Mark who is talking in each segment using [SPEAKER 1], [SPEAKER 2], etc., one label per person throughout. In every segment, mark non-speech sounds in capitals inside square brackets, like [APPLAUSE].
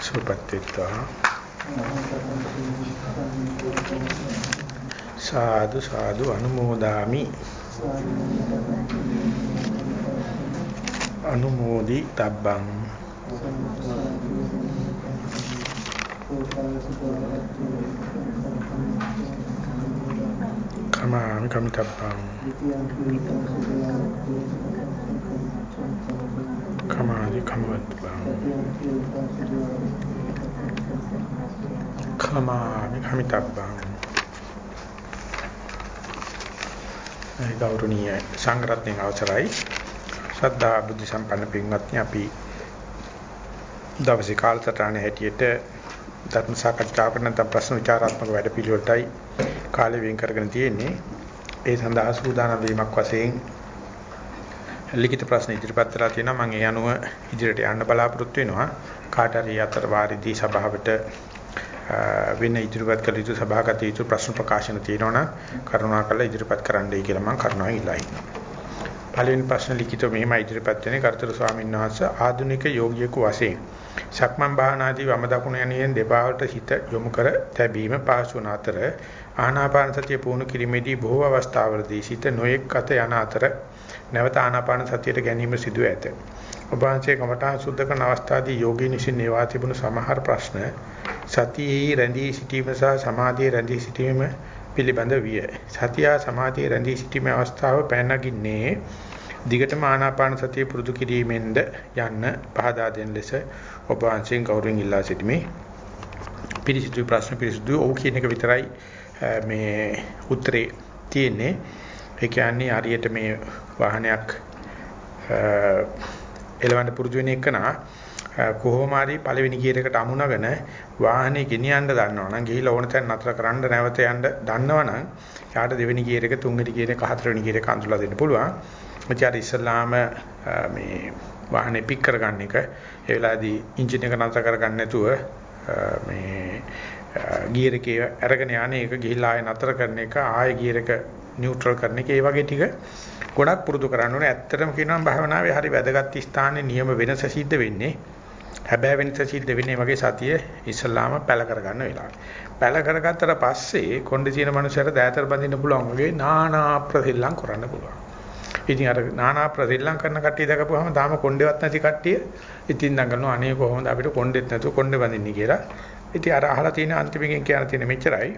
[SPEAKER 1] සුපත්ත්වා සාදු සාදු අනුමෝදාමි. අනුමෝදි තබ්බං. කමාමි කමිතබ්බං. කමාදි කමවත්බං කමාමි කමිතබ්බං ගෞරවනීය සංග්‍රහණයේ අවසරයි ශ්‍රද්ධා බුද්ධ සම්පන්න පින්වත්නි අපි දවසේ කාලසටහනේ හැටියට ධර්ම සාකච්ඡාවකට නැත්නම් ප්‍රශ්න විචාරාත්මක වැඩපිළිවෙලටයි කාලය වෙන් කරගෙන තියෙන්නේ. ඒ සඳහා සූදානම් වීමක් වශයෙන් ලිඛිත ප්‍රශ්න ඉදිරිපත් කරලා තියෙනවා. මම ඒ අනුව ඉදිරියට යන්න බලාපොරොත්තු වෙනවා. කාට හරි අතර වාරිදී සභාවට වෙන ඉදිරිපත් කළ යුතු සභාගත යුතු ප්‍රශ්න ප්‍රකාශන තියෙනවා කරුණාකරලා ඉදිරිපත් කරන්නයි කියලා මම කරුණාවෙන් ඉල්ලා හිටිනවා. පළවෙනි ප්‍රශ්න ලිඛිතව මෙහිම ඉදිරිපත් වෙන්නේ කර්තෘ ස්වාමීන් වහන්සේ ආධුනික යෝගියෙකු වශයෙන් සක්මන් භාවනාදී වම දකුණ යනියෙන් දෙපාවට හිත යොමු කර තැබීම පාසු වන අතර ආනාපාන සතිය පුහුණු කිරීමේදී බොහෝ අවස්ථාවලදී සිත නොයෙක් අත යන අතර නැවත ආනාපාන සතියට ගැනීම සිදු ඇත. ඔබ වහන්සේ කමඨා සුද්ධ කරන අවස්ථාවේදී යෝගී නිසින් නේවා තිබුණු සමහර ප්‍රශ්න සතියේ රැඳී සිටීම සහ සමාධියේ රැඳී සිටීම පිළිබඳ විය. සතිය සමාධියේ රැඳී සිටීමේ අවස්ථාව පැනගින්නේ දිගටම ආනාපාන සතිය පුරුදු කිරීමෙන්ද යන්න පහදා දෙන ලෙස ඔබ වහන්සේගෙන් ගෞරවයෙන් ඉල්ලා සිටිමි. පිළිසිදු ප්‍රශ්න පිළිසිදු ඔව් කියන එක විතරයි මේ උත්තරේ තියෙන්නේ. ඒ කියන්නේ හරියට මේ වාහනයක් එලවන්න පුරුදු වෙන එකනා කොහොම හරි පළවෙනි ගියර් එකට අමුණගෙන වාහනේ ගෙනියන්න දන්නවනම් ගිහිල්ලා ඕන තැන නතර කරන්න නැවත යන්න දන්නවනම් යාට දෙවෙනි ගියර් එක තුන්වෙනි ගියර් එක හතරවෙනි ගියර් එක අඳුලා දෙන්න පුළුවන්. මචාර ඉස්සලාම මේ වාහනේ පික් කරගන්න එක ඒ වෙලාවේදී එන්ජින් එක නතර කරගන්න නැතුව මේ ගියර් එකේ අරගෙන යන්නේ ඒක ගිහිල්ලා ආයෙ නතර කරන එක ආයෙ ගියර් එක නියුට්‍රල් කරන එක ඒ වගේ ටික ගොඩක් පුරුදු කරන්න ඕනේ. ඇත්තටම කියනවා භාවනාවේ හරි වැදගත් ස්ථානයේ නියම වෙනස සිද්ධ වෙන්නේ. හැබැයි වෙනස සිද්ධ වෙන්නේ වගේ සතිය ඉස්සලාම පැල කරගන්න වෙලාව. පැල කරගත්තට පස්සේ කොණ්ඩේ තියෙන මනුස්සයර දෑතර බඳින්න පුළුවන් වගේ නානා ප්‍රතිල්ලම් කරන්න පුළුවන්. ඉතින් අර නානා ප්‍රතිල්ලම් කරන කට්ටිය දැකපුවාම තාම කොණ්ඩේවත් නැති කට්ටිය ඉතින් දඟලනවා අනේ කොහොමද අපිට කොණ්ඩෙත් නැතුව කොණ්ඩේ බඳින්නේ කියලා. ඉතින් අර අහලා තියෙන අන්තිමකින් කියන තියෙන මෙච්චරයි.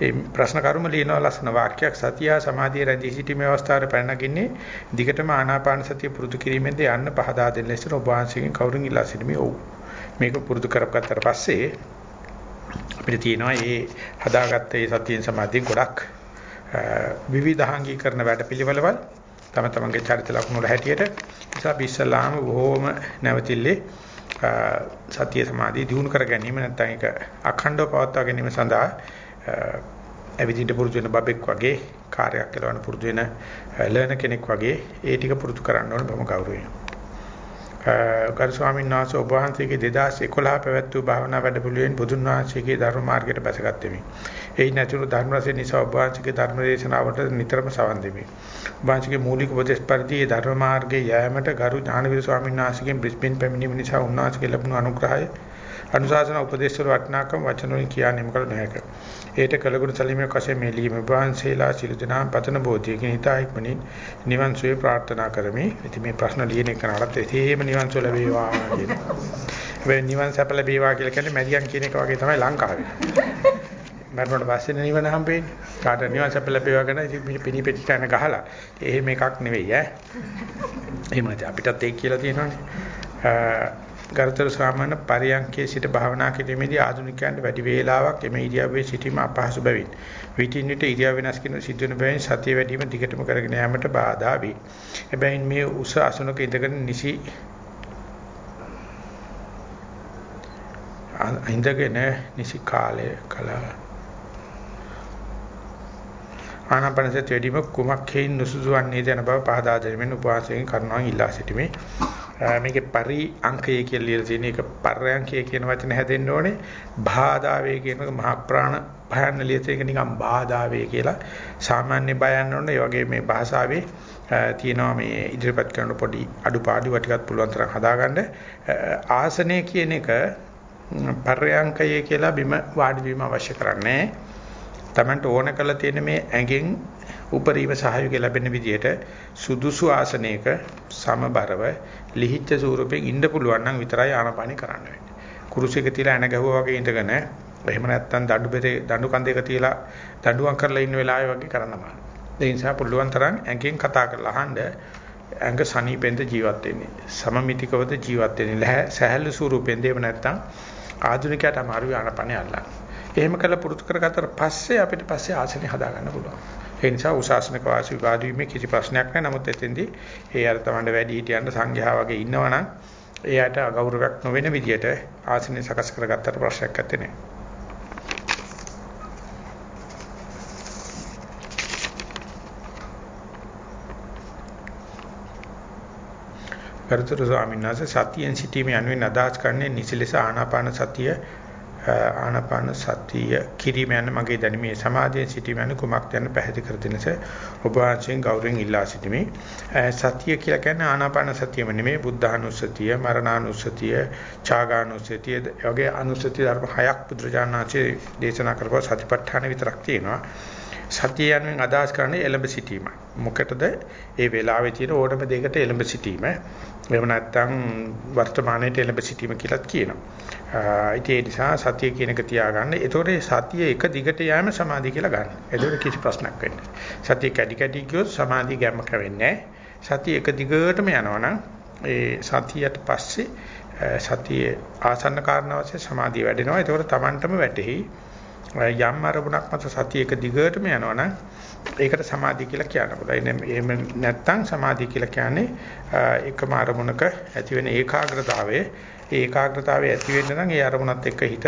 [SPEAKER 1] ඒ ප්‍රශ්න කරුම ලියන ලස්සන වාක්‍යයක් සතිය සමාධිය රැඳී සිටීමේ අවස්ථාවේ පැනනගින්නේ දිගටම ආනාපාන සතිය පුරුදු කිරීමෙන්ද යන්න පහදා දෙන්න ලෙස ඔබ වහන්සේගෙන් කවුරුන් ඉල්ලා සිටිමි. ඔව්. මේක පුරුදු කරගත්තට පස්සේ අපිට තියෙනවා මේ හදාගත්ත මේ සතියෙන් සමාධියෙන් ගොඩක් විවිධාංගීකරණ වැඩපිළිවෙළවල් තම තමන්ගේ චරිත ලක්ෂණ වල හැටියට නිසා බිස්සලාම බොහෝම නැවතිල්ලේ සතිය සමාධිය දිනු කර ගැනීම නැත්නම් ඒක අඛණ්ඩව පවත්වා ගැනීම සඳහා ඇවිදින්න පුරුදු වෙන බබෙක් වගේ කාර්යයක් කරන පුරුදු වෙන ලර්න කෙනෙක් වගේ ඒ ටික පුරුදු කරන්න ඕනේ බොහොම ගෞරවයෙන්. ගරු ස්වාමීන් වහන්සේ ඔබ වහන්සේගේ 2011 පැවැත් වූ භාවනා වැඩපිළිවෙලින් බුදුන් වහන්සේගේ ධර්ම මාර්ගයට බැසගත්තෙමි. එයි නැතුණු ධර්ම රසය නිසා ඔබ වහන්සේගේ ධර්ම දේශනාවට නිතරම සවන් දෙමි. ඔබ වහන්සේගේ මූලික උපදේශ පරිදි ධර්ම මාර්ගයේ යෑමට ගරු ඥානවීර ස්වාමීන් වහන්සේගෙන් බ්‍රිස්බේන් පැමිණීම නිසා උන්වහන්සේගේ ලැබුණු අනුග්‍රහය අනුශාසන උපදේශ වල වටිනාකම වචන වලින් කියන්නේ මොකද නැහැ. ඒට කළගුණ සැලීමක් වශයෙන් මේ ලියීම වහන්සේලා සිළු දනා පතන බෝධියකින් හිතා ඉක්මනින් නිවන් සුවේ ප්‍රාර්ථනා කරමි. ඉතින් මේ ප්‍රශ්න ලියන එක නරත් එතේම නිවන් සුව ලැබේවා කියන. හැබැයි නිවන් සැප ලැබේවා කියලා කියන්නේ මැදියන් කියන එක වගේ තමයි ලංකාවේ. මරණයට පස්සේ නිවන හම්බෙන්නේ. කාට නිවන් සැප ලැබේවා කියන ඉතින් පිණි පෙට්ටි කන ගහලා. එහෙම එකක් නෙවෙයි ඈ. එහෙම නැති අපිටත් ඒක කියලා තියෙනවානේ. ගරුතර ස්වාමීන් පරියන්කේ සිට භාවනා කිරීමේදී ආධුනිකයන්ට වැඩි වේලාවක් එමෙ ඉරියව්වේ සිටීම අපහසු බැවින් විටින් විට ඉරියව් වෙනස් කිරීම සිදු වෙන බැවින් සතිය වැඩිම දිගටම කරගෙන යාමට බාධා වේ. එබැවින් මේ උස අසුනක ඉඳගෙන නිසි ඉඳගෙන නිසි කාලය කළා. ආනාපානසති වැඩිම කුමක් හේින් නුසුසුවන්නේ යන බව පහදා දෙමින් උපවාසයෙන් කරනවා ඉල්ලා සිටිමේ. මේකේ පරි අංකය කියලා ලියලා තියෙන එක පර්යංකය කියන වචනේ හැදෙන්න ඕනේ. බාධාවේ කියන එක මහ ප්‍රාණ භයන්න ලියත එක නිකන් බාධාවේ කියලා සාමාන්‍ය බයන්න ඕනේ. ඒ වගේ මේ භාෂාවේ තියෙනවා මේ ඉදිරිපත් කරන පොඩි අඩුපාඩු ටිකක් පුළුවන් තරම් හදාගන්න. ආසනය කියන එක පර්යංකය කියලා බිම වාඩි වීම අවශ්‍ය කරන්නේ. Tamanට ඕන කරලා තියෙන මේ ඇඟෙන් උපරිම සහයෝගය ලැබෙන විදිහට සුදුසු ආසනයක සමබරව ලිහිච්ඡ ස්වරූපයෙන් ඉන්න පුළුවන් නම් විතරයි ආනපානි කරන්න වෙන්නේ. කුරුසයක තියලා ඇන ගැහුවා වගේ ඉඳගෙන එහෙම නැත්නම් දඬු බෙරේ දඬු කන්දේක තියලා දඬුවම් කරලා ඉන්න වෙලාවේ වගේ කරන්න බෑ. ඒ නිසා පුළුවන් තරම් ඇඟෙන් කතා කරලා අහන්න ඇඟ සනීපෙන්ද ජීවත් වෙන්නේ. සමමිතිකවද ජීවත් වෙන්නේ. සහැල්ලු ස්වරූපෙන්ද එහෙම නැත්නම් ආධුනිකයට අමාරු ආනපානි අල්ලන්න. එහෙම කළ පුරුදු කරගත්තට පස්සේ අපිට පස්සේ ආසනේ හදා ගන්න පුළුවන්. ඒ නිසා උසාසනක වාසි විවාද වීමේ කිසි ප්‍රශ්නයක් නැහැ. නමුත් එතෙන්දී ඒ අර තමන්ට වැඩි හිටියන්ට සංඝයා වගේ ඉන්නවනම් එයාට අගෞරවයක් නොවන විදියට ආසනේ සකස් කරගත්තට ප්‍රශ්නයක් නැත්තේ නෑ. ගරුතර ස්වාමීන් වහන්සේ සතියෙන් සිටීමේ අනුවෙන් අදහස් කරන්නේ නිසිලස ආනාපාන සතිය ආනාපාන සතිය කිරීම යන මගේ දැනීමේ සමාධියෙන් සිටීම යන කුමක්ද යන පැහැදිලි කර දෙනස ඔබ වහන්සේගෙන් ගෞරවයෙන් ඉල්ලා සිටිමි. සතිය කියලා කියන්නේ ආනාපාන සතියම නෙමෙයි බුද්ධානුස්සතිය, මරණානුස්සතිය, ඡාගානුස්සතිය වගේ අනුස්සති ධර්ම හයක් බුදුරජාණන්සේ දේශනා කරපුවා සතිපට්ඨාන විතරක් තියෙනවා. සතිය යනුවෙන් අදහස් කරන්නේ එළඹ සිටීම. මොකටද? ඒ වෙලාවේ තියෙන ඕනම දෙයකට එළඹ සිටීම. එහෙම නැත්නම් වර්තමානයේ එළඹ සිටීම කියලාත් කියනවා. ඉතින් ඒ නිසා සතිය කියන එක තියාගන්න. ඒතකොට සතිය එක දිගට යෑම සමාධිය කියලා ගන්න. ඒතකොට කිසි ප්‍රශ්නයක් වෙන්නේ සතිය කැඩි කැඩි ගියොත් සමාධිය ගැම්ම කැවෙන්නේ සතිය එක දිගටම යනවනම් ඒ සතියට පස්සේ සතියේ ආසන්න කාරණාවසේ සමාධිය වැඩෙනවා. ඒතකොට Tamanටම වැටෙහි යම් අරමුණක් මත සතිය එක දිගටම යනවනම් ඒකට සමාධිය කියලා කියන්න පුළුවන්. එහෙම නැත්නම් සමාධිය කියලා කියන්නේ එකම අරමුණක ඇති වෙන ඒකාග්‍රතාවයේ ඒකාග්‍රතාවය ඇති වෙන්න නම් ඒ අරමුණත් එක්ක හිත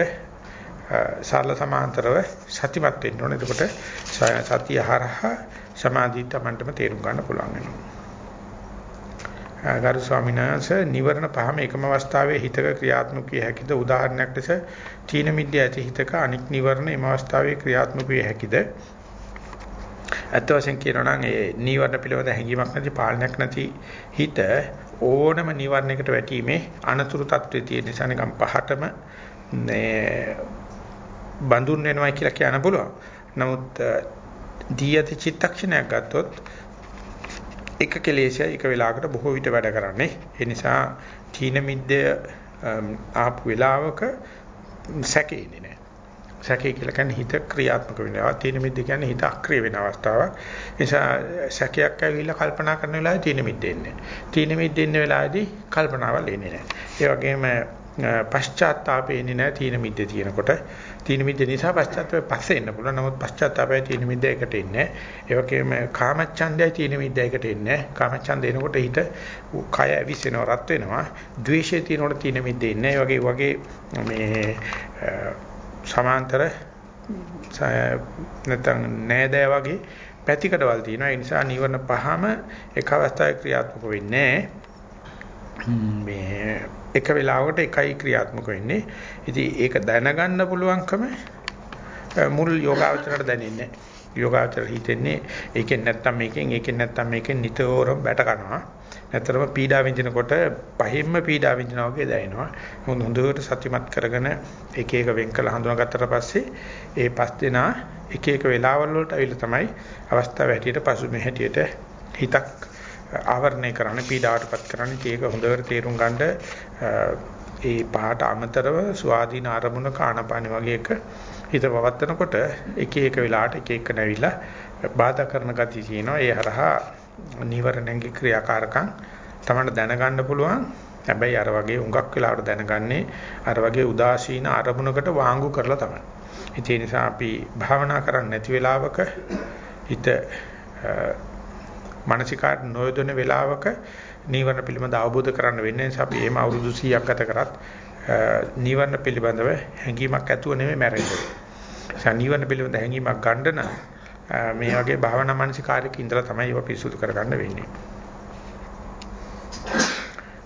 [SPEAKER 1] සරල සමාන්තරව සතිමත් වෙන්න ඕනේ. එතකොට සතිය හරහා සමාධිය තමන්ටම තේරුම් ගන්න පුළුවන් වෙනවා. ගරු ස්වාමීන් වහන්සේ නිවරණ පහම එකම අවස්ථාවේ හිතක ක්‍රියාත්මක විය හැකිද? උදාහරණයක් ලෙස තීන මිද්‍ය ඇති හිතක අනික් නිවරණ එම අවස්ථාවේ ක්‍රියාත්මක විය හැකිද? ඇත්ත වශයෙන් කියනවා නම් ඒ නීවරණ පිළිබඳ හැඟීමක් නැති පාලනයක් නැති හිත ඕනම නිවර්ණයකට වැටීමේ අනතුරු තත්ත්වයේ තියෙන නිසා නිකන් පහටම මේ බඳුන් වෙනවා කියලා කියන්න පුළුවන්. නමුත් දී ඇති චිත්තක්ෂණයක් ගත්තොත් එක කෙලෙසයි එක වෙලාවකට බොහෝ විට වැඩ කරන්නේ. ඒ නිසා තීන මිද්දය ආපු වෙලාවක සැකෙන්නේ නැහැ. සැකේ කියලා කියන්නේ හිත ක්‍රියාත්මක වෙනවා. තීන මිද්ද කියන්නේ හිත අක්‍රිය වෙන අවස්ථාවක්. ඒ නිසා සැකයක් ඇවිල්ලා කල්පනා කරන වෙලාවේ තීන මිද්ද එන්නේ. තීන මිද්ද එන්න වෙලාවේදී කල්පනාවල් එන්නේ නැහැ. ඒ වගේම පශ්චාත්තාපේ එන්නේ නැහැ තීන මිද්ද තියෙනකොට. තීන මිද්ද නිසා පශ්චාත්තාපේ පස්සේ එන්න පුළුවන්. නමුත් පශ්චාත්තාපය තීන මිද්ද එකට එන්නේ නැහැ. ඒ වගේම කාමච්ඡන්දයයි තීන මිද්ද එකට එන්නේ නැහැ. කාමච්ඡන්ද එනකොට හිත කය ඇවිස්සෙනවා රත් වෙනවා. ද්වේෂය තියෙනකොට තීන මිද්ද එන්නේ නැහැ. වගේ වගේ මේ සමාන්තර නැත්නම් නෑදෑ වගේ පැතිකඩවල් තියෙනවා. ඒ නිසා නිවර්ණ පහම එක අවස්ථාවේ ක්‍රියාත්මක වෙන්නේ මේ එක වෙලාවකට එකයි ක්‍රියාත්මක වෙන්නේ. ඉතින් ඒක දැනගන්න පුළුවන්කම මුල් යෝගාවචරයට දැනෙන්නේ යෝගාවචර හිතෙන්නේ ඒකෙන් නැත්තම් මේකෙන් ඒකෙන් නැත්තම් මේකෙන් නිතරම බැට කරනවා. ඇත්තටම පීඩා විඳිනකොට පහින්ම පීඩා විඳිනවා වගේ දැනෙනවා. මොකද හොඳට සතිමත් කරගෙන එක එක වෙන් කළ හඳුනාගත්තට පස්සේ ඒ පස් දෙනා එක එක වෙලාවල් වලට අවිල තමයි අවස්ථාව හැටියට පසුබිම හැටියට හිතක් ආවරණය කරන්නේ පීඩාවටපත් කරන්නේ ඒක හොඳට තේරුම් ගන්න ඒ පහට අමතරව ස්වාධීන අරමුණ කාණපාණි වගේ එක හිත පවත්නකොට එක එක වෙලාවට එක එක නැවිලා බාධා කරන ගතිය තියෙනවා ඒ හරහා නීවරණයන්ගේ ක්‍රියාකාරකම් තමයි දැනගන්න පුළුවන්. හැබැයි අර වගේ උඟක් වෙලාවට දැනගන්නේ අර වගේ උදාසීන අරමුණකට වාංගු කරලා තමයි. ඒ නිසා අපි භාවනා කරන්නේ නැති වෙලාවක හිත මානසිකාර නොයදෙන වෙලාවක නීවරණ පිළිබඳ අවබෝධ කරන්න වෙන්නේ නිසා අපි එහෙම අවුරුදු 100ක් ගත කරත් නීවරණ පිළිබඳව හැඟීමක් ඇතුව නෙමෙයි මැරෙන්නේ. ඒ නීවරණ පිළිබඳ හැඟීමක් ගන්න නම් මේ වගේ භාවනා මානසිකාරයක ඉඳලා තමයි ඒව පිරිසුදු කරගන්න වෙන්නේ.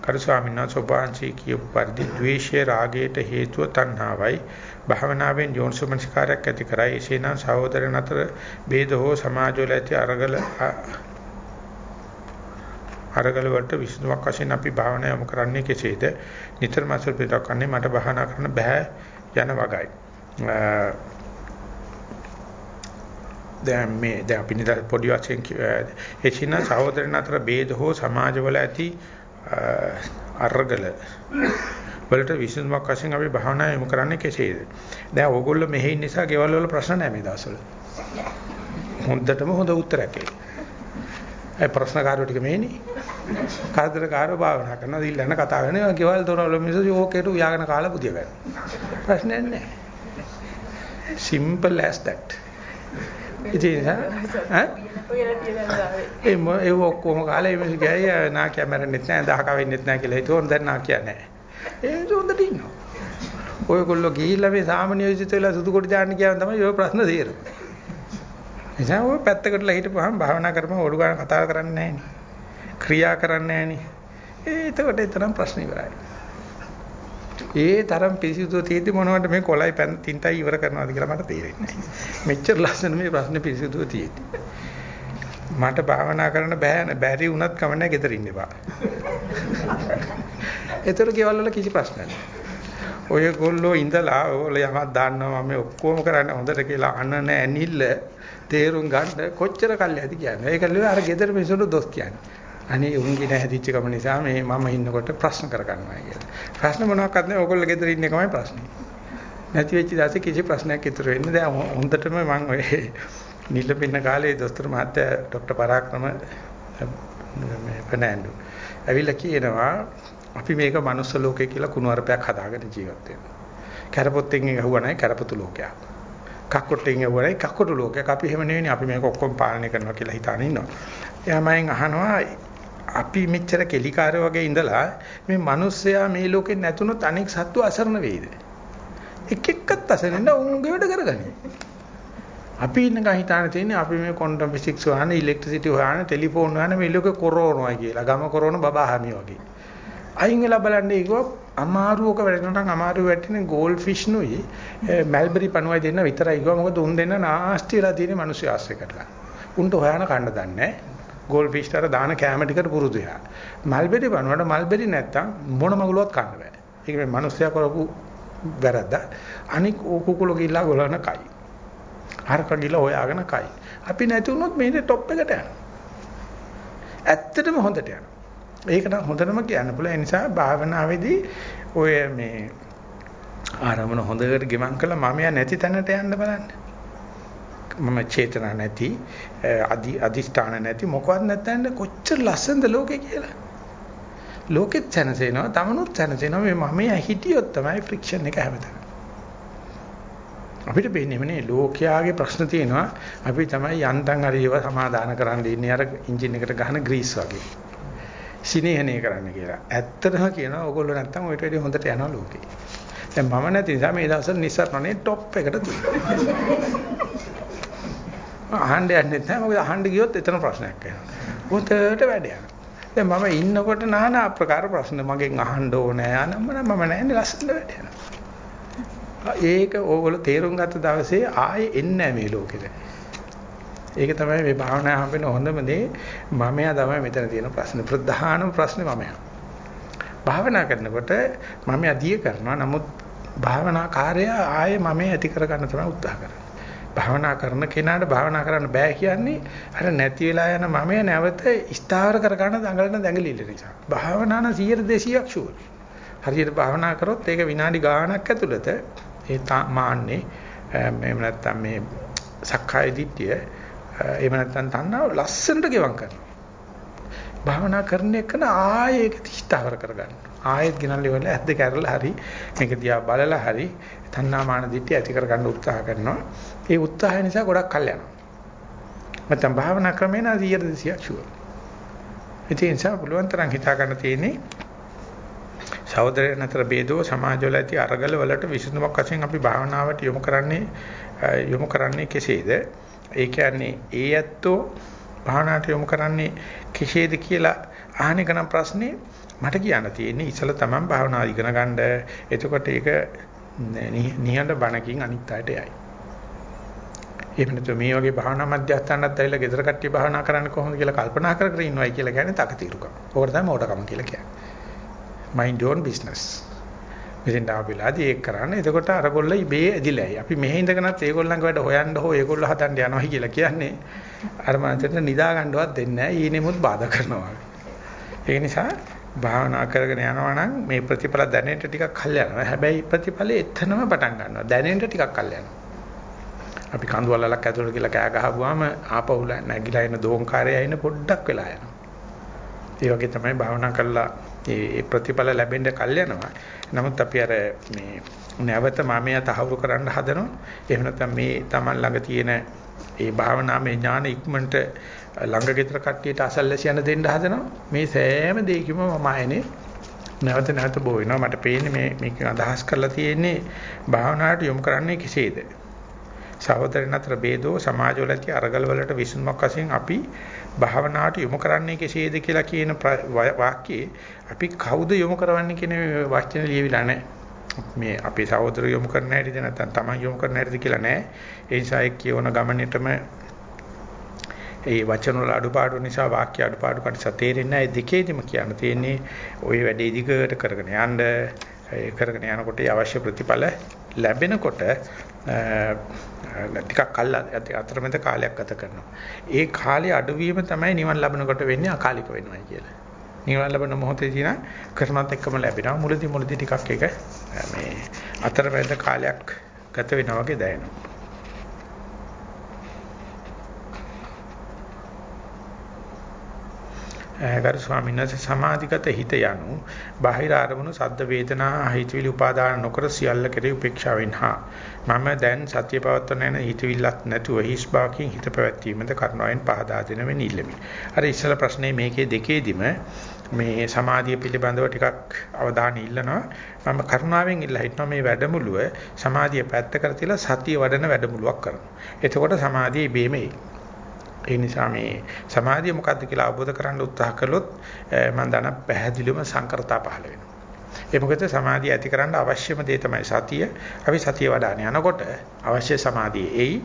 [SPEAKER 1] කරු ස්වාමීන් වහන්සේ ඔබාංශී කියපු පරිදි ද්වේෂය රාගයට හේතුව තණ්හාවයි. භාවනාවෙන් යෝනිසමනස්කාරයක් ඇති කරයි. එසේනම් සහෝදරයන් අතර ભેද හෝ සමාජවල ඇති අරගල අරගල වලට විසඳුමක් වශයෙන් අපි භාවනා යොමු කරන්නේ කෙසේද? නිතරම අසල් පිටකන්නේ මට භාවනා කරන්න බෑ යන වගයි. දැන් මේ දැන් අපි නිතර පොඩි වශයෙන් එචින සහෝදරයන් අතර ભેද හෝ සමාජවල ඇති අරගල වලට විසඳුමක් වශයෙන් අපි භාවනා යොමු කරන්නේ කෙසේද? දැන් ඕගොල්ලෝ මෙහි ඉන්න නිසා ගෙවල් වල ප්‍රශ්න නැහැ මේ දවස්වල. හොඳටම හොඳ උත්තරයක් ඒක. ඒ ප්‍රශ්නකාරයෝ ටික මේනේ. කාදරකාරව භාවනා කරනවා දිල්ලන කතා කරනවා ගෙවල් දොරවල මිනිස්සු යෝකේට උයාගෙන කාලා පුදිය ගන්න. ප්‍රශ්නයක් නැහැ. simple as that. ඉතින් ඈ ඒ ඒ ඔක්කොම කාලේ මේ ගෑය නාකිය මැරෙන්නෙත් නැහැ දහක වෙන්නෙත් නැහැ කියලා හිතුවොත් දැන් නාකිය නැහැ. ඒ හොඳට ඉන්නවා. ඔයගොල්ලෝ ගිහිල්ලා මේ සාමාන්‍ය විදිහට වෙලා සුදු කොට දාන්න කියවන තමයි ඔය ප්‍රශ්න තීරන. එනිසා ඔය පැත්තකටලා හිටපුවාම භාවනා කරපුවම ඔඩු ගන්න කතා කරන්නේ නැහැ ක්‍රියා කරන්නේ නැහැ ඒ එතකොට එතරම් ප්‍රශ්න ඉවරයි. ඒ තරම් පිරිසිදුව තියෙද්දි මොනවද මේ කොලයි පැන් තින්ටයි ඉවර කරනවාද කියලා මට තේරෙන්නේ නැහැ. මෙච්චර ලස්සන මේ ප්‍රශ්නේ පිරිසිදුව තියෙද්දි. මට භාවනා කරන්න බෑ බැරි වුණත් කමන්නේ ගෙදර ඉන්න එපා. ඒතර ගෙවල් වල කිසි ප්‍රශ්නයක් නැහැ. ඔයගොල්ලෝ ඉඳලා ඔයගොල්ලෝ යමක් දාන්නවා මම ඔක්කොම කරන්නේ හොඳට කියලා අනන ඇනිල්ල තේරුම් ගන්න කොච්චර කල්යද කියන්නේ. ඒක ලියලා අර ගෙදර මිනිස්සුන්ට දොස් කියන්නේ. අනේ උන්ගේ නැහැදිච්ච කම නිසා මේ මම ඉන්නකොට ප්‍රශ්න කරගන්නවා කියලා. ප්‍රශ්න මොනවාක්වත් නැහැ. ඕගොල්ලෝ ගෙදර ඉන්න එකමයි ප්‍රශ්නේ. නැති වෙච්ච දාසේ කිසි ප්‍රශ්නයක් ඉතුරු වෙන්නේ දැන් හොඳටම මම ඔය [LAUGHS] නිලපින්න කාලේ දොස්තර මහත්තයා ડોક્ટર පරාක්‍රම මේ ෆර්නෑන්ඩෝ ඇවිල්ලා කියනවා අපි මේක මනුස්ස ලෝකේ කියලා කුණුවarpයක් හදාගෙන ජීවත් වෙනවා. කැරපොත්තෙන් ඇහුවා නැහැ කැරපොතු ලෝකයක්. කක්කොට්ටෙන් ඇහුවා නැහැ කක්කොටු ලෝකයක්. අපි එහෙම නෙවෙයි අපි මේක ඔක්කොම පාලනය කරනවා කියලා හිතාන ඉන්නවා. එයා මයෙන් අහනවා අපි මෙච්චර කෙලිකාරය වගේ ඉඳලා මේ මිනිස්සයා මේ ලෝකේ නැතුනොත් අනෙක් සත්තු අසරණ වෙයිද? එක් එක්කත් අසරණ උන්ගේ වැඩ කරගන්නේ. අපි ඉන්න ගහිතාන තියෙන්නේ අපි මේ ක්වොන්ටම් ෆිසික්ස් හොයන ඉලෙක්ට්‍රිසිටි හොයන ටෙලිෆෝන් හොයන මේ ලෝකේ කොරෝනා කියලා. ගම කොරෝන බබාහමි වගේ. අයින් වෙලා බලන්නේ කිව්වා අමාරුවක වැඩනනම් අමාරු වැටෙන ගෝල් ෆිෂ් නුයි මල්බරි පණුවයි දෙන්න විතරයි කිව්වා. මොකද උන් දෙන්න නාස්ති වෙලා තියෙන්නේ මිනිස්සු ආශ්‍රය කරලා. උන්ට හොයන කන්න දන්නේ නැහැ. ගෝල් ෆිෂ් තර දාන කැම ටිකට පුරුදු යා. මල්බෙරි බනවට මල්බෙරි නැත්තම් මොන මගුලවත් කන්න බෑ. ඒක මේ මිනිස්සයා කරපු වැරද්ද. අනික කුකුල ගිල්ලා ගොලන කයි. හරක ගිල්ලා හොයාගෙන කයි. අපි නැති වුණොත් මේකේ টොප් එකට යනවා. ඇත්තටම හොඳට යනවා. ඒක නම් හොඳටම කියන්න පුළුවන්. ඒ නිසා භාවනාවේදී ඔය මේ ආරමුණ හොඳට ගෙවම් කළා මම නැති තැනට යන්න බලන්න. මම චේතනා නැති අදි අදිෂ්ඨාන නැති මොකවත් නැත්නම් කොච්චර ලස්සනද ලෝකේ කියලා. ලෝකෙත් සැනසෙනවා, තමනුත් සැනසෙනවා. මේ මම හිටියොත් තමයි ෆ්‍රික්ෂන් එක හැමතැනම. අපිට පේන්නේ නේ ලෝකයාගේ ප්‍රශ්න තියෙනවා. අපි තමයි යන්තම් හරි ඒවා සමාදාන කරන්න ඉන්නේ අර එන්ජින් එකට ගහන ග්‍රීස් වගේ. සිනේහනේ කරන්න කියලා. ඇත්තටම කියනවා ඕගොල්ලෝ නැත්තම් ඔයිට වැඩි හොඳට යනවා ලෝකේ. දැන් මම නැති නිසා මේ දවස්වල නිස්සාරණේ টොප් එකට තියෙනවා. අහන්න යන්නෙත් නැහැ. මොකද අහන්න ගියොත් එතන ප්‍රශ්නයක් එනවා. උන්ටට වැඩ යනවා. දැන් මම ඉන්නකොට নানা ආකාර ප්‍රශ්න මගෙන් අහන්න ඕනේ. අනම්ම මම නැන්නේ ලස්සන වැඩ යනවා. ඒක ඕගොල්ලෝ තේරුම් ගත්ත දවසේ ආයේ එන්නේ මේ ලෝකෙට. ඒක තමයි මේ භාවනා හම්බෙන හොඳම දේ. මමයා තමයි මෙතන තියෙන ප්‍රශ්න. ප්‍රධානම ප්‍රශ්නේ මමයා. භාවනා කරනකොට මමයා දිය කරනවා. නමුත් භාවනා කාර්යය ආයේ මමයා ඇති කරගන්න තමයි උත්සාහ කරන්නේ. භාවනා කරන කෙනාට භාවනා කරන්න බෑ කියන්නේ අර නැති වෙලා යන මමයේ නැවත ස්ථාවර කර ගන්න දඟලන දඟලිල්ල නිසා. භාවනා නම් 100 200ක් ෂුවර්. හරියට භාවනා කරොත් ඒක විනාඩි ගාණක් ඇතුළත ඒ මාන්නේ එහෙම නැත්නම් මේ සක්කාය දිට්ඨිය එහෙම නැත්නම් තණ්හාව ලස්සනට ගෙවම් කරනවා. භාවනා කරන එක ආයේ ඒක ස්ථාවර කරගන්න. ආයෙත් ගෙනල්ලා ඉවරලා ඇද්ද කැරලා හරි මේක දිහා බලලා හරි තණ්හා මාන දිට්ඨිය ඇති කරගන්න උත්සාහ කරනවා. ඒ උත්සාහය නිසා ගොඩක් කල් යනවා. නැත්නම් භාවනා ක්‍රමේන 100 200ක් ෂුවර්. ඒ නිසා පුළුවන් තරම් හිතා ගන්න තියෙන්නේ සහෝදරයන් අතර ભેදෝ සමාජවල ඇති අරගල වලට විසඳුමක් වශයෙන් අපි භාවනාවට යොමු කරන්නේ යොමු කරන්නේ කෙසේද? ඒ කියන්නේ ඒ ඇත්තෝ භාවනාවට යොමු කරන්නේ කෙසේද කියලා අහන එක නම් ප්‍රශ්නේ මට කියන්න තියෙන්නේ ඉතල තමන් භාවනා ඉගෙන ගන්න. එතකොට ඒක නිහඬ බණකින් අනිත් අයට යයි. එහෙම නැත්නම් මේ වගේ භාවනා මධ්‍යස්ථානත් ඇවිල්ලා ගෙදර කට්ටිය භාවනා කරන්නේ කොහොමද කියලා කල්පනා කර කර ඉන්නවයි කියලා කියන්නේ තකතිරුකම. ඕකට තමයි මෝඩකම කියලා කියන්නේ. mind your own business. මෙතෙන් ආවිලාදී ඒක කරන්න. එතකොට අරගොල්ල ඉබේ ඇදිලායි. අපි මෙහෙ ඉඳගෙනත් ඒගොල්ලන්ගේ වැඩ හොයන්න හෝ ඒගොල්ලෝ හදන්න යනවා කියලා කියන්නේ අර මනසට නිදා ගන්නවත් දෙන්නේ නැහැ. ඊනෙමුත් බාධා කරනවා. ඒ නිසා භාවනා කරගෙන යනවා නම් මේ ප්‍රතිඵල දැනෙන්න ටිකක් කල් යනවා. හැබැයි ප්‍රතිඵලෙ එතනම පටන් ගන්නවා. දැනෙන්න ටිකක් කල් යනවා. අපි කඳුවලලක් ඇතුළට කියලා කෑ ගහපුවාම ආපහු නැගිලා එන දෝංකාරය එන පොඩ්ඩක් වෙලා යනවා. ඒ වගේ තමයි භාවනා කරලා ඒ ප්‍රතිඵල ලැබෙන්න කල් යනවා. නමුත් අපි අර මේ නැවත මමයා තහවුරු කරන්න හදනවා. එහෙම නැත්නම් මේ Taman ළඟ තියෙන ඒ භාවනාවේ ඥාන ඉක්මනට ළඟ ගෙදර කට්ටියට අසල්ලාසියන දෙන්න හදනවා. මේ සෑම දෙයකම මම ආයනේ නැවත නැවත බෝ වෙනවා. මට පේන්නේ මේ මේක අදහස් කරලා තියෙන්නේ භාවනාවට යොමු කරන්නේ කෙසේද? සහෝදරයන් අතර ભેදෝ සමාජවල ඇති අරගල වලට විසඳුමක් වශයෙන් අපි භාවනාවට යොමු කරන්නේ කෙසේද කියලා කියන වාක්‍යයේ අපි කවුද යොමු කරවන්නේ කියන වචන ලියවිලා නැහැ. මේ අපේ සහෝදර යොමු කරන්න හැටිද නැත්නම් Taman යොමු කරන්න හැටිද කියලා නැහැ. ඒ නිසා ඒ කියවන ගමනේටම ඒ වචන වල අඩුපාඩු නිසා වාක්‍ය අඩුපාඩු කටස තේරෙන්නේ නැහැ. දෙකේදිම කියන්න තියෙන්නේ ওই වැඩේ දිගට කරගෙන යන්න ඒ කරගෙන යනකොට අවශ්‍ය ප්‍රතිඵල ලැබෙනකොට ටිකක් කල් අතරමැද කාලයක් ගත කරනවා. ඒ කාලේ අඩුවීම තමයි නිවන් ලැබනකොට වෙන්නේ අකාලික වෙනවා කියලා. නිවන් ලැබෙන මොහොතේදී නම් කරනත් එක්කම ලැබෙනවා. මුලදී මුලදී ටිකක් ඒක මේ අතරමැද කාලයක් ගත වෙනවා වගේ දැනෙනවා. ගරු ස්වාමීන් වහන්සේ සමාධිගත හිත යනු බාහිර අරමුණු සද්ද වේදනා හිතවිලි උපාදාන නොකර සියල්ල කෙරෙහි උපේක්ෂාවෙන් හා මම දැන් සත්‍ය පවත්වන යන හිතවිල්ලක් නැතුව හිස් බාකින් හිත පැවැත්වීමද කරනවෙන් පහදා දෙන වෙන ඉල්ලමි. අර ඉස්සල ප්‍රශ්නේ මේකේ දෙකේදිම මේ සමාධිය පිළිබඳව ටිකක් අවධානය ඉල්ලනවා. මම කරුණාවෙන් ඉල්ලා හිටනවා මේ වැඩමුළුව සමාධිය පැත්ත කර තියලා සතිය වඩන වැඩමුළුවක් කරනවා. එතකොට සමාධිය ඉබේම එයි. ඒ නිසා මේ සමාධිය මොකද්ද කියලා අවබෝධ කරගන්න උත්සාහ කළොත් මම දන්න පැහැදිලිවම සංකරතා පහළ වෙනවා. ඒ මොකද සමාධිය ඇති කරන්න අවශ්‍යම දේ තමයි සතිය. අපි සතිය වඩාන යනකොට අවශ්‍ය සමාධිය එයි.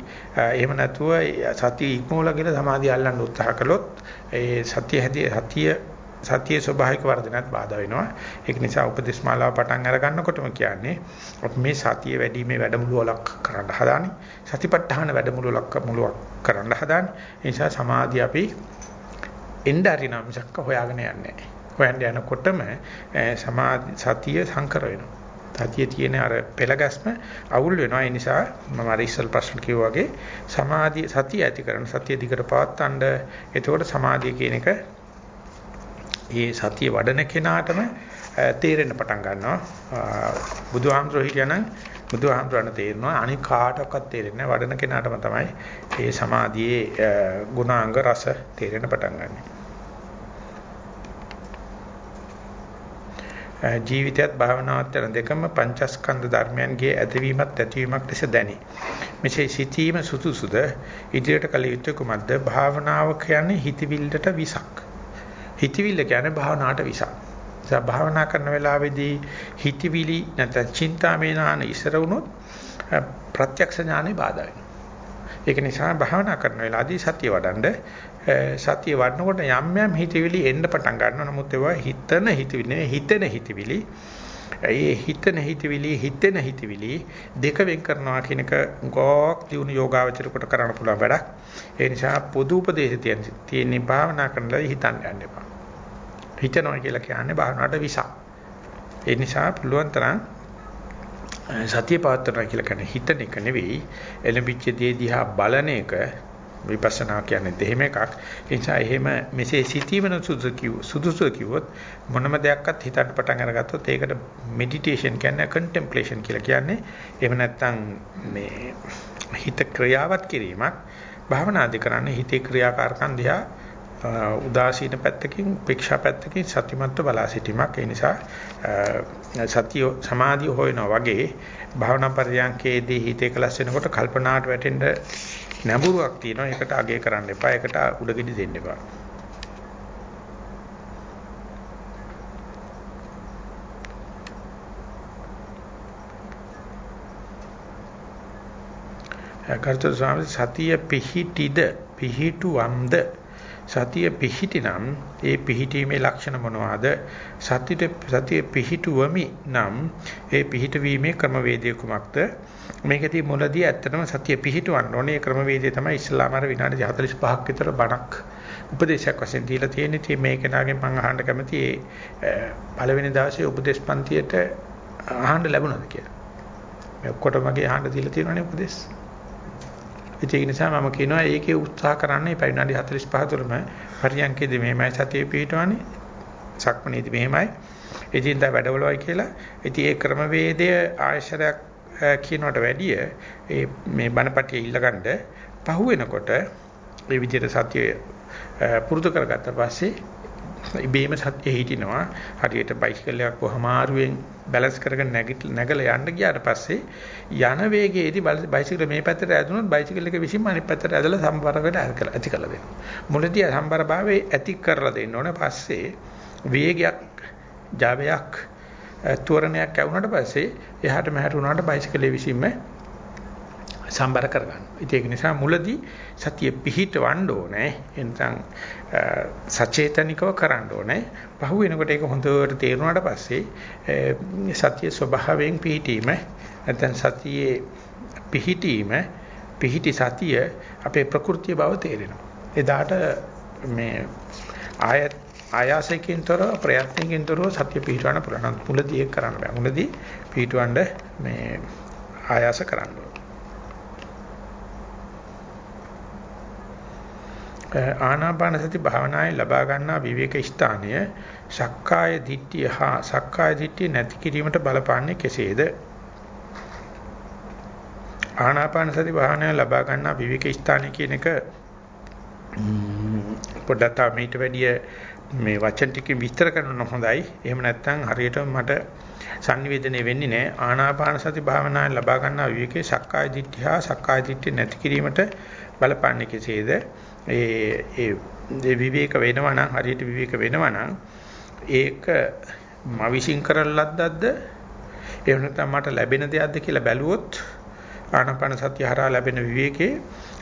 [SPEAKER 1] එහෙම නැතුව සතිය ඉක්මවලා කියලා සමාධිය අල්ලන්න උත්සාහ කළොත් ඒ සතිය හැදී සතිය සතියේ ස්වභාවික වර්ධනයත් බාධා වෙනවා. ඒක නිසා උපදේශමාලාව පටන් අර ගන්නකොටම කියන්නේ අපි මේ සතිය වැඩිීමේ වැඩමුළුවක් කරන්න හදාන්නේ. සතිපට්ඨාන වැඩමුළුවක් මුලක් කරන්න හදාන්නේ. ඒ නිසා සමාධිය අපි එන්න අරිනා මිසක් හොයාගෙන යන්නේ නැහැ. හොයන්න යනකොටම සමාධි සතිය සංකර වෙනවා. සතියේ තියෙන අර පෙළගැස්ම අවුල් වෙනවා. ඒ නිසා මම අර ඉස්සල් ප්‍රශ්න කිව්වා වගේ සමාධිය සතිය ඇති කරන සතිය දිගට පවත්තන්න එතකොට සමාධිය කියන එක ඒ සතිය වඩන කෙනාටම තේරෙන්න පටන් ගන්නවා. බුදුහාමුදුරුවෝ හිටියනම් බුදුහාමුදුරණ තේරෙනවා අනික කාටවත් තේරෙන්නේ නැහැ. වඩන කෙනාටම තමයි මේ සමාධියේ ගුණාංග රස තේරෙන්න පටන් ගන්නෙ. ජීවිතයත් භාවනාවත් යන දෙකම පංචස්කන්ධ ධර්මයන්ගේ ඇතිවීමත් ඇතිවීමක් ලෙස දැනේ. මෙසේ සිටීම සුදුසුද ඉදිරියට කළ යුත්තේ කුමක්ද? භාවනාව කියන්නේ හිතවිල්ලට විසක්. හිතවිල්ල කියන්නේ භාවනාවට විසක්. ඒ භාවනා කරන වෙලාවේදී හිතවිලි නැත්නම් චින්තාමේනාන ඉස්සර වුණොත් ප්‍රත්‍යක්ෂ ඥානෙ බාධා වෙනවා. ඒක නිසා භාවනා කරන වෙලාවේදී සතිය වඩන්ඩ සතිය වඩනකොට යම් යම් හිතවිලි එන්න පටන් ගන්නවා. නමුත් ඒවා හිතන හිතවිලි නෙවෙයි හිතෙන හිතවිලි. ඒ හිතන හිතවිලි හිතෙන හිතවිලි දෙක වෙන් කරනවා කියන එක ගෝක් දිනු යෝගාවචර කොට කරන්න පුළුවන් වැඩක්. ඒ නිසා පොදු උපදේශ තියෙන භාවනා කරනලා හිතන්න යන්න එපා. හිතනවා කියලා කියන්නේ භාවනාවට විසක්. ඒ නිසා පුළුවන් තරම් සතිය පවත්වනවා කියලා කියන්නේ හිතන එක නෙවෙයි එළඹිච්ච දේ දිහා බලන එක විපස්සනා කියන්නේ දෙහිම එකක්. ඒ නිසා එහෙම මෙසේ සිටීමන සුදුසු කිව්වොත් මොනම දෙයක්වත් හිතන්න පටන් අරගත්තොත් ඒකට මෙඩිටේෂන් කියන්නේ කන්ටෙම්ප්ලේෂන් කියලා කියන්නේ. එහෙම නැත්නම් මේ හිත ක්‍රියාවත් කිරීමක් භාවනාදි කරන්නේ හිතේ ක්‍රියාකාරකම් දිහා උදාසීන පැත්තකින් උපේක්ෂා පැත්තකින් සතිමත්ව බලා සිටීමක් ඒ නිසා සතිය සමාධිය හොයනවා වගේ භාවනා පරියන්කේදී හිතේ කලස් වෙනකොට කල්පනාට වැටෙන්න නැඹුරුවක් තියෙනවා. ඒකට අගය කරන්න එපා. ඒකට උඩගෙඩි දෙන්න එපා. කර්තෘ ස්වාමී සතිය පිහිටිද පිහිටුවම්ද? සතිය පිහිටිනම් ඒ පිහිටීමේ ලක්ෂණ මොනවාද සතිය සතිය පිහිටුවමි නම් ඒ පිහිටවීමේ ක්‍රමවේදය කුමක්ද මේකදී මුලදී ඇත්තටම සතිය පිහිටවන්න ඕනේ ක්‍රමවේදය තමයි ඉස්ලාම අර විනාඩි 45ක් විතර බණක් උපදේශයක් වශයෙන් දීලා තියෙන්නේ. ඉතින් මේ කෙනාගෙන් මම අහන්න කැමති ඒ පළවෙනි දවසේ උපදේශ පන්තියට අහන්න ලැබුණාද කියලා. මේ ඔක්කොටම මගේ අහන්න දීලා තියෙනවනේ උපදේශ. ඒක නිසා මම කියනවා ඒකේ උත්සාහ කරන්න එපා. විනාඩි 45 තුරම පරියන්කේදී මෙහෙමයි සතිය පිටවන්නේ සක්මනේදී මෙහෙමයි. එදින්දා වැඩවලයි කියලා. ඉතින් ඒ ක්‍රමවේදය ආයශරයක් කියනවට වැඩිය ඒ මේ බණපටිය ඉල්ලගන්න පහු වෙනකොට මේ විදිහට සතිය පුරුදු කරගත්ත පස්සේ ඉබේම සත්‍ය හිටිනවා හරියට බයිසිකල් එකක් කොහමාරුවෙන් බැලන්ස් කරගෙන නැගලා යන්න ගියාට පස්සේ යන වේගයේදී බයිසිකල් මේ පැත්තට ඇදුනොත් බයිසිකල් එක විසින්ම අනිත් පැත්තට ඇදලා සම්බරකට ඇති කරලා දෙනවා මුලදී සම්බර භාවයේ ඇති කරලා දෙන්න ඕනේ පස්සේ වේගයක් ජවයක් ත්වරණයක් ඇවුනට පස්සේ එහාට මෙහාට උනාට බයිසිකලේ විසින්ම සම්බර කරගන්න. ඒක නිසා මුලදී සතිය පිහිටවන්න ඕනේ. එනසම් සචේතනිකව කරන්න ඕනේ. පහු වෙනකොට ඒක හොඳට තේරුණාට පස්සේ සතිය ස්වභාවයෙන් පිහිටීම නැත්නම් සතියේ පිහිටීම පිහිටි සතිය අපේ ප්‍රകൃතිය බව තේරෙනවා. එදාට මේ ආයත් ආයාසයෙන් තොර ප්‍රයත්නකින් තොරව සතිය පිහිටවන්න පුළුවන්. මුලදී ඒක කරන්න බෑ. මුලදී පිහිටවන්න මේ ආයාස කරන්න ආනාපාන සති භාවනාවේ ලබා ගන්නා විවේක ස්ථානය සක්කාය දිට්ඨිය හා සක්කාය දිට්ඨිය නැති කිරීමට බලපාන්නේ කෙසේද? ආනාපාන සති භාවනාවේ ලබා ගන්නා විවේක ස්ථානය කියන එක පොඩ්ඩක් තව මීට වැඩිය මේ වචන ටිකකින් විස්තර කරන්න හොඳයි. එහෙම නැත්නම් හරියටම මට sannivedana වෙන්නේ නැහැ. ආනාපාන සති භාවනාවෙන් ලබා ගන්නා විවේකේ සක්කාය දිට්ඨිය හා සක්කාය දිට්ඨිය නැති කිරීමට බලපාන්නේ කෙසේද? ඒ ඒ විවේක වෙනවා නම් හරියට විවේක වෙනවා නම් ඒක මවිසින් කරන ලද්දක්ද එහෙම නැත්නම් මට ලැබෙන දෙයක්ද කියලා බැලුවොත් ආනාපාන සතිය හරහා ලැබෙන විවේකේ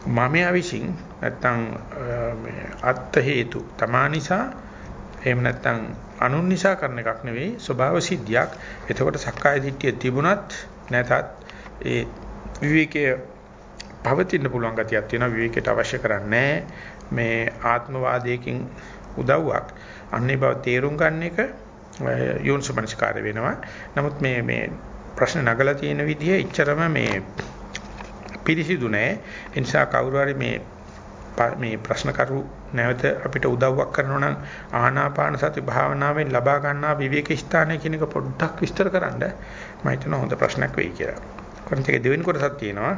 [SPEAKER 1] මම අවිසින් නැත්නම් මේ අත්ත හේතු තමානිසා එහෙම නැත්නම් අනුන් නිසා කරන එකක් නෙවෙයි ස්වභාව සිද්ධියක්. එතකොට සක්කාය දිට්ඨිය තිබුණත් නැතත් ඒ විවේකයේ පවතින්න පුළුවන් ගතියක් තියෙනවා. විවේකයට අවශ්‍ය කරන්නේ මේ ආත්මවාදයකින් උදව්වක්. අන්නේ බව තේරුම් ගන්න එක යෝනිසමනස්කාරය වෙනවා. නමුත් මේ මේ ප්‍රශ්න නගලා තියෙන විදිහ එච්චරම මේ පිරිසිදු නෑ. ඒ නිසා කවුරු හරි මේ මේ ප්‍රශ්න කරු නැවත අපිට උදව්වක් කරනවා නම් ආනාපාන සති භාවනාවෙන් ලබා ගන්නා විවේක ස්ථානය කියන එක පොඩ්ඩක් විස්තර කරන්න මම හිතනවා හොඳ ප්‍රශ්නයක් වෙයි කියලා. කොහොමද දෙවෙනි කොටසක් තියෙනවා.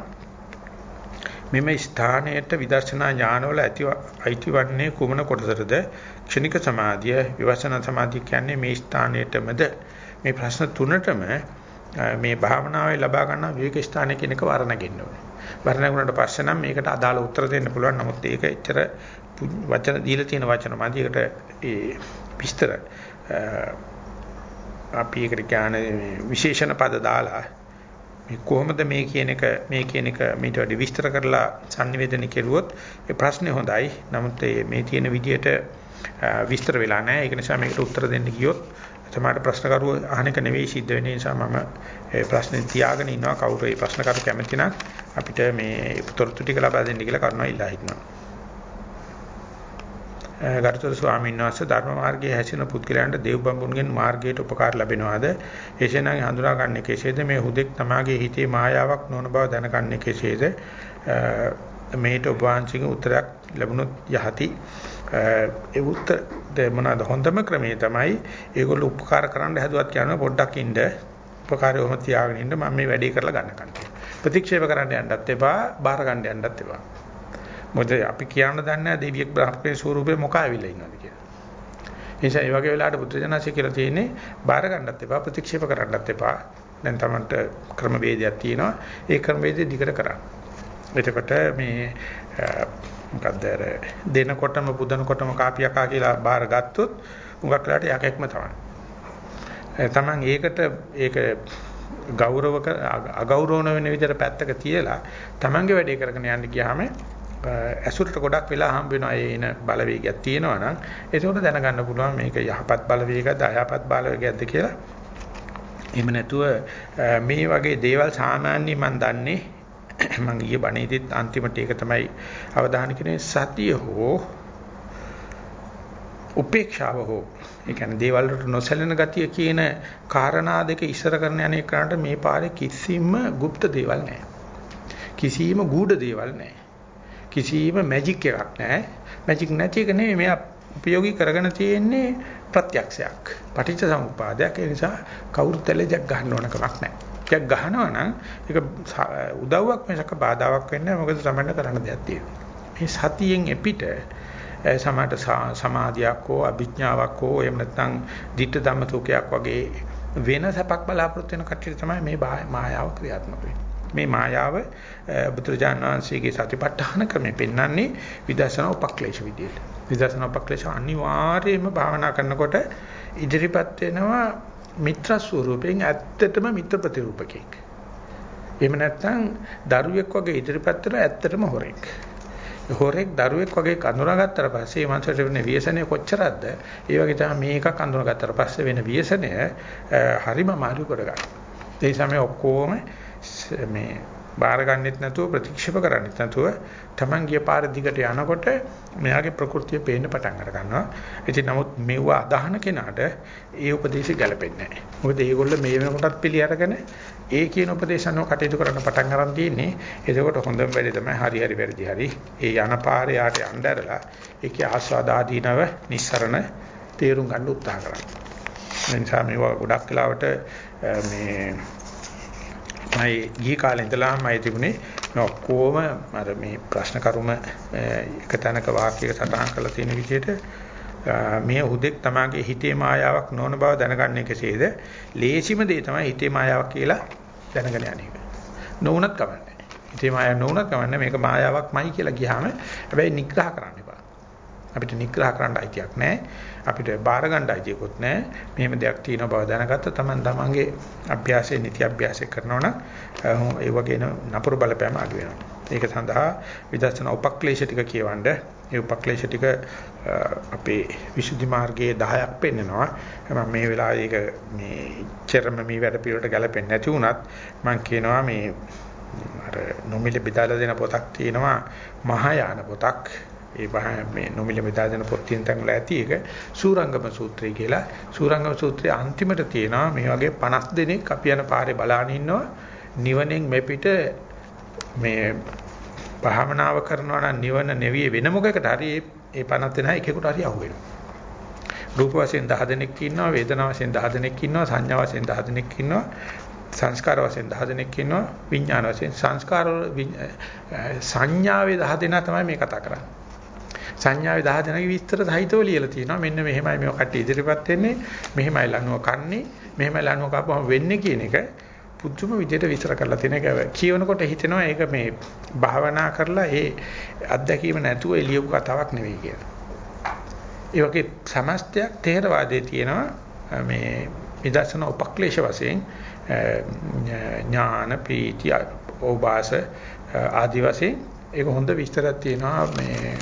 [SPEAKER 1] මෙම ස්ථානයට විදර්ශනා ඥානවල ඇති අයිතිවන්නේ කුමන කොටසටද ක්ෂණික සමාධිය විවසන සමාධිය කියන්නේ මේ ස්ථානයටමද මේ ප්‍රශ්න තුනටම මේ භාවනාවේ ලබා ගන්න විවේක ස්ථානය කියන එක වර්ණගෙන්න ඕනේ. වර්ණගුණට පස්සේ නම් මේකට අදාළ උත්තර දෙන්න පුළුවන්. නමුත් ඒක එච්චර වචන දීලා තියෙන වචන මදි ඒකට ඒ විස්තර අපි ඒකට කියන්නේ විශේෂණ පද දාලා මේ කොහොමද මේ කියන එක මේ කියන එක මීට වඩා විස්තර කරලා sannivedana කෙරුවොත් ඒ ප්‍රශ්නේ හොඳයි. නමුත් මේ තියෙන විදියට විස්තර වෙලා නැහැ. ඒක නිසා මේකට උත්තර දෙන්න ගියොත් තමයි ප්‍රශ්න කරුව අහන එක නෙවෙයි සිද්ධ වෙන්නේ නිසා මම ඒ ප්‍රශ්නේ තියාගෙන ඉන්නවා කවුරු ඒ ප්‍රශ්න කරු කැමති නම් අපිට මේ තොරතුරු ටික ලබා දෙන්න කියලා කරුණා ඉල්ලා හිටනවා. ගරුතර ස්වාමීන් වහන්සේ ධර්ම මාර්ගයේ හැසිරෙන පුද්ගලයන්ට දේව බඹුන්ගෙන් මාර්ගයට උපකාර ලැබෙනවාද? එසේනම් හඳුනාගන්නේ කෙසේද? මේ හුදෙක් තමාගේ හිතේ මායාවක් නොවන බව දැනගන්නේ කෙසේද? මේට ඔබ වහන්සේගෙන් උත්තරයක් ලැබුණොත් යහති. ඒ උත්තර මොනවාද හොඳම ක්‍රමය තමයි ඒගොල්ලෝ උපකාර කරන්න හැදුවත් කියනවා පොඩ්ඩක් ඉන්න උපකාරයවම තියාගෙන ඉන්න මම මේ වැඩේ කරලා ගන්නකම්. ප්‍රතික්ෂේප කරන්න යන්නත් එපා, බාර ගන්න යන්නත් එපා. මොකද අපි කියන්න දන්නේ දෙවියෙක් බ්‍රහ්මයේ ස්වරූපේ මොකක් ඇවිල්ලා ඉන්නවද කියලා. ඒ නිසා මේ වගේ වෙලාවට බුදුජානසී කියලා තියෙන්නේ බාර ගන්නත් එපා ප්‍රතික්ෂේප කරන්නත් එපා. දැන් Tamanට ක්‍රම වේදයක් තියෙනවා. ඒ ක්‍රම වේදේ දිගට කරන්න. එතකොට මේ මොකක්ද අර දෙනකොටම පුදනකොටම කාපියකා කියලා බාර ගත්තොත් මුගක් වෙලාට යකෙක්ම තමයි. Taman ඒකට ඒක ගෞරව අගෞරවන වෙන විදිහට පැත්තක තියලා Tamanගේ වැඩේ කරගෙන යන්න ගියාම ඇසුරට ගොඩක් වෙලා හම්බ වෙනවා ඒ එන බලවේගයක් තියෙනවා නම් ඒකෝට දැනගන්න පුළුවන් මේක යහපත් බලවේගයක්ද අයහපත් බලවේගයක්ද කියලා. එහෙම නැතුව මේ වගේ දේවල් සාමාන්‍යයෙන් මම දන්නේ මම ඊයේ බණේදීත් අන්තිමට ඒක තමයි අවධානය කෙනේ සතිය හෝ උපේක්ෂාව හෝ ඒ කියන්නේ දේවල් වලට නොසැලෙන ගතිය කියන කාරණා දෙක ඉස්සර කරන යන එකට මේ පාරේ කිසිම গুপ্ত දේවල් නැහැ. කිසිම ගූඪ දේවල් නැහැ. කිසිම මැජික් එකක් නැහැ. මැජික් නැති එක නෙමෙයි මෙයා උපයෝගී කරගෙන තියෙන්නේ ප්‍රත්‍යක්ෂයක්. පටිච්ච සමුප්පාදයක්. ඒ නිසා කවුරුත් ඇලෙජක් ගන්න ඕන කමක් නැහැ. ටිකක් ගහනවා නම් ඒක උදව්වක් මිසක බාධාවක් වෙන්නේ නැහැ. මොකද සමන්න කරන්න දෙයක් තියෙනවා. මේ සතියෙන් එපිට සමහරට සමාධියක් හෝ අභිඥාවක් හෝ එහෙම නැත්නම් ධිට්ඨ ධම්මසෝකයක් වගේ වෙන සැපක් බලාපොරොත්තු වෙන කට්ටිය තමයි මේ මායාව ක්‍රියාත්මක වෙන්නේ. මේ මායාව බුදුරජාණන් වහන්සේගේ සතිපට්ඨාන ක්‍රමෙ පෙන්වන්නේ විදර්ශනා උපක්ලේශ විදියට. විදර්ශනා උපක්ලේශ අනිවාර්යයෙන්ම භාවනා කරනකොට ඉදිරිපත් වෙනවා මිත්‍ර ස්වරූපයෙන් ඇත්තටම මිත්‍ර ප්‍රතිරූපකෙක්. එහෙම නැත්නම් දරුවෙක් වගේ ඉදිරිපත් වෙලා ඇත්තටම හොරෙක්. හොරෙක් දරුවෙක් වගේ කඳුනාගත්තට පස්සේ මේ මනසට වෙන ව්‍යසනය කොච්චරක්ද? ඒ වගේ තමයි මේක කඳුනාගත්තට පස්සේ වෙන ව්‍යසනය හරිම මාළු කරගන්න. ඒ සමේ ඔක්කොම මේ බාර ගන්නෙත් නැතුව ප්‍රතික්ෂේප කරන්නෙත් නැතුව Taman ගිය පාර දිගට යනකොට මෙයාගේ ප්‍රകൃතිය පේන්න පටන් අර ගන්නවා. ඉතින් නමුත් මෙව අදහන කෙනාට ඒ උපදේශය ගැලපෙන්නේ නැහැ. මොකද මේගොල්ලෝ මේ වෙනකොටත් පිළි අරගෙන ඒ කියන උපදේශano කටයුතු කරන්න පටන් අරන් තියෙන්නේ. එතකොට හොඳම වැඩේ තමයි හරි හරි වැරදි හරි. ඒ යන පාරේ යාට යන්න ඇරලා ඒකේ ආස්වාදාදීනව නිස්සරණ තේරුම් ගන්න උත්සාහ කරන්න. ඒ නිසා මේවා ගොඩක් වෙලාවට මේ මම ගිහි කාලේ ඉඳලාම මම තිබුණේ ඔක්කොම අර මේ ප්‍රශ්න කරුම එක තැනක වාක්‍යයක සටහන් කරලා තියෙන විදිහට මේ හුදෙක් තමාගේ හිතේ මායාවක් නොවන බව දැනගන්නේ කෙසේද? ලේසිම දේ තමයි හිතේ මායාවක් කියලා දැනගෙන යන්නේ. නොවුනත් කමන්නේ. හිතේ මායාවක් නොවුනත් කමන්නේ මේක මායාවක්මයි කියලා ගියාම හැබැයි නිග්‍රහ කරන්න එපා. අපිට නිග්‍රහ කරන්න අයිතියක් නැහැ. අපිට බාර ගන්න අයිතියකුත් නැහැ. මෙහෙම දෙයක් තියෙන බව දැනගත්ත තමන් තමන්ගේ අභ්‍යාසයේ නිති අභ්‍යාසය කරනවා නම් ඒ වගේ නපුරු බලපෑම අඩු වෙනවා. ඒක සඳහා විදර්ශනා උපක්ලේශ ටික කියවන්න. ඒ උපක්ලේශ ටික අපේ විසුද්ධි මාර්ගයේ 10ක් පෙන්නනවා. මම මේ වෙලාවේ ඒක මේ චරම මේ වැඩ පිළිවෙලට ගැලපෙන්නේ නැති වුණත් මම කියනවා මේ අර නොමිලේ බෙදාලා දෙන පොතක් තියෙනවා මහායාන පොතක් ඒ මේ නොමිල මෙදා දෙන පොත් තියෙන තැන් වල ඇති එක සූරංගම සූත්‍රය කියලා. සූරංගම සූත්‍රයේ අන්තිමට තියෙනවා මේ වගේ 50 දෙනෙක් අපි යන පාරේ බලාගෙන ඉන්නවා නිවනෙන් මෙපිට මේ භාවනාව කරනවා නම් නිවන නෙවෙයි වෙන මොකකට හරි ඒ 50 දෙනා එකෙකුට හරි අහු වෙනවා. රූප වශයෙන් 10 දෙනෙක් ඉන්නවා වේදනා වශයෙන් 10 දෙනෙක් ඉන්නවා සංඥා වශයෙන් 10 දෙනෙක් ඉන්නවා සංස්කාර වශයෙන් 10 දෙනෙක් ඉන්නවා විඥාන වශයෙන් සංස්කාර සංඥාවේ 10 දෙනා තමයි මේ කතා කරන්නේ සංඥාවේ 10 දෙනාගේ විස්තර සහිතව ලියලා තියෙනවා. මෙන්න මෙහෙමයි මේව කට්ටිය ඉදිරියපත් වෙන්නේ. මෙහෙමයි ලනුව කන්නේ. මෙහෙමයි ලනුව කපුවම වෙන්නේ කියන එක පුදුම විදිහට විස්තර කරලා තියෙන එක කියවනකොට හිතෙනවා ඒක මේ භාවනා කරලා ඒ අත්දැකීම නැතුව එළියු කතාවක් නෙවෙයි කියලා. ඒ වගේ සමස්තයක් තේරවාදයේ තියෙනවා මේ විදර්ශන උපක්ලේශ වශයෙන් ඥාන ප්‍රීති ඕබාස ආදි වශයෙන් ඒක හොඳ විස්තරයක් තියෙනවා මේ මේ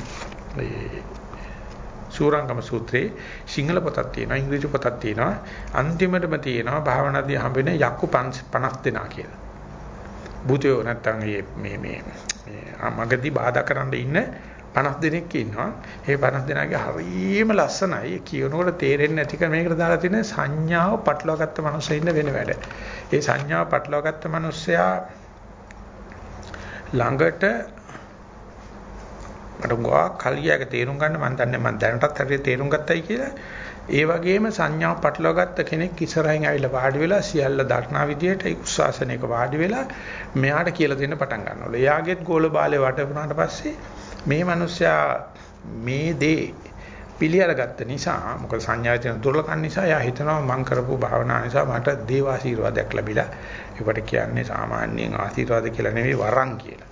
[SPEAKER 1] සූරංගම සූත්‍රයේ සිංහල පොතක් තියෙනවා ඉංග්‍රීසි පොතක් තියෙනවා අන්තිමටම තියෙනවා භාවනාදී හම්බෙන යක්කු 50 දෙනා කියලා. භූතයෝ නැත්තම් මේ මේ මේ මගදී බාධා කරන්න ඉන්න 50 දෙනෙක් ඉන්නවා. ඒ 50 දෙනාගේ හරියම ලස්සනයි. කියනකොට තේරෙන්නේ නැතික මේකට දාලා තියෙන සංඥාව පටලවාගත්ත මනුස්සය ඉන්න වෙන වැඩ. ඒ සංඥාව පටලවාගත්ත මනුස්සයා ළඟට මට ගොඩාක් කලියක තේරුම් ගන්න මම දන්නේ මම දැනටත් හරියට තේරුම් ගත්තයි කියලා. ඒ වගේම සංඥාව පටලවා ගත්ත කෙනෙක් ඉස්සරහින් ඇවිල්ලා වාඩි වෙලා සියල්ල දක්නා විදියට ඒ උස්සාසනයක වාඩි වෙලා මෙයාට කියලා දෙන්න පටන් ගන්නවා. එයාගෙත් ගෝල බාලේ වට වුණාට පස්සේ මේ මිනිස්සයා මේ දේ පිළිඅරගත්ත නිසා මොකද සංඥා තියෙන දුර්ලභකම් නිසා එයා හිතනවා මං කරපු භාවනා නිසා මට දේව ආශිර්වාදයක් ලැබිලා ඒකට කියන්නේ සාමාන්‍යයෙන් ආශිර්වාද කියලා නෙවෙයි වරම් කියලා.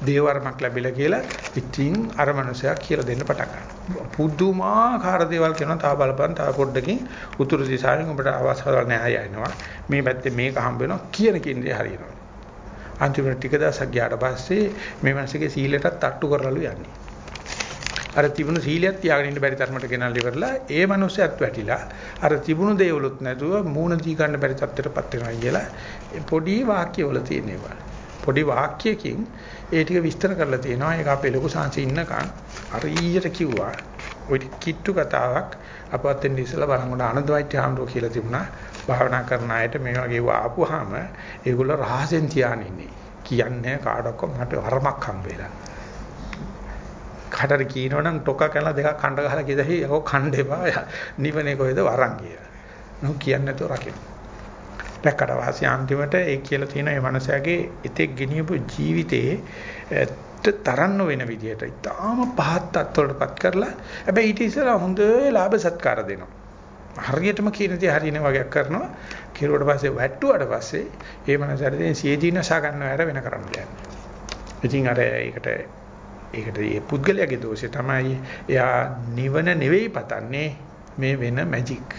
[SPEAKER 1] දේව වරමක් ලැබිලා කියලා ඉතින් අර මනුස්සයා කියලා දෙන්න පටන් ගන්නවා. පුදුමාකාර දේවල් කියනවා තාව බලපන් තාව පොඩ්ඩකින් උතුරු දිශාවෙන් ඔබට අවස්ථාවක් නැහැ යනවා. මේ පැත්තේ මේක හම්බ වෙනවා කියන කින්දේ හරියනවා. අන්තිමට ටික දවසක් ගියාට පස්සේ මේ මානසිකේ සීලයටත් තට්ටු කරලලු යන්නේ. අර තිබුණු සීලියක් තියාගෙන ඉන්න බැරි තරමට ගෙනල්ලා ඉවරලා ඒ මනුස්සයත් වැටිලා අර තිබුණු දේවලුත් නැතුව මූණ දී ගන්න බැරි තත්ත්වයටපත් වෙනවා කියලා පොඩි වාක්‍යවල තියෙනවා. පොඩි වාක්‍යයකින් ඒ ටික විස්තර කරලා තියෙනවා. ඒක අපේ ලොකු සංසි ඉන්නකන් හරියට කිව්වා. ওই කිට්ටු කතාවක් අපවත් වෙන්න ඉස්සලා බලනකොට ආනන්ද වෛද්‍ය හාමුදුරුවෝ කියලා තිබුණා. භාවනා කරන අයට මේ වගේ ආපුවාම ඒගොල්ලෝ රහසෙන් තියාගෙන ඉන්නේ. කියන්නේ කාටවත් මට වරමක් හම්බ වෙලා. කටට කියනවනම් ටොක කරලා දෙකක් කණ්ඩ ගහලා කියදහි යකෝ කණ්ඩේපා නිවනේ කොහෙද වරන් කියලා. නෝ කියන්නේ නැතුව රකින්න. දැක්කට වාසිය අන්තිමට ඒ කියලා තියෙන මේ මනසගේ ඉතෙක් ගෙනියපු ජීවිතේ තරන්න වෙන විදිහට ඉතාම පහත් තත්ත්වවලටපත් කරලා හැබැයි ඊට ඉස්සෙල්ලා හොඳ ලාභ සත්කාර දෙනවා. හරියටම කියන දේ හරියන වගේක් කරනවා. කිරුවට පස්සේ වැට්ටුවාට පස්සේ ඒ මනසට දැන් සියදීනසා ගන්නව ඇර වෙන කරන්න දෙයක්. ඉතින් අර ඒකට ඒකට මේ පුද්ගලයාගේ දෝෂය තමයි එයා නිවන නෙවෙයි පතන්නේ මේ වෙන මැජික්.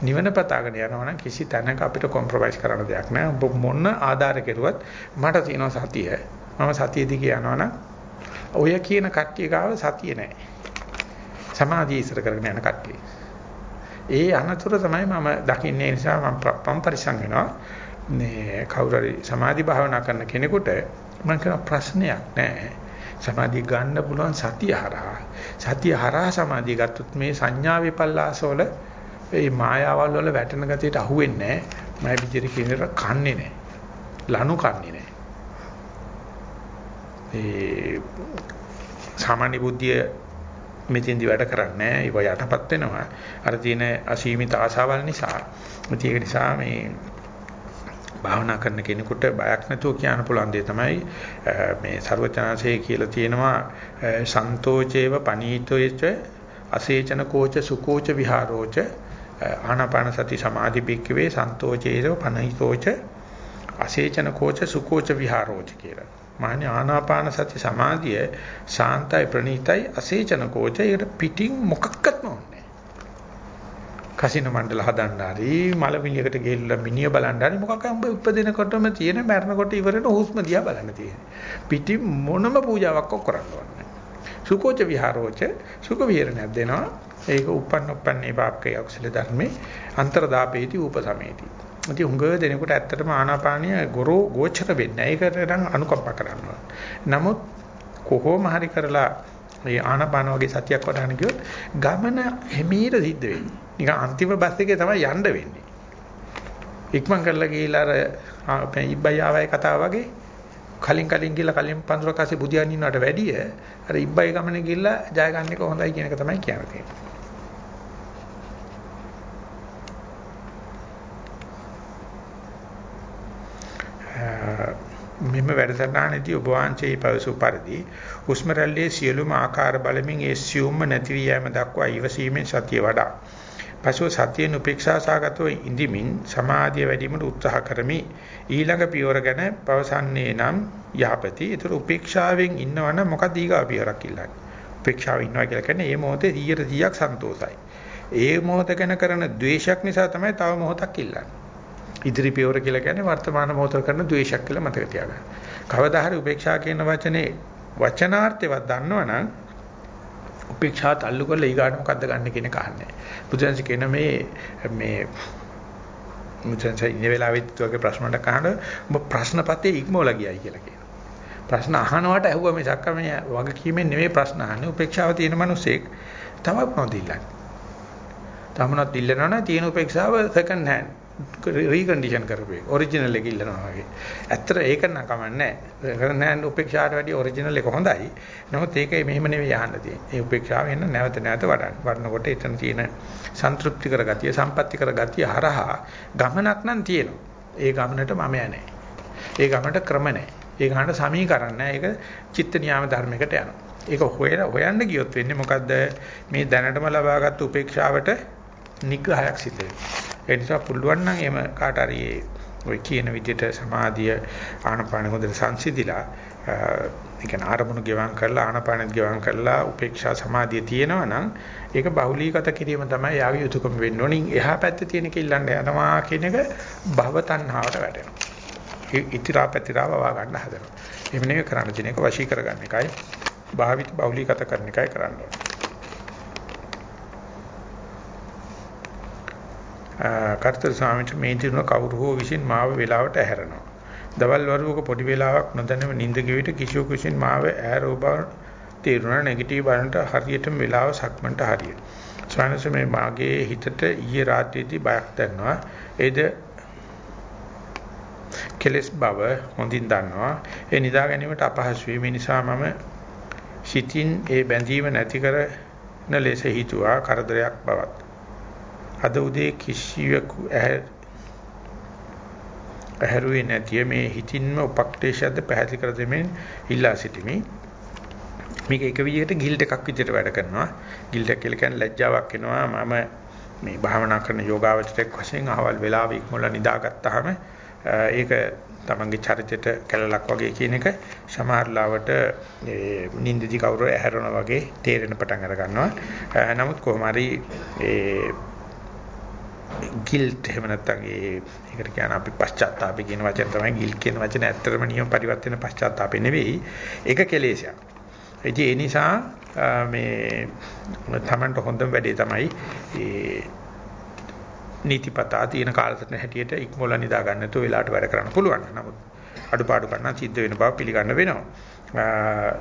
[SPEAKER 1] නිවන පතාගෙන යනවා නම් කිසි තැනක අපිට කොම්ප්‍රොමයිස් කරන්න දෙයක් නැහැ. ඔබ මොන ආධාර කෙරුවත් මට තියෙනවා සතිය. මම සතිය දිගේ යනවා නම් ඔය කියන කට්ටිය ගාව සතිය නැහැ. සමාධිය ඉස්සර කරගෙන යන කට්ටිය. ඒ අනතුර තමයි මම දකින්නේ නිසා මම පරිසං වෙනවා. මේ කවුරු හරි සමාධි භාවනා කරන කෙනෙකුට මම කියන ප්‍රශ්නයක් නැහැ. සමාධිය ගන්න පුළුවන් සතිය හරහා. සතිය හරහා සමාධිය ගත්තොත් මේ සංඥා විපල්ලාසවල ඒ මායාවල් වල වැටෙන ගතියට අහුවෙන්නේ නැහැ. මම විදිහට කියන කන්නේ නැහැ. ලනු කන්නේ නැහැ. ඒ සාමාන්‍ය බුද්ධිය මෙතෙන්දි වැඩ කරන්නේ නැහැ. ඒව යටපත් වෙනවා. අර තියෙන අසීමිත ආශාවල් නිසා. ඒක නිසා මේ භාවනා කරන කෙනෙකුට බයක් නැතුව කියන්න පුළුවන් දේ තමයි මේ ਸਰවචනාසේ කියලා තියෙනවා සන්තෝචේව පනීතෝච අසේචන කෝච සුකෝච විහාරෝච ආනාපාන සති සමාධි බික්කවේ සන්තෝචේව පනීතෝච අසේචන කෝච සුකෝච විහාරෝච කියලා. මාන්නේ ආනාපාන සති සමාධිය සාන්තයි ප්‍රණීතයි අසේචන කෝච ඒකට පිටින් මොකක්වත්ම ඕනේ කසින මණ්ඩල හදන්න හරි මලමිණියකට ගිහිල්ලා මිනිය බලන්න හරි මොකක් උඹ උපදිනකොටම තියෙන මරණකොට ඉවරන හුස්ම දිහා බලන්න තියෙන්නේ. පිටි මොනම පූජාවක් කරන්න ඕනේ. සුකෝච විහාරෝච සුඛ විහරණයක් දෙනවා. ඒක උපන්න උපන්නේ පාපකේ අකුසල ධර්මේ අන්තරදාපේති උපසමේති. ඉතින් උංග දෙනකොට ඇත්තටම ආනාපානිය ගොරෝ ගෝචර වෙන්නේ. ඒකට නම් අනුකම්ප කරනවා. නමුත් කොහොම හරි කරලා මේ ආනාපාන වගේ සතියක් වඩන්න ගියොත් ගමන හිමීර සිද්ධ වෙන්නේ. නිකන් අන්තිම බස් එකේ තමයි යන්න වෙන්නේ. ඉක්මන් කරලා ගිහිල්ලා අර ඉබ්බයි ආවයි කතාව වගේ කලින් කලින් ගිහිල්ලා කලින් පඳුර කාසේ බුදියන් ඉන්නවට වැඩිය අර ඉබ්බයි ගමනේ ගිහිල්ලා ජය ගන්න එක හොඳයි කියන එක තමයි කියන්නේ. මෙම වැඩසටහනේදී ඔබ වහන්සේ පැවසු පරිදි හුස්ම රැල්ලේ සියලුම ආකාර බලමින් ඒ සියුම්ම නැති වී යෑම දක්වා ඉවසීමෙන් සතිය වඩා පසුව සතියෙන් උපේක්ෂා සාගතව ඉඳිමින් සමාධිය වැඩිමිට උත්සාහ කරමි. ඊළඟ පියවර ගැන පවසන්නේ නම් යහපති. ඒතර උපේක්ෂාවෙන් ඉන්නවනම් මොකද ඊගා පියවරක් ඉල්ලන්නේ? උපේක්ෂාව ඉන්නවා කියලා කියන්නේ මේ මොහොතේ 100%ක් සන්තෝසයි. ඒ මොහොත ගැන කරන ද්වේෂයක් නිසා තමයි තව මොහොතක් ඉල්ලන්නේ. ඉදිරි පියවර කියලා කියන්නේ වර්තමාන මොහොත කරන ද්වේෂයක් කියලා මතක තියාගන්න. කවදා හරි උපේක්ෂා කියන වචනේ වචනාර්ථයවත් දන්නවනම් උපේක්ෂාත් අල්ලු කරලා ඊගාට මොකද්ද ගන්න කියන කහන්නේ. බුදුන්සේ කියන මේ මේ මුචන්සේ ඉන්න වෙලාවෙත් වගේ ප්‍රශ්නකට අහන ඔබ ප්‍රශ්නපතේ ඉක්මවලා ගියයි කියලා කියනවා. ප්‍රශ්න අහනවට ඇහුවා මේ සක්ක මේ වගකීමෙන් නෙමෙයි ප්‍රශ්න අහන්නේ. උපේක්ෂාව තියෙන මිනිසෙක් තවත් මොනවද ඉල්ලන්නේ? තමනත් ඉල්ලනවනේ තියෙන උපේක්ෂාව සෙකන්ඩ් හෑන්ඩ් රීකන්ඩිෂන් කරපු එක. ඔරිජිනල් එක ඉල්ලනවා වගේ. ඇත්තට ඒක නම් කමන්නේ නැහැ. නෑ උපේක්ෂාට වැඩිය ඔරිජිනල් එක හොඳයි. නමුත් ඒකේ මෙහෙම නෙවෙයි යහන්න තියෙන්නේ. ඒ උපේක්ෂාව එන්න නැවත නැවත වඩන්න. වඩනකොට එතන තියෙන සන්තුෂ්ටි කර ගතිය, සම්පatti කර ගතිය හරහා ගමනක් නම් තියෙනවා. ඒ ගමනට මම යන්නේ ඒ ගමනට ක්‍රම නැහැ. ඒක හරියට සමීකරණ නෑ. ඒක චිත්ත නියාම ධර්මයකට යනවා. ඒක හොයලා හොයන්න ගියොත් වෙන්නේ මොකද්ද? මේ දැනටම ලබාගත් උපේක්ෂාවට නිග්‍රහයක් සිද්ධ වෙනවා. ඒ නිසා පුළුවන් නම් එම කාට හරි ඔය කියන විදිහට සමාධිය ආනපාන හොඳට සංසිඳිලා ඒ කියන්නේ ආරමුණු ගෙවම් කරලා ආනපානෙත් ගෙවම් කරලා උපේක්ෂා සමාධිය තියෙනවා නම් ඒක බහුලීගත කිරීම තමයි යාගේ යුතුයකම වෙන්න ඕනේ. එහා පැත්තේ තියෙන කිල්ලන්න යනවා කියන එක භව තණ්හාවට වැටෙනවා. ඉතිරා පැතිරාව වා ගන්න හදනවා. එහෙම නෙවෙයි කරන්න තියෙන එක වශී කරගන්න එකයි භාවිත බහුලීගත කරන එකයි කරන්න ඕනේ. කර්තෘ ස්වාමීන් මේ දින කවුරු හෝ විසින් මාව වේලාවට ඇහැරෙනවා. දවල් වරුවක පොඩි වේලාවක් නොදැනව නිින්ද ගෙවිට කිසියෙකු විසින් මාව ඇරෝ බව තේරුණා නෙගටිව් බලන්ට හරියටම වෙලාව සක්මන්ට හරිය. ස්වාමීන් මේ මාගේ හිතට ඊයේ රාත්‍රියේදී බයක් දැනෙනවා. ඒද කෙලස් බව හොඳින් දන්නවා. ඒ නිදා ගැනීමට අපහසු වීම නිසා මම සිතින් ඒ බැඳීම නැති කරන ලෙස හිතුවා කරදරයක් බවත්. අද උදේ කිසියෙකු පැහැරුවේ නැතිය මේ හිතින්ම උපක්ලේශයක්ද පැහැදිලි කර දෙමින් ඉල්ලා සිටිමි. මේක එක විදිහකට ගිල්ට් එකක් විදිහට වැඩ කරනවා. ගිල්ට් එක කියලා කියන්නේ ලැජ්ජාවක් එනවා. මම මේ භාවනා කරන යෝගාවචරයක් වශයෙන් අහවල් වෙලාවෙ ඉක්මොල්ලා නිදාගත්තාම ඒක තමන්ගේ චරිතයට කැලලක් වගේ කියන එක සමහරලාවට ඒ නිින්දදි කවුරු ඇහැරෙනා වගේ තේරෙන පටන් අර ගන්නවා. නමුත් කොහොම හරි ඒ ගිල්ට් එහෙම නැත්නම් ඒ ඒකට කියන අපි පශ්චාත්තාපය කියන වචන තමයි ගිල්ට් කියන වචන ඇත්තටම නියම පරිවර්තන පශ්චාත්තාපය නෙවෙයි ඒක කෙලෙසයක්. ඉතින් ඒ නිසා මේ තමන්ට හොඳම වැඩේ තමයි ඒ නීතිපතා තියෙන කාලසටහන හැටියට ඉක්මොල නිදා ගන්න නැතුව වෙලාවට වැඩ කරන්න පුළුවන්. නමුත් අඩුපාඩු කරන්න සිද්ධ වෙන බව පිළිගන්න වෙනවා.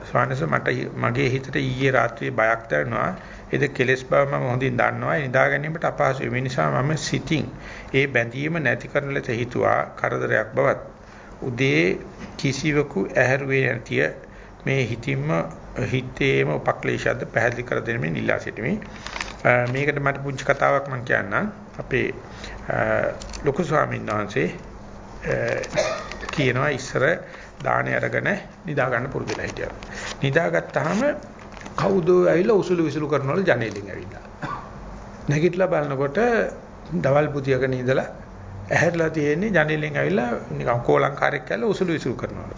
[SPEAKER 1] ස්වාමීන් මට මගේ හිතට ඊයේ රාත්‍රියේ බයක් දැනෙනවා. ඒද කෙලස් බව මම හොඳින් දන්නවා. ඒ නිදා ගැනීමට අපහසු වෙන නිසා මම සිතින් ඒ බැඳීම නැති කරන ලෙස හිතුවා කරදරයක් බවත්. උදේ කිසිවකු ඇහැරුවේ නැතිය මේ හිතින්ම හිතේම උපක්ලේශයක්ද පැහැදිලි කර දෙමින් ඉල්ලා සිටිමි. මේකට මට පුංචි කතාවක් මම කියන්නම්. අපේ ලොකු ස්වාමීන් වහන්සේ කියනවා ඉස්සර දානේ අරගෙන නිදා ගන්න පුරුදු වෙලා හිටියා. නිදාගත්තාම කවුදෝ ඇවිල්ලා උසුළු විසුළු කරනවලු ජනේලෙන් ඇවිල්ලා. නැගිටලා බලනකොට දවල් පුතියකන ඉඳලා ඇහැරලා තියෙන්නේ ජනේලෙන් ඇවිල්ලා නිකන් කෝලංකාරයක් කියලා උසුළු විසුළු කරනවලු.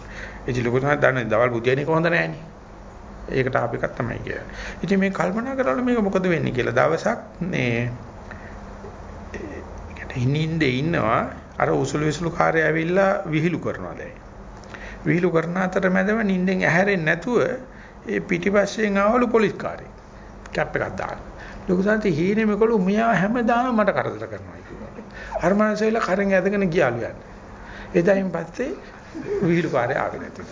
[SPEAKER 1] ඒ ලොකු තමයි දන්නේ දවල් පුතියනේ කොහොඳ නැහැනේ. ඒකට ආප එකක් තමයි කියන්නේ. ඉතින් මේ කල්පනා කරලා මේක මොකද වෙන්නේ කියලා දවසක් මේ හිනින්ද ඉන්නවා අර උසුළු විසුළු කාර්යය ඇවිල්ලා විහිළු කරනවා දැන්. විහිළු කරන අතරමැදම නිින්දෙන් ඇහැරෙන්නේ නැතුව ඒ පිටිපස්සෙන් ආවලු පොලිස් කාර්යය. කැප් එකක් දාන. ලොකු සංති හීනේ මේකළු මියා හැමදාම මට කරදර කරනවා කිව්වා. අර මනසෙල කරෙන් ඇදගෙන ගියාලු යන්නේ. එදායින් පස්සේ විහිළු කාර්යය ආවේ නැති.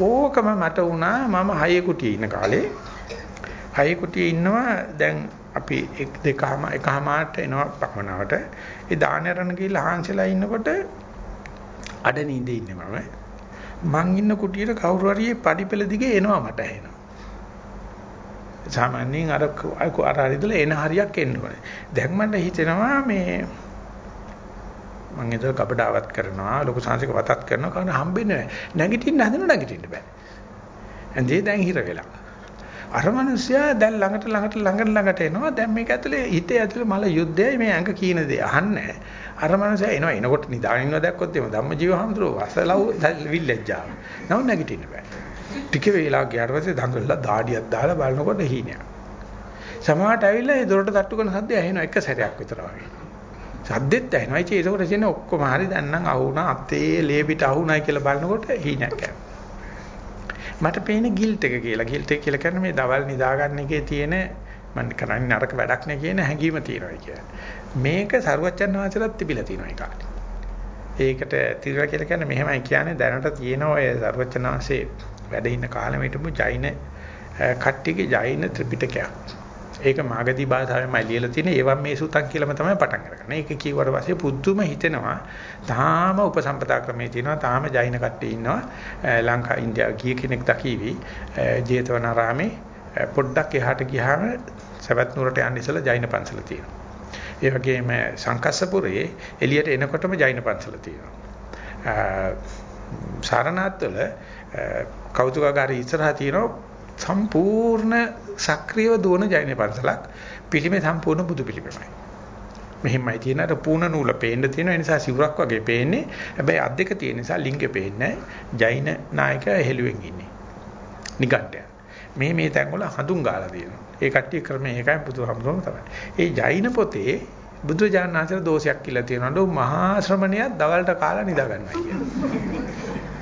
[SPEAKER 1] ඕකම මට වුණා මම හයේ කුටියේ ඉන්න කාලේ. හයේ කුටියේ ඉන්නවා දැන් අපි එක දෙකම එකමාරට එනවා පමණවට. ඒ දානරණ ගිහිල්ලා හාන්සලා ඉන්නකොට අඩ නිඳේ ඉන්නේ මම. මං ඉන්න කුටියට කවුරු හරි පඩිපෙළ දිගේ එනවා මට ඇහෙනවා. සාමාන්‍යයෙන් අර අර හරිදලා එන හරියක් එන්න ඕනේ. දැන් මට හිතෙනවා මේ මං ඒතර කපඩාවත් කරනවා ලොකු සංසික වතත් කරනවා කවන හම්බෙන්නේ නැහැ. නැගිටින්න හදන නැගිටින්න බෑ. ඇඳේ දැන් හිර වෙලා. අර මිනිස්සයා දැන් ළඟට ළඟට ළඟට ළඟට එනවා. දැන් මේක ඇතුලේ හිතේ ඇතුලේ මල යුද්ධයයි මේ ඇඟ කීන දේ අහන්නේ අර මිනිස්සයා එනවා එනකොට නිදාගෙන ඉන්නවා දැක්කොත් එම ධම්මජීව හඳුරෝ අසලව් විල්ලෙජ්ජාව. නව නැගිටින්න බෑ. ටික වේලා ගියාට පස්සේ දඟලලා දාඩියක් දාලා බලනකොට හීනයක්. සමහරට ඇවිල්ලා ඒ දොරට තට්ටු කරන සද්දය ඇහෙනවා එක සැරයක් විතර වගේ. සද්දෙත් ඇහෙනවා. ඒ ඒකෝට කියන්නේ ඔක්කොම හරි දැන් නම් අහුණා අතේ ලේ පිට අහුණයි කියලා බලනකොට හීනයක් ඇහෙනවා. මට පේන්නේ ගිල්ට් එක කියලා. ගිල්ට් එක කියලා කියන්නේ මේ දවල් නිදාගන්න එකේ තියෙන මම කරන්නේ නරක වැඩක් නේ කියන හැඟීම තියෙනවා කියන්නේ. මේක සරුවච්චන් වහන්සේලාත් තිබිලා තියෙනවා ඒකට. ඒකට තිරලා කියලා කියන්නේ මෙහෙමයි කියන්නේ දැනට තියෙන ඔය සරුවච්චන් වහන්සේ වැඩ ඉන්න කාලෙම හිටපු ජෛන කට්ටියගේ ජෛන ත්‍රිපිටකයක්. ඒක මාගදී භාෂාවෙන්මයි ලියලා තියෙන්නේ. ඒවම් මේ සුතක් කියලාම තමයි පටන් අරගන්නේ. ඒක කියවට පස්සේ පුදුම හිතෙනවා. තාම උපසම්පදා ක්‍රමේ තියෙනවා. තාම ජෛන කට්ටිය ඉන්නවා. ලංකා ඉන්දියාව ගිය කෙනෙක් දකීවි. ජේතවනාරාමේ පොඩ්ඩක් එහාට ගියාම සවැත් නුරට යන්න ඉස්සලා ජෛන පන්සල තියෙනවා. ඒ වගේම සංකස්සපුරයේ එළියට එනකොටම ජෛන පන්සල තියෙනවා. සාරනාත් වල කෞතුකාගාරී ඉස්සරහා තියෙන සම්පූර්ණ සක්‍රියව දුවන ජෛන පන්සලක් පිළිමේ සම්පූර්ණ බුදු පිළිමයි. මෙහෙමයි තියෙන අර පූර්ණ නූල පේන්න තියෙන නිසා සිවුරක් වගේ පේන්නේ. හැබැයි අත් දෙක තියෙන නිසා ලිංගෙ පේන්නේ ජෛන නායකයා හෙළුවෙන් ඉන්නේ. නිගණ්ඨය. මේ මේ තැන් වල හඳුන් ගාලා තියෙනවා. ඒ කට්ටිය ක්‍රමය ඒකයි බුදුහාමුදුරුවෝ තමයි. ඒ ජෛන පොතේ බුදුජානනාථට දෝෂයක් කියලා තියෙනවා. මහා ශ්‍රමණයා දවල්ට කාලා නිදා ගන්නවා කියන්නේ.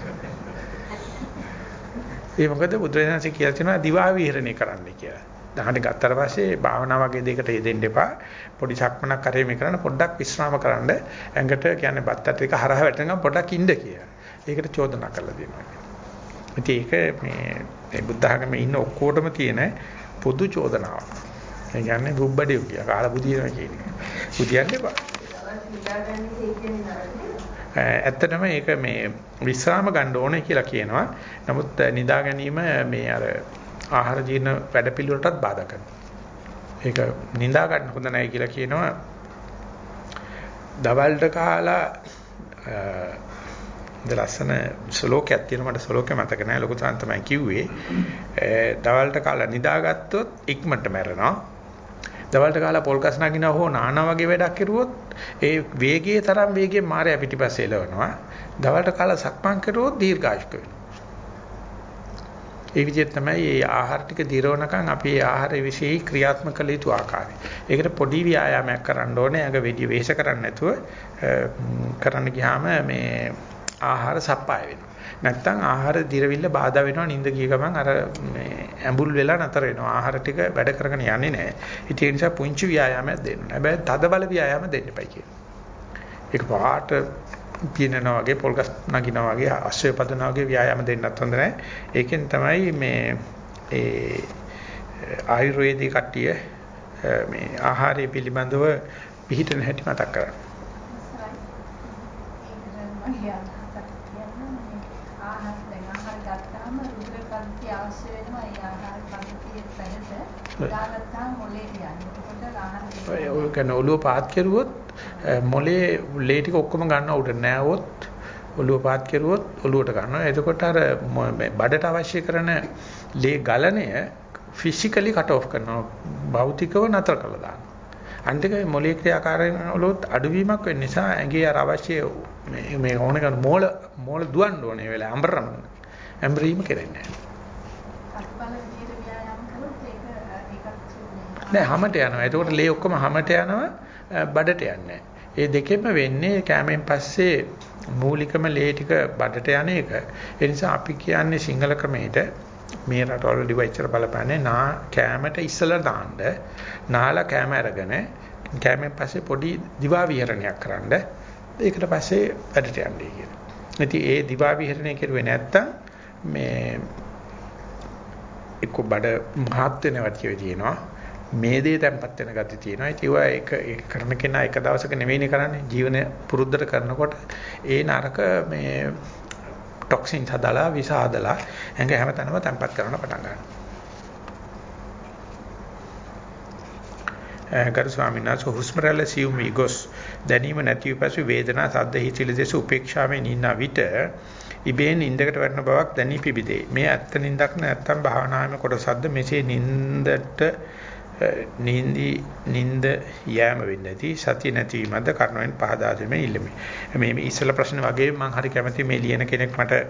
[SPEAKER 1] ඒ මොකද බුදුරජාණන්සේ කියලා තියෙනවා දිවා විහරණය කරන්න කියලා. දහඩ ගත්තට පස්සේ භාවනා වගේ දෙයකට යෙදෙන්න එපා. පොඩි සක්මනක් කරේ මේ කරන්න පොඩ්ඩක් විශ්‍රාම කරන්න. ඇඟට කියන්නේ බත්තට එක හරහ වැටෙනකම් පොඩ්ඩක් ඉන්න කියලා. ඒකට චෝදනා කරලා දෙනවා. ඉතින් ඒක මේ මේ බුද්ධ ආගමේ ඉන්න ඔක්කොටම තියෙන පොදු චෝදනාවක්. ඒ කියන්නේ බුබ්බඩියු කියලා කාලා බුදියනවා කියන එක. බුදියන්න එපා. ඇත්තටම ඒක මේ විශ්‍රාම ගන්න ඕනේ කියලා කියනවා. නමුත් නිදා ගැනීම මේ අර ආහාර ජීර්ණ වැඩපිළිවෙලටත් බාධා කරනවා. ඒක නිදා ගන්න හොඳ නැහැ කියලා කියනවා. දවල්ට කාලා ද ලස්සන ශ්ලෝකයක් තියෙනවා මට ශ්ලෝකෙ මතක නැහැ ලොකු තාන් තමයි කිව්වේ. දවල්ට කාලා නිදාගත්තොත් ඉක්මනට මැරෙනවා. දවල්ට කාලා පොල් කස් නගිනවා හෝ නානා වගේ වැඩක් කරුවොත් ඒ වේගයේ තරම් වේගයෙන් මාරයා පිටිපස්සේ එලවනවා. දවල්ට කාලා සක්මන් කරුවොත් දීර්ඝායුෂ වෙනවා. ඒ විදිහට තමයි මේ ආහාර ටික දිරවනකන් අපි ඒ ආහාරයේ විශේෂ ක්‍රියාත්මක කළ යුතු ආකාරය. ඒකට පොඩි ව්‍යායාමයක් කරන්න ඕනේ. අඟ වෙඩි වෙහෙස කරන්නේ නැතුව කරන්න ගියාම මේ ආහාර සප්පාය වෙනවා. නැත්තම් ආහාර දිරවිල්ල බාධා වෙනවා නිින්ද ගිය ගමන් අර මේ ඇඹුල් වෙලා නතර වෙනවා. ආහාර ටික වැඩ කරගෙන යන්නේ නැහැ. ඒ නිසා පුංචි ව්‍යායාමයක් දෙන්න. හැබැයි තද බල ව්‍යායාම දෙන්න එපයි කියනවා. ඒක පාට පිනනවා වගේ පොල්ගස් නගිනවා වගේ අශ්වය පදනවා වගේ ව්‍යායාම දෙන්නත් හොඳ නැහැ. ඒකෙන් තමයි මේ ඒ ආයුර්වේදී කට්ටිය මේ ආහාරය පිළිබඳව පිළිහිටන හැටි මතක් කරන්නේ. අවශ්‍ය වෙනවා ඒ ආහාර පද්ධතිය පැහැට දාගත්තාම මොලේ යන්නේ. එතකොට ආහාර ඔය කියන ඔළුව පාත් කෙරුවොත් මොලේ ලේ ටික ඔක්කොම ගන්න උඩ නෑවොත් ඔළුව පාත් කෙරුවොත් ඔළුවට ගන්නවා. එතකොට අර බඩට අවශ්‍ය කරන ලේ ගලණය ෆිසිකලි කට් ඔෆ් කරනවා. භෞතිකව නතර කරලා දානවා. අන්තික මොලේ ක්‍රියාකාරයෙන් වලත් අඩුවීමක් වෙන නිසා ඇඟේ අර අවශ්‍ය මේ මේ ඕන කරන මෝල මෝල දුවන්න ඕනේ වෙලාව අඹරන්න. ඇඹරීම කෙරෙන්නේ නැහැ. නෑ හැමට යනවා. එතකොට ලේ ඔක්කොම හැමට යනවා බඩට යන්නේ ඒ දෙකෙම වෙන්නේ කැමෙන් පස්සේ මූලිකම ලේ ටික බඩට යන එක. ඒ නිසා අපි කියන්නේ සිංහල ක්‍රමයට මේ රටවල ඩිවයිචර් බලපන්නේ නා කැමට ඉස්සලා දාන්න නාලා කැම අරගෙන කැමෙන් පස්සේ පොඩි දිවා විහරණයක් කරන්න. ඒකට පස්සේ වැඩට යන්නේ කියන. ඉතින් ඒ දිවා විහරණය කරුවේ නැත්තම් මේ එක්ක බඩ මහත් වෙනවට කියනවා මේ දේ තැම්පත් වෙන ගතිය තියෙනවා. ඒක ඒක කරන කෙනා එක දවසක නෙවෙයිනේ කරන්නේ. ජීවන පුරුද්දට කරනකොට ඒ නරක මේ ටොක්සින්ස් හදලා විස හදලා ඇඟ හැමතැනම තැම්පත් කරන්න පටන් ගන්නවා. ගරු ස්වාමීන් වහන්සේ හුස්ම රැල්ල සියුම් විගොස් දැනීම නැති වූ වේදනා සද්ද හිතිලි දෙස උපේක්ෂාවෙන් ඉන්න විට ඉබේන් නින්දකට වැටෙන බවක් දැනී පිබිදේ. මේ ඇත්ත නින්දක් නැත්තම් භාවනාවේ කොටසක්ද මෙසේ නින්දට නිින්දි නිින්ද යෑම වෙන්නේ නැති සතිය නැතිවීමද කර්ණයෙන් පහදා දෙමින් ඉල්ලමි. මේ මේ ඉස්සල ප්‍රශ්න වගේ මම හරි කැමති මේ ලියන කෙනෙක් මට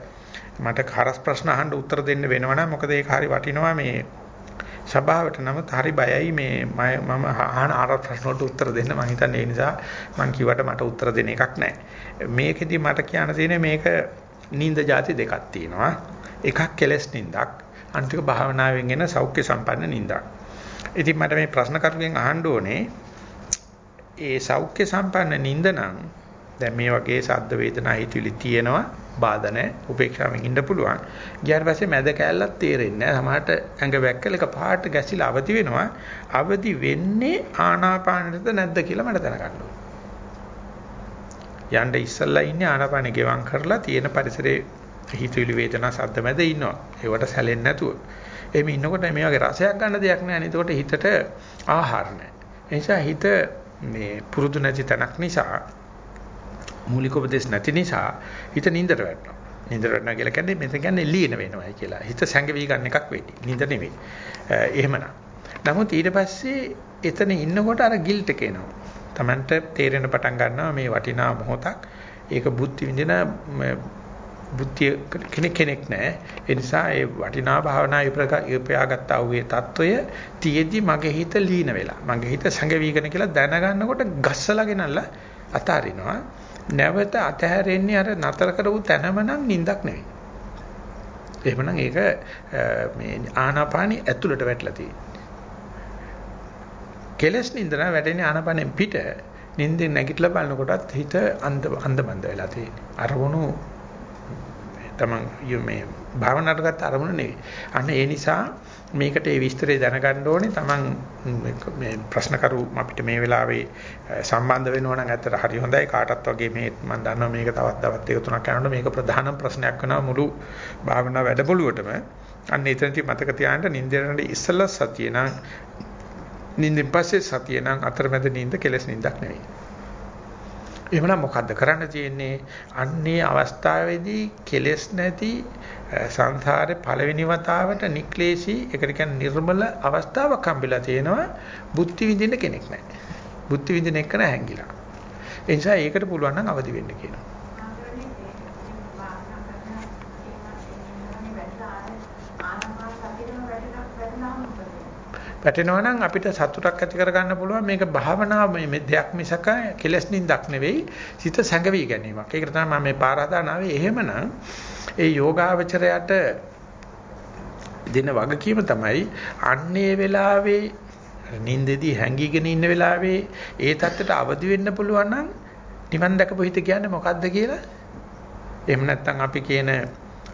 [SPEAKER 1] මට හරස් ප්‍රශ්න අහන්න උත්තර දෙන්න වෙනවනම් මොකද ඒක හරි වටිනවා මේ සභාවට නමුත් හරි බයයි මේ මම අහන ආරත් ප්‍රශ්න වලට උත්තර දෙන්න මම හිතන්නේ ඒ නිසා මම කිව්වට මට උත්තර දෙන්න එකක් නැහැ. මේකෙදි මට කියන්න තියෙන්නේ මේක නිින්ද જાති දෙකක් තියෙනවා. එකක් කෙලස් නිින්දක් අනිතික භාවනාවෙන් එන සෞඛ්‍ය සම්පන්න නිින්දක්. ඉතින් මට මේ ප්‍රශ්න කරුගෙන් අහන්න ඕනේ. ඒ සෞඛ්‍ය සම්පන්න නින්දනම් දැන් මේ වගේ සද්ද වේදනා හිතවිලි තියෙනවා බාධා නැහැ උපේක්ෂාවෙන් ඉන්න පුළුවන්. ගියාට පස්සේ මැද කැලලක් තේරෙන්නේ නැහැ. සමහරට ඇඟ වැක්කල එක පාට ගැසිලා අවදි වෙනවා. අවදි වෙන්නේ ආනාපානෙද නැද්ද කියලා මට දැනගන්න ඕනේ. යන්න ඉස්සල්ලා ඉන්නේ ආනාපානෙ ගෙවම් කරලා තියෙන පරිසරයේ හිතවිලි වේදනා සද්ද මැද ඉන්නවා. ඒවට සැලෙන්නේ නැතුව. එහෙම ඉන්නකොට මේ වගේ රසයක් ගන්න දෙයක් නැහැ නේද? ඒකට හිතට ආහාර නැහැ. ඒ නිසා හිත මේ පුරුදු නැති තැනක් නිසා මූලික උපදේශ නැති නිසා හිත නින්දට වැටෙනවා. නින්දට වැටෙනවා කියලා කියන්නේ මෙතන කියන්නේ ලීන වෙනවයි කියලා. හිත සැඟවි ගන්න එකක් වෙන්නේ. නින්ද නෙවෙයි. එහෙමනම්. නමුත් ඊට පස්සේ එතන ඉන්නකොට අර ගිල්ට් එක එනවා. Tamanට තේරෙන පටන් ගන්නවා මේ වටිනා මොහොතක්. ඒක බුද්ධ විඳින බුද්ධිය කෙනෙක් කෙනෙක් නැහැ. ඒ නිසා ඒ වටිනා භාවනා ඉපයාගත්තා වූ ඒ తত্ত্বය තියේදී මගේ හිත ලීන වෙලා. මගේ හිත සංගවිගෙන කියලා දැනගන්නකොට ගස්සලා ගෙනල්ලා අතාරිනවා. නැවත අතහැරෙන්නේ අර නතර කරපු තැනම නම් නිින්දක් නෙවෙයි. එහෙමනම් ඒක මේ ආනාපානි ඇතුළට වැටලා තියෙන්නේ. කෙලස් නිින්දන වැටෙන්නේ ආනාපානෙන් පිට. නිින්දෙන් නැගිටලා බලනකොටත් හිත අන්ධ අන්ධබන්ද වෙලා තියෙන්නේ. අරමුණු තමන් මේ භාවනාවට ගත්ත අරමුණ නෙවෙයි. අන්න ඒ නිසා මේකට ඒ විස්තරය දැනගන්න ඕනේ. තමන් මේ ප්‍රශ්න කරු අපිට මේ වෙලාවේ සම්බන්ධ වෙනවා නම් ඇත්තට හරි හොඳයි. කාටත් වගේ මේ මම දන්නවා මේක තවත් දවස් දෙක තුනක් යනකොට මේක ප්‍රධාන ප්‍රශ්නයක් වෙනවා මුළු භාවනා වැඩපොළුවටම. අන්න එතනදී මතක තියාගන්න නින්දරට ඉස්සලා සතිය නම් නින්දෙන් පස්සේ සතිය නම් අතරමැද නින්ද කෙලස් නින්දක් නෙවෙයි. එහෙමනම් මොකද්ද කරන්න තියෙන්නේ? අන්නේ අවස්ථාවේදී කෙලෙස් නැති සංසාරේ පළවෙනි වතාවට නික්ලේශී ඒකට කියන්නේ නිර්මල අවස්ථාවක් හම්බෙලා තියෙනවා. බුද්ධි විඳින්න කෙනෙක් නැහැ. බුද්ධි විඳින එක නෑ හැංගිලා. ඒ නිසා ඒකට පුළුවන් නම් අවදි වෙන්න කියනවා. වැටෙනවා නම් අපිට සතුටක් ඇති කරගන්න පුළුවන් මේක භාවනාව මේ දෙයක් මිසක කෙලස් නින්දක් නෙවෙයි සිත සැඟවි ගැනීමක්. ඒකට තමයි මම මේ පාර හදානාවේ. එහෙමනම් ඒ යෝගාවචරයට දෙන වගකීම තමයි අන්නේ වෙලාවේ නින්දෙදී හැංගීගෙන ඉන්න වෙලාවේ ඒ தත්තට අවදි වෙන්න පුළුවන් නම් නිවන් දැකපු හිත කියන්නේ මොකද්ද කියලා එහෙම නැත්නම් අපි කියන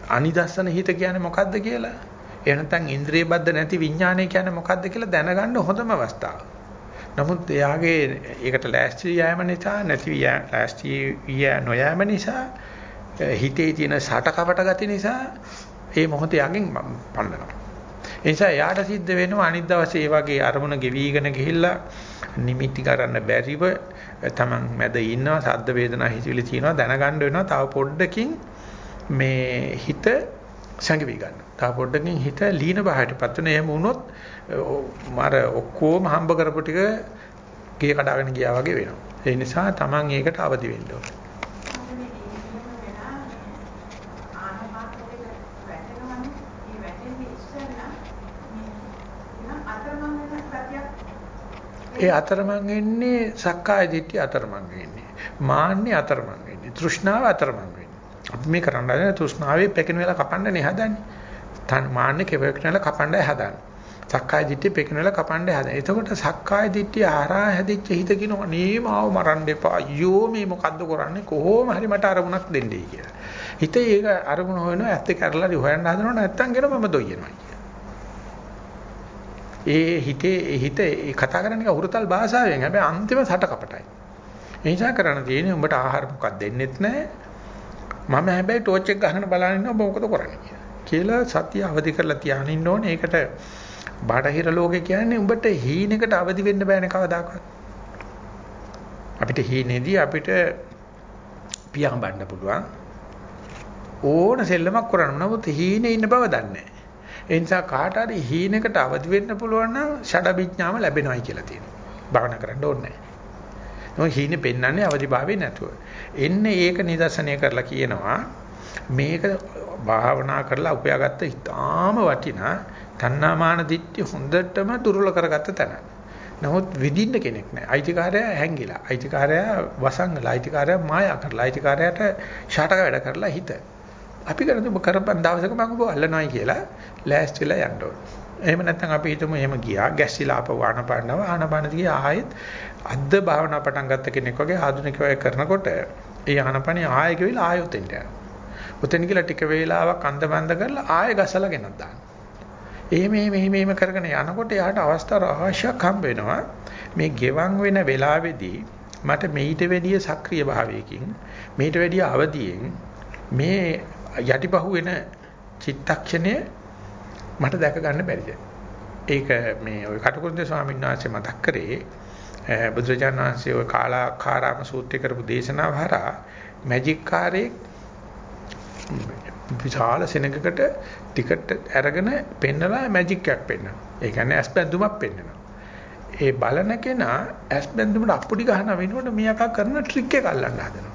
[SPEAKER 1] අනිදස්සන හිත කියන්නේ මොකද්ද කියලා එහෙම නැත්නම් ඉන්ද්‍රිය බද්ධ නැති විඥානය කියන්නේ මොකද්ද කියලා දැනගන්න හොඳම අවස්ථාව. නමුත් එයාගේ ඒකට ලෑස්ති යෑම නිසා නැති ලෑස්ති නොයෑම නිසා හිතේ තියෙන සටකවට ගති නිසා ඒ මොහොතේ යකින් පන්නනවා. ඒ නිසා එයාට සිද්ධ වෙනවා අනිත් දවසේ ඒ වගේ අරමුණ ගෙවිගෙන ගිහිල්ලා නිමිති කරන්න බැරිව තමන් මැද ඉන්නවා සද්ද වේදනා හිතවිලි තියෙනවා දැනගන්න වෙනවා තව පොඩ්ඩකින් මේ හිත සංගවි ගන්න. තා පොඩ්ඩකින් හිත ලීන භාවයටපත් වෙන එහෙම වුණොත් මර ඔක්කොම හම්බ කරපු ටික ගේ කඩාගෙන ගියා වගේ වෙනවා. ඒ නිසා Taman ඒකට අවදි වෙන්න ඕනේ. ඒ අතරමං වෙන්නේ සක්කාය දිට්ඨිය අතරමං වෙන්නේ. මාන්නේ අතරමං වෙන්නේ. තෘෂ්ණාව අතරමං වෙන්නේ. අපි මේ කරන්න හදන තෘෂ්ණාවේ පෙකින වෙලා කපන්නනේ හදන්නේ. තන් මාන්නේ කෙවෙකන වෙලා කපන්නයි හදන්නේ. සක්කාය දිට්ඨිය පෙකින වෙලා කපන්නයි හදන්නේ. එතකොට සක්කාය දිට්ඨිය ආරා හැදිච්ච හිත කියනවා නේමාව මරන්න එපා. අයියෝ මේ මොකද්ද කරන්නේ? කොහොම හරි මට අරමුණක් දෙන්නයි කියලා. හිත ඒක අරමුණ හොයනවා ඇත්ත කරලා හොයන්න හදනව නැත්තම් ගෙන මම දොයිනවා ඒ හිතේ හිත කතා කරන්නේ හුරුතල් භාෂාවෙන් හැබැයි අන්තිම සට කපටයි. ඒ නිසා කරන්න තියෙන්නේ උඹට ආහාර මොකක් දෙන්නෙත් නැහැ. මම හැබැයි ටෝච් එක ගහගෙන බලන ඉන්නවා මොකද කරන්නේ කියලා. කියලා සතිය අවදි කරලා තියාගෙන ඉන්න ඕනේ. ඒකට බාහිර ලෝකේ කියන්නේ උඹට හීනෙකට අවදි වෙන්න බෑනේ කවදාකවත්. අපිට හීනේදී අපිට පියාඹන්න පුළුවන්. ඕන සෙල්ලමක් කරන්න නමුත් හීනේ ඉන්න බව දන්නේ ඒ නිසා කාට හරි හීනෙකට අවදි වෙන්න පුළුවන් නම් ෂඩබිඥාම ලැබෙනවයි කියලා තියෙනවා. භාවනා කරන්න ඕනේ නැහැ. මොකද හීනේ පෙන්වන්නේ අවදිභාවයේ නැතුව. එන්නේ ඒක නිදර්ශනය කරලා කියනවා මේක භාවනා කරලා උපයාගත්ත ඉතාම වටිනා තණ්හාමාන දිට්ඨිය හොඳටම දුර්වල කරගත්ත තැන. නමුත් විඳින්න කෙනෙක් නැහැ. අයිතිකාරයා හැංගිලා. අයිතිකාරයා වසංගල. අයිතිකාරයා මායා කරලා. අයිතිකාරයාට ෂටක වැඩ කරලා හිත. අපි කරන්නේ කරපන් දවසක මම ඔබ අල්ලනවායි කියලා ලෑස්තිලා යන්න ඕනේ. එහෙම නැත්නම් අපි හිතමු එහෙම ගියා ගැස්සිලා ආපහු ආනපානව ආනපානදී ගියා ආයෙත් අද්ද භාවනා පටන් ගත්ත කෙනෙක් වගේ ආධුනිකව කරනකොට ඒ ආනපනේ ආයෙ ගෙවිලා ආයෙ උතෙන්ට යනවා. උතෙන් ගිහලා ටික වේලාවක් අන්දබන්ද කරලා ආයෙ ගසලා ගෙනත් දානවා. එහෙම එහෙම එහෙම එහෙම කරගෙන යනකොට යාට අවස්ථා රාශියක් හම්බ වෙනවා. මේ ගෙවන් වෙන වෙලාවේදී මට මෙයිට වැඩිය සක්‍රීය භාවයකින් මෙයිට වැඩිය අවදියෙන් මේ යටිපහුව වෙන චිත්තක්ෂණය මට දැක ගන්න බැරිද? ඒක මේ ওই කටුකුරුන්දේ ස්වාමීන් වහන්සේ මතක් කරේ බුදුරජාණන් වහන්සේ ওই කාලාකාරාම සූත්‍රය කරපු දේශනාව හරහා මැජික් කාරේ විශාල සෙනඟකට ටිකට් අරගෙන පෙන්නලා මැජික් එකක් පෙන්නනවා. ඒ කියන්නේ ඇස් බැඳුමක් පෙන්නනවා. ඒ බලන කෙනා ඇස් බැඳුමට අප්පුඩි ගහන වෙනකොට මෙයා කරන ට්‍රික් එක අල්ලන්න හදනවා.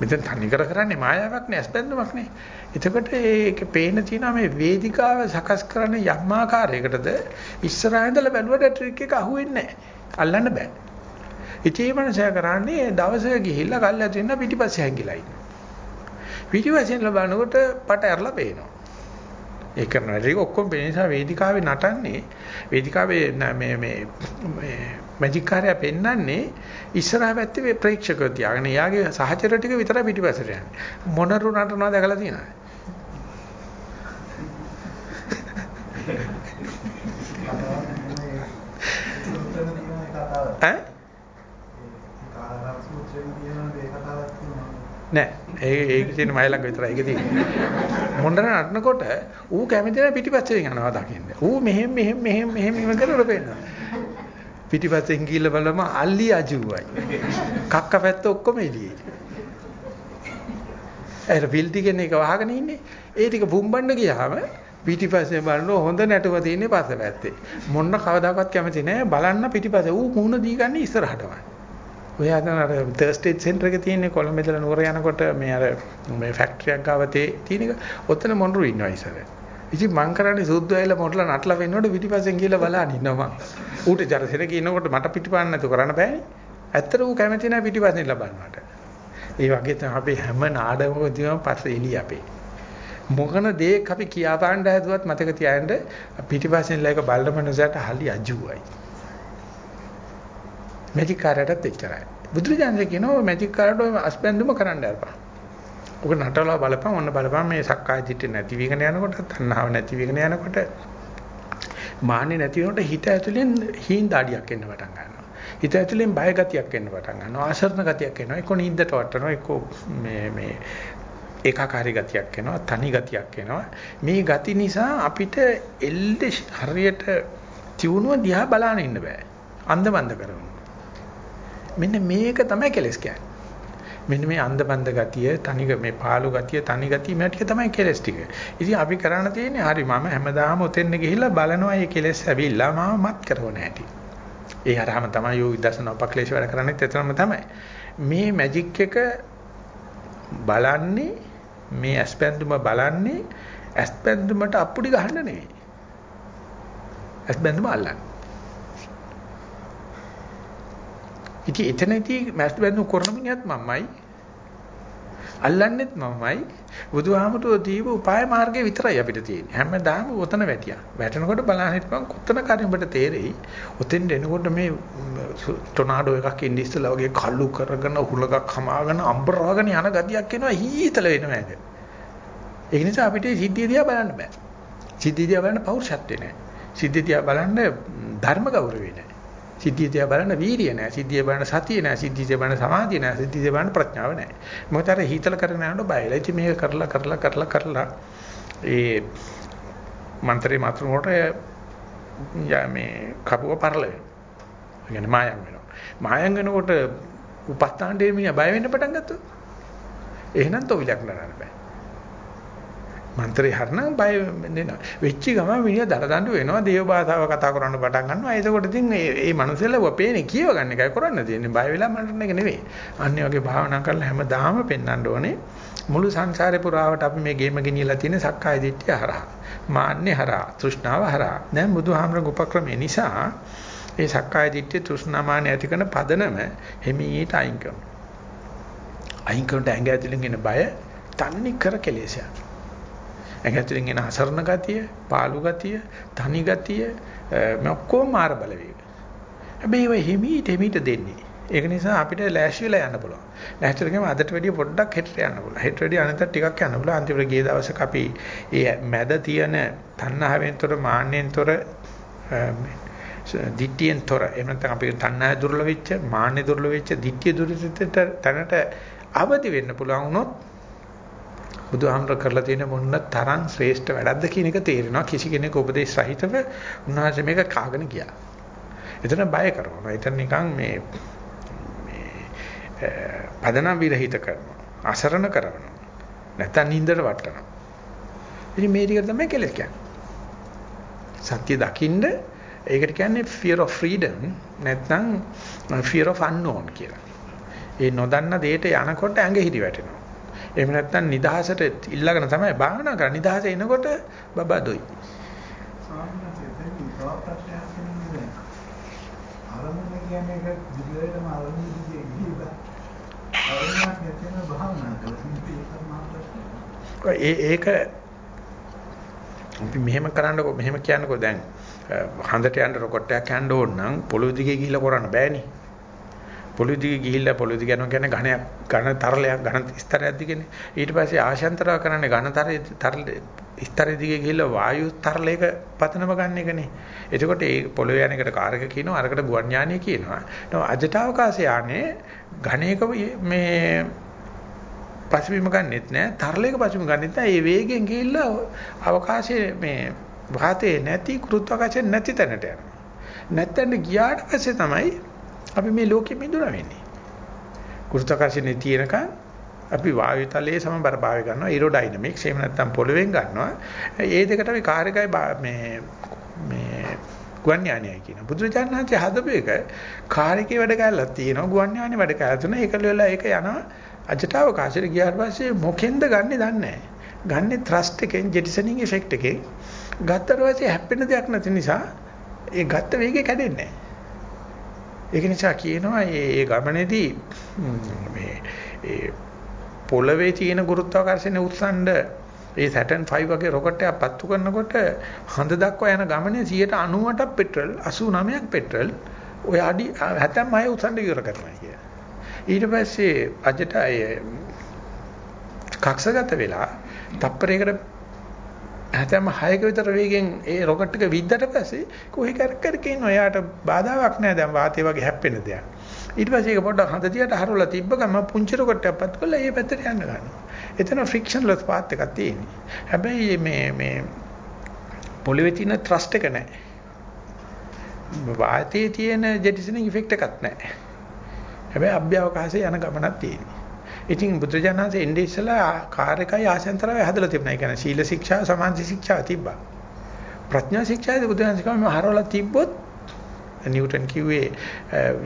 [SPEAKER 1] මෙතන තනිකර කරන්නේ මායාවක් නේ ඇස් බැඳුමක් නේ. එතකොට ඒක පේන තියෙනවා මේ වේදිකාව සකස් කරන යම් ආකාරයකටද ඉස්සරහා ඉඳලා බැලුවට ට්‍රික් එක අහුවෙන්නේ නැහැ. අල්ලන්න බෑ. ඉතින් මේ මනසයා කරන්නේ දවසක ගිහිල්ලා කල්ලා තියෙන පිටිපස්සේ හැංගිලා ඉන්නවා. පිටිපස්සෙන් ලබනකොට පට ඇරලා පේනවා. ඒ කරන වැඩ ටික ඔක්කොම පේන නිසා වේදිකාවේ නටන්නේ වේදිකාවේ මේ මේ මේ මැජික් කාර්යය පෙන්වන්නේ ඉස්සරහ පැත්තේ මේ ප්‍රේක්ෂකව තියාගෙන එයාගේ සහචර ටික විතරයි පිටිපස්සට යන්නේ. මොනරු නටනවා දැකලා තියෙනවද? ඈ? නෑ. ඒ ඒක තියෙන මයි ළඟ විතරයි. ඒක තියෙන්නේ මොණ්ඩර නටනකොට ඌ කැමති නැහැ පිටිපස්සෙන් යනවා දකින්න. ඌ මෙහෙම මෙහෙම මෙහෙම මෙහෙම මෙහෙම කරලා පේනවා පිටිපස්සෙන් ගිහිල්ලා බලම අල්ලි අජුවයි. කක්ක පැත්ත ඔක්කොම එළියේ. ඒ ෆිල්ටි කෙනෙක් එක වහගෙන ඉන්නේ. ඒ ටික බුම්බන්න ගියාම පිටිපස්සේ බලනවා හොඳ නැටුම තියෙන්නේ පස්ස පැත්තේ මොන්න කවදාකවත් කැමති නැහැ බලන්න පිටිපස්සේ ඌ මුහුණ දී ගන්න ඉස්සරහටමයි ඔය අතන අර තර්ස්ටේට් සෙන්ටර් එක තියෙන්නේ කොළඹ ඉඳලා නුවර යනකොට මේ අර මේ ෆැක්ටරියක් ගාව තියෙන එක. ඔතන මොනරු ඉන්නවා ඉස්සර. ඉතින් මං කරන්නේ සුද්ධ ඇවිල්ලා මොටලා නටලා වෙනකොට පිටිපස්සෙන් ගිහලා බලන්න ඉන්නවා මං. ඌට ජරසෙර කියනකොට මට පිටිපස්සෙන් නැතු කරන්න බෑනේ. ඇත්තට ඌ කැමති නැහැ පිටිපස්සෙන් ලබන්නට. ඒ වගේ තමයි අපි හැම නාඩගමකදීම පස්සේ එළිය අපේ. මොකන දෙයක් අපි කියා පාන්න හැදුවත් මතක තියාගන්න පිටිපස්සෙන් ලයික බලන මනසට hali අජුවයි. මැජික් කාර්යයටත් එච්චරයි. බුදුරජාණන් කියනවා මැජික් කාර්යයට අස්පැන්දුම කරන්න යපා. ඔක නටලා බලපන් ඔන්න බලපන් මේ සක්කාය දිට්ඨිය නැති වෙගෙන යනකොට තණ්හාව නැති වෙගෙන යනකොට මාන්නේ නැති වෙනකොට හිත ඇතුලෙන් හීන දාඩියක් එන්න පටන් ගන්නවා. හිත ඇතුලෙන් බය ගතියක් එන්න පටන් ගන්නවා. ආශර්ණ ගතියක් එනවා. එක්ක නිින්දට වටනවා. එක්ක මේ මේ ඒකාකාරී ගතියක් එනවා. තනි ගතියක් එනවා. මේ ගති නිසා අපිට එල්ලේ හරියට තියුණුව දිහා බලන්න ඉන්න බෑ. අන්දමන්ද කරනවා. මෙන්න මේක තමයි කෙලස් කියන්නේ. මෙන්න මේ අන්ධබන්ද ගතිය, තනික මේ පාළු ගතිය, තනි ගතිය මේ ටික තමයි කෙලස් ටික. ඉතින් අපි කරන්න තියෙන්නේ හරි මම හැමදාම ඔතෙන් ගිහිල්ලා බලනවා මේ කෙලස් ඇවිල්ලා මම මත් කරවන හැටි. ඒ හරහම තමයි යෝ විදර්ශනා උපක්ලේශ වැඩ කරන්නේත් එතරම් තමයි. මේ මැජික් එක බලන්නේ මේ ඇස්පැන්දුම බලන්නේ ඇස්පැන්දුමට අප්පුඩි ගහන්න නෙවෙයි. ඇස්පැන්දුම අල්ලන්නේ. ඉතින් එතනදී මැස්ට් බැඳු කරන මිනිහත් මමයි. අල්ලන්නෙත් මමයි. බුදුහාමුදුරුවෝ දීපු උපාය මාර්ගය විතරයි අපිට තියෙන්නේ. හැමදාම ඔතන වැටියා. වැටෙනකොට බලන්න හිටපන් කොතන කාරණේ ඔබට තේරෙයි. ඔතෙන් එනකොට මේ ටොනාඩෝ එකක් ඉන්න ඉස්සලා වගේ කල්ලු කරගෙන හුලගක් හමාගෙන අම්බරාගෙන යන ගතියක් එනවා හීතල වෙනවා ඇඟ. ඒ නිසා අපිට සිද්ධිය දිහා බලන්න බෑ. සිද්ධිය දිහා බලන්න පෞරුෂත්වේ නැහැ. සිද්ධිය දිහා බලන්න ධර්ම ගෞරවේ නැහැ. සිද්ධිය දිහා බලන වීරිය නැහැ. සිද්ධිය බලන සතිය නැහැ. සිද්ධිය දිහා බලන සමාධිය නැහැ. සිද්ධිය දිහා බලන ප්‍රඥාව නැහැ. මොකද අර හීතල කරගෙන යනකොට බයලා. ඉතින් මේක කරලා කරලා කරලා කරලා ඒ මන්ත්‍රේ මාතෘකට යා මේ කපුව පරල වෙනවා. ඒ කියන්නේ මායම් වෙනවා. මායම් වෙනකොට උපස්ථාන දෙමියා බය වෙන්න පටන් ගත්තොත් එහෙනම් තොවිලක් නරන්න බෑ. මන්ත්‍රේ හරනම් බය වෙනවා. වෙච්ච ගම මිනිහා දරදඬු වෙනවා දේව භාෂාව කතා කරන්න පටන් ගන්නවා. එතකොට ඉතින් මේ මේ මනුස්සයලව පේන්නේ කියව ගන්න එකයි කරන්න තියෙන්නේ. බය වෙලා මරන එක නෙවෙයි. අන්නේ වගේ භාවනා කරලා හැමදාම පෙන්වන්න ඕනේ. මුළු සංසාරේ පුරාවට අපි මේ ගේම ගෙනියලා තියෙන සක්කාය දිට්ඨිය හරහා. මාන්නේ හරහා, තෘෂ්ණාව හරහා. දැන් බුදුහාමරගේ උපක්‍රමය නිසා ඒ සක්කාය දිට්ඨිය තෘෂ්ණාමාන ඇති කරන පදනම හිමීට අයින් කරනවා. අයින් කරනට ඇඟ ඇතුලෙන් එන බය තන්නේ කර කෙලෙසයක්. ඇඟතුලින් එන අසරණ ගතිය, පාළු ගතිය, තනි ගතිය මේ ඔක්කොම මාර බලවේග. හැබැයි ඒව හිමීට හිමීට දෙන්නේ. ඒක නිසා අපිට ලෑස්ති වෙලා යන්න පුළුවන්. ලෑස්ති වෙලා අදට වැඩිය පොඩ්ඩක් හෙට යන්න පුළුවන්. හෙට වැඩිය අනන්ත ටිකක් යන්න පුළුවන්. අන්තිමට ගිය දවසක අපි ඒ මැද තියෙන තණ්හාවෙන්තර මාන්නෙන්තර දිට්ඨියෙන්තර එහෙම නැත්නම් අපි තණ්හාය දුර්ල වෙච්ච, මාන්නෙ දුර්ල වෙච්ච, දිට්ඨිය දුර්ල වෙච්ච තැනට අවදි වෙන්න පුළුවන් වුණොත් බුදුහාමර කරලා තියෙන මොන්න තරම් ශ්‍රේෂ්ඨ වැඩක්ද කියන එක තේරෙනවා කිසි කෙනෙක් උපදේශ සහිතව උන්වහන්සේ මේක කාගෙන ගියා. එතන බය කරනවා. එතන නිකන් මේ මේ පදනම් විරහිත කරනවා. අසරණ කරනවා. නැත්තම් නින්දට වටනවා. ඉතින් මේ ටික තමයි කෙලස් කියන්නේ. සත්‍ය දකින්න ඒකට කියන්නේ fear of freedom නැත්නම් fear of unknown කියලා. ඒ නොදන්න දෙයට යනකොට ඇඟ හිරි වැටෙනවා. එහෙම නැත්නම් නිදහසට ඉල්ලගෙන තමයි භාවනා කරන්නේ. නිදහස එනකොට බබා දොයි.
[SPEAKER 2] අරමුණ කියන්නේ ඒක විදියටම අරමුණ විදිය ගිහිල්ලා අරමුණක් නැතිව භාවනා කරලා
[SPEAKER 1] ඒ ඒක අපි මෙහෙම කරන්නකො මෙහෙම කියන්නකො දැන් හඳට යන්න රොකට් එකක් යන්න ඕන නම් පොළොව දිගේ ගිහිල්ලා කරන්න බෑනේ. පොළොව දිගේ ගිහිල්ලා පොළොව දිග යනවා කියන්නේ ඝනයක් ඝන තරලයක් ඝන ස්තරයක් දිගනේ. ඊට පස්සේ ආශාන්තරව කරන්නේ ඝන තරේ තරල ස්තරය දිගේ ගිහිල්ලා වායු තරලයක පතනම ගන්න එකනේ. එතකොට ඒ පොළොවේ යන එකට කාර්ක කියනවා අරකට ගුවන් යානිය කියනවා. නෝ අජට අවකාශ යානේ ඝනයක මේ පසුබිම ගන්නෙත් නෑ තරලයක පසුබිම ගන්නෙත් නෑ. ඒ වේගෙන් ගිහිල්ලා අවකාශයේ මේ වාතේ නැති කෘත්වාකාශයෙන් නැති තැනට යනවා. නැත්තෙන් ගියාට පස්සේ තමයි අපි මේ ලෝකෙ මිදුණා වෙන්නේ. කෘත්වාකාශයේ තියෙනකන් අපි වායු තලයේ සමබර භාවය ගන්නවා ඒරෝඩයිනමික්ස් එහෙම නැත්නම් පොළවෙන් ගන්නවා. ඒ දෙකට අපි කාර්යකයි මේ මේ ගුවන් යානයයි කියන. බුදුරජාණන් වහන්සේ හදපු එක කාර්යකේ වැඩ කැලලක් තියෙනවා ගුවන් යානේ වැඩ කැලල තුන ඒකල වෙලා ඒක යනවා අජටවකාශයට ගියාට පස්සේ මොකෙන්ද ගන්නෙ දන්නේ නැහැ. ගන්නෙ ත්‍රස්ට් එකෙන් ජෙටිසනින් ඉෆෙක්ට් එකෙන් ගත්තට පස්සේ හැප්පෙන දෙයක් නැති නිසා ඒ ගත්ත වේගය කැඩෙන්නේ ඒක නිසා කියනවා මේ ගමනේදී මේ ඒ පොළවේ තියෙන ගුරුත්වාකර්ෂණය උත්සන්න ඒ Saturn 5 වගේ රොකට් එකක් පත්තු කරනකොට හඳ දක්වා යන ගමනේ 98ක් පෙට්‍රල් 89ක් පෙට්‍රල් ඔය අඩි 76 උත්සන්න ඉවර කරනවා කිය. ඊට පස්සේ අජට කක්ෂගත වෙලා තප්පරයකට හැතැම්ම 6ක විතර වේගෙන් ඒ රොකට් එක විද්දට පස්සේ කොහේ කරක් කර කියනවා. එයාට බාධාවක් නැහැ දැන් වාතය වගේ හැප්පෙන දෙයක්. ඊට පස්සේ ඒක පොඩ්ඩක් හඳ තියට හරවලා තිබ්බ ගමන් පුංචි රොකට් එකක් පත් කරලා ඒ පැත්තට යන්න ගන්නවා. එතන ෆ්‍රික්ෂන්ලස් පාත් එකක් තියෙන්නේ. හැබැයි මේ මේ පොළවේ තියෙන ත්‍රස්ට් එක නැහැ. වාතයේ තියෙන ජෙටිසනින් ඉෆෙක්ට් එකක් නැහැ. හැබැයි අභ්‍යවකාශයේ යන ගමනක් තියෙනවා. ඉතින් බුදුජානන්සේ එන්නේ ඉස්සලා කාර්යකයි ආසන්තරය හදලා තිබුණා. ඒ කියන්නේ සීල ශික්ෂා, සමාධි ශික්ෂා තිබ්බා. ප්‍රඥා ශික්ෂාදී බුදුජානන්සේ කම හරවලා තිබ්බොත් නිව්ටන් කිව්වේ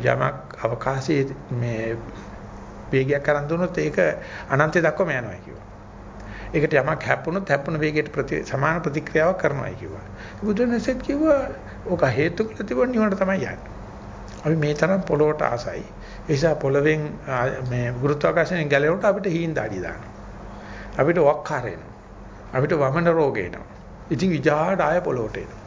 [SPEAKER 1] යමක් අවකාශයේ මේ වේගයක් කරන් දුනොත් ඒක අනන්තය දක්වාම යනවා කිව්වා. ඒකට යමක් හැප්පුණොත් හැප්පුණ වේගයට ප්‍රති සමාන ප්‍රතික්‍රියාවක් කරනවායි කිව්වා. බුදුන්සෙත් කිව්වා ඕක හේතු කළ තිබුණ නිවනට තමයි යන්නේ. අපි මේ තරම් පොළොවට ආසයි. ඒ නිසා පොළවෙන් මේ ගුරුත්වාකර්ෂණයෙන් ගැලවෙනකොට අපිට හීන දාඩිය දානවා. අපිට වක්කාර එනවා. අපිට වමන රෝග එනවා. ඉතින් විජාට ආය පොළොවට එනවා.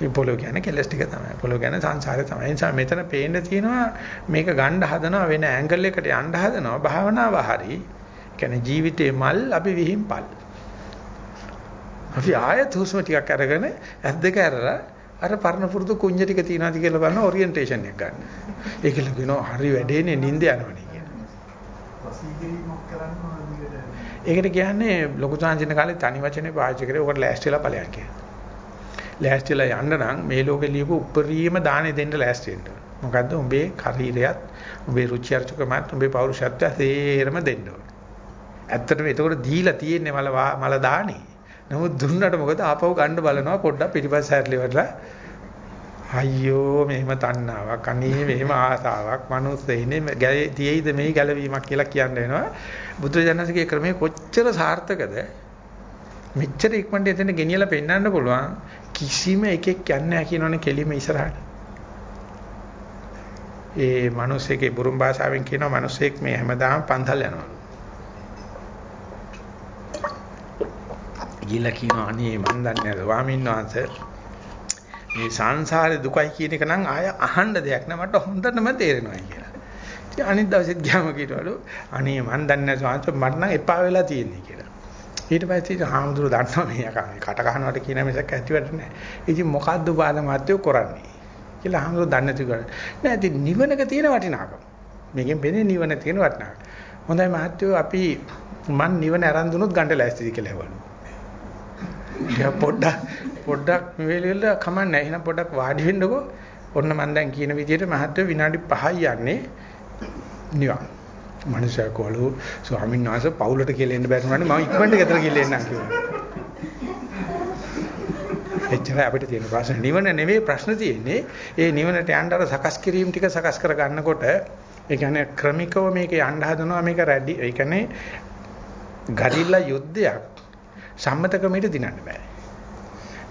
[SPEAKER 1] මේ පොළොව කියන්නේ කෙලස් ටික තමයි. පොළොව කියන්නේ සංසාරේ තමයි. ඒ නිසා මෙතන පේන්න තියෙනවා මේක ගන්න හදනවා වෙන ඇන්ගල් එකකට යන්න හදනවා. භාවනාව හරි. කියන්නේ ජීවිතේ මල් අපි විහිම්පල්. අපි ආයත හුස්ම ටිකක් අරගෙන ඇස් දෙක අරලා අර පරණ පුරුදු කුඤ්ඤ ටික තියනවාද කියලා බලන ඔරියන්ටේෂන් එක ගන්න. ඒකල කියනවා හරි වැඩේනේ නිින්ද යනවනේ කියන. ඒකට කියන්නේ ලොකු සංජින කාලේ තනි වචනේ පාවිච්චි කරේ ඔකට ලෑස්තිලා ඵලයන් කියලා. ලෑස්තිලා යන්න නම් මේ ලෝකේ ලියපු උපරිම දාණය දෙන්න ලෑස්ති වෙන්න. මොකද්ද උඹේ ශරීරයත් උඹේ රුචි අරුචිකමත් උඹේ පෞරුෂත්වය සේරම දෙන්න ඕනේ. ඇත්තටම ඒකට දීලා තියෙන්නේ මල මල දාණේ. නමුත් දුන්නට මොකද ආපහු ගන්න බලනවා පොඩ්ඩක් පිටිපස්ස හැරලිවලා අයියෝ මෙහෙම තණ්හාවක් අනේ මෙහෙම ආසාවක් මනුස්සෙයිනේ තියෙයිද මේ ගැලවීමක් කියලා කියන්න වෙනවා. බුදුජානකගේ ක්‍රමයේ කොච්චර සාර්ථකද? මෙච්චර ඉක්මනට එතන ගෙනියලා පෙන්වන්න පුළුවන්. කිසිම එකෙක් යන්නේ නැහැ කියනවනේ කෙලිම ඉස්සරහට. ඒ මිනිස්සෙගේ බුරුම් භාෂාවෙන් කියනවා මිනිස්සෙක් මේ හැමදාම පන්සල් යනවා. ගිහිල්ලා කියනවා අනේ මන් දන්නේ නැහැ ස්වාමීන් වහන්සේ මේ සංසාරේ දුකයි කියන එක නම් ආය අහන්න දෙයක් නෑ මට හොඳටම තේරෙනවා කියලා. ඉතින් අනිත් දවසෙත් ගියාම කිව්වලු අනේ මන් දන්නේ නැහැ ස්වාමීන් මට නම් එපා වෙලා තියෙන්නේ කියලා. ඊට පස්සේ හාමුදුරුවෝ දන්නවා මේ යකා කට කහනවට කියන මිසක් ඇතිවට නෑ. ඉතින් මොකද්ද බාල මාත්‍යෝ කරන්නේ? කියලා හාමුදුරුවෝ දන්නේ නැති කරා. නෑ ඉතින් නිවනක තියෙන වටිනාකම. මේකෙන් වෙන්නේ නිවන තියෙන වටිනාකම. හොඳයි මහත්තයෝ අපි මන් නිවන අරන් දුනොත් ගන්න ලෑස්තිද කියලා ඇහුවලු. ටික පොඩ්ඩක් පොඩ්ඩක් මෙවෙලෙල කමන්නේ එහෙනම් පොඩ්ඩක් වාඩි වෙන්නකෝ ඔන්න මම දැන් කියන විදිහට මහත්ව විනාඩි 5යි යන්නේ නිවන් මනුෂයා කෝලු ස්වාමීන් වහන්සේ පවුලට කියලා එන්න බැරි වුණානේ මම ඉක්මනට ගෙදර කියලා එන්නම් කිව්වා. එච්චරයි අපිට තියෙන ප්‍රශ්න. නිවන නෙවෙයි ප්‍රශ්න තියෙන්නේ. ඒ නිවනට යන්න අර සකස් කිරීම ටික සකස් කර ගන්නකොට ඒ කියන්නේ ක්‍රමිකව මේක යන්න හදනවා මේක රැඩි ඒ කියන්නේ ගරිල්ලා යුද්ධයක් සම්මත ක්‍රමයට දිනන්න බෑ.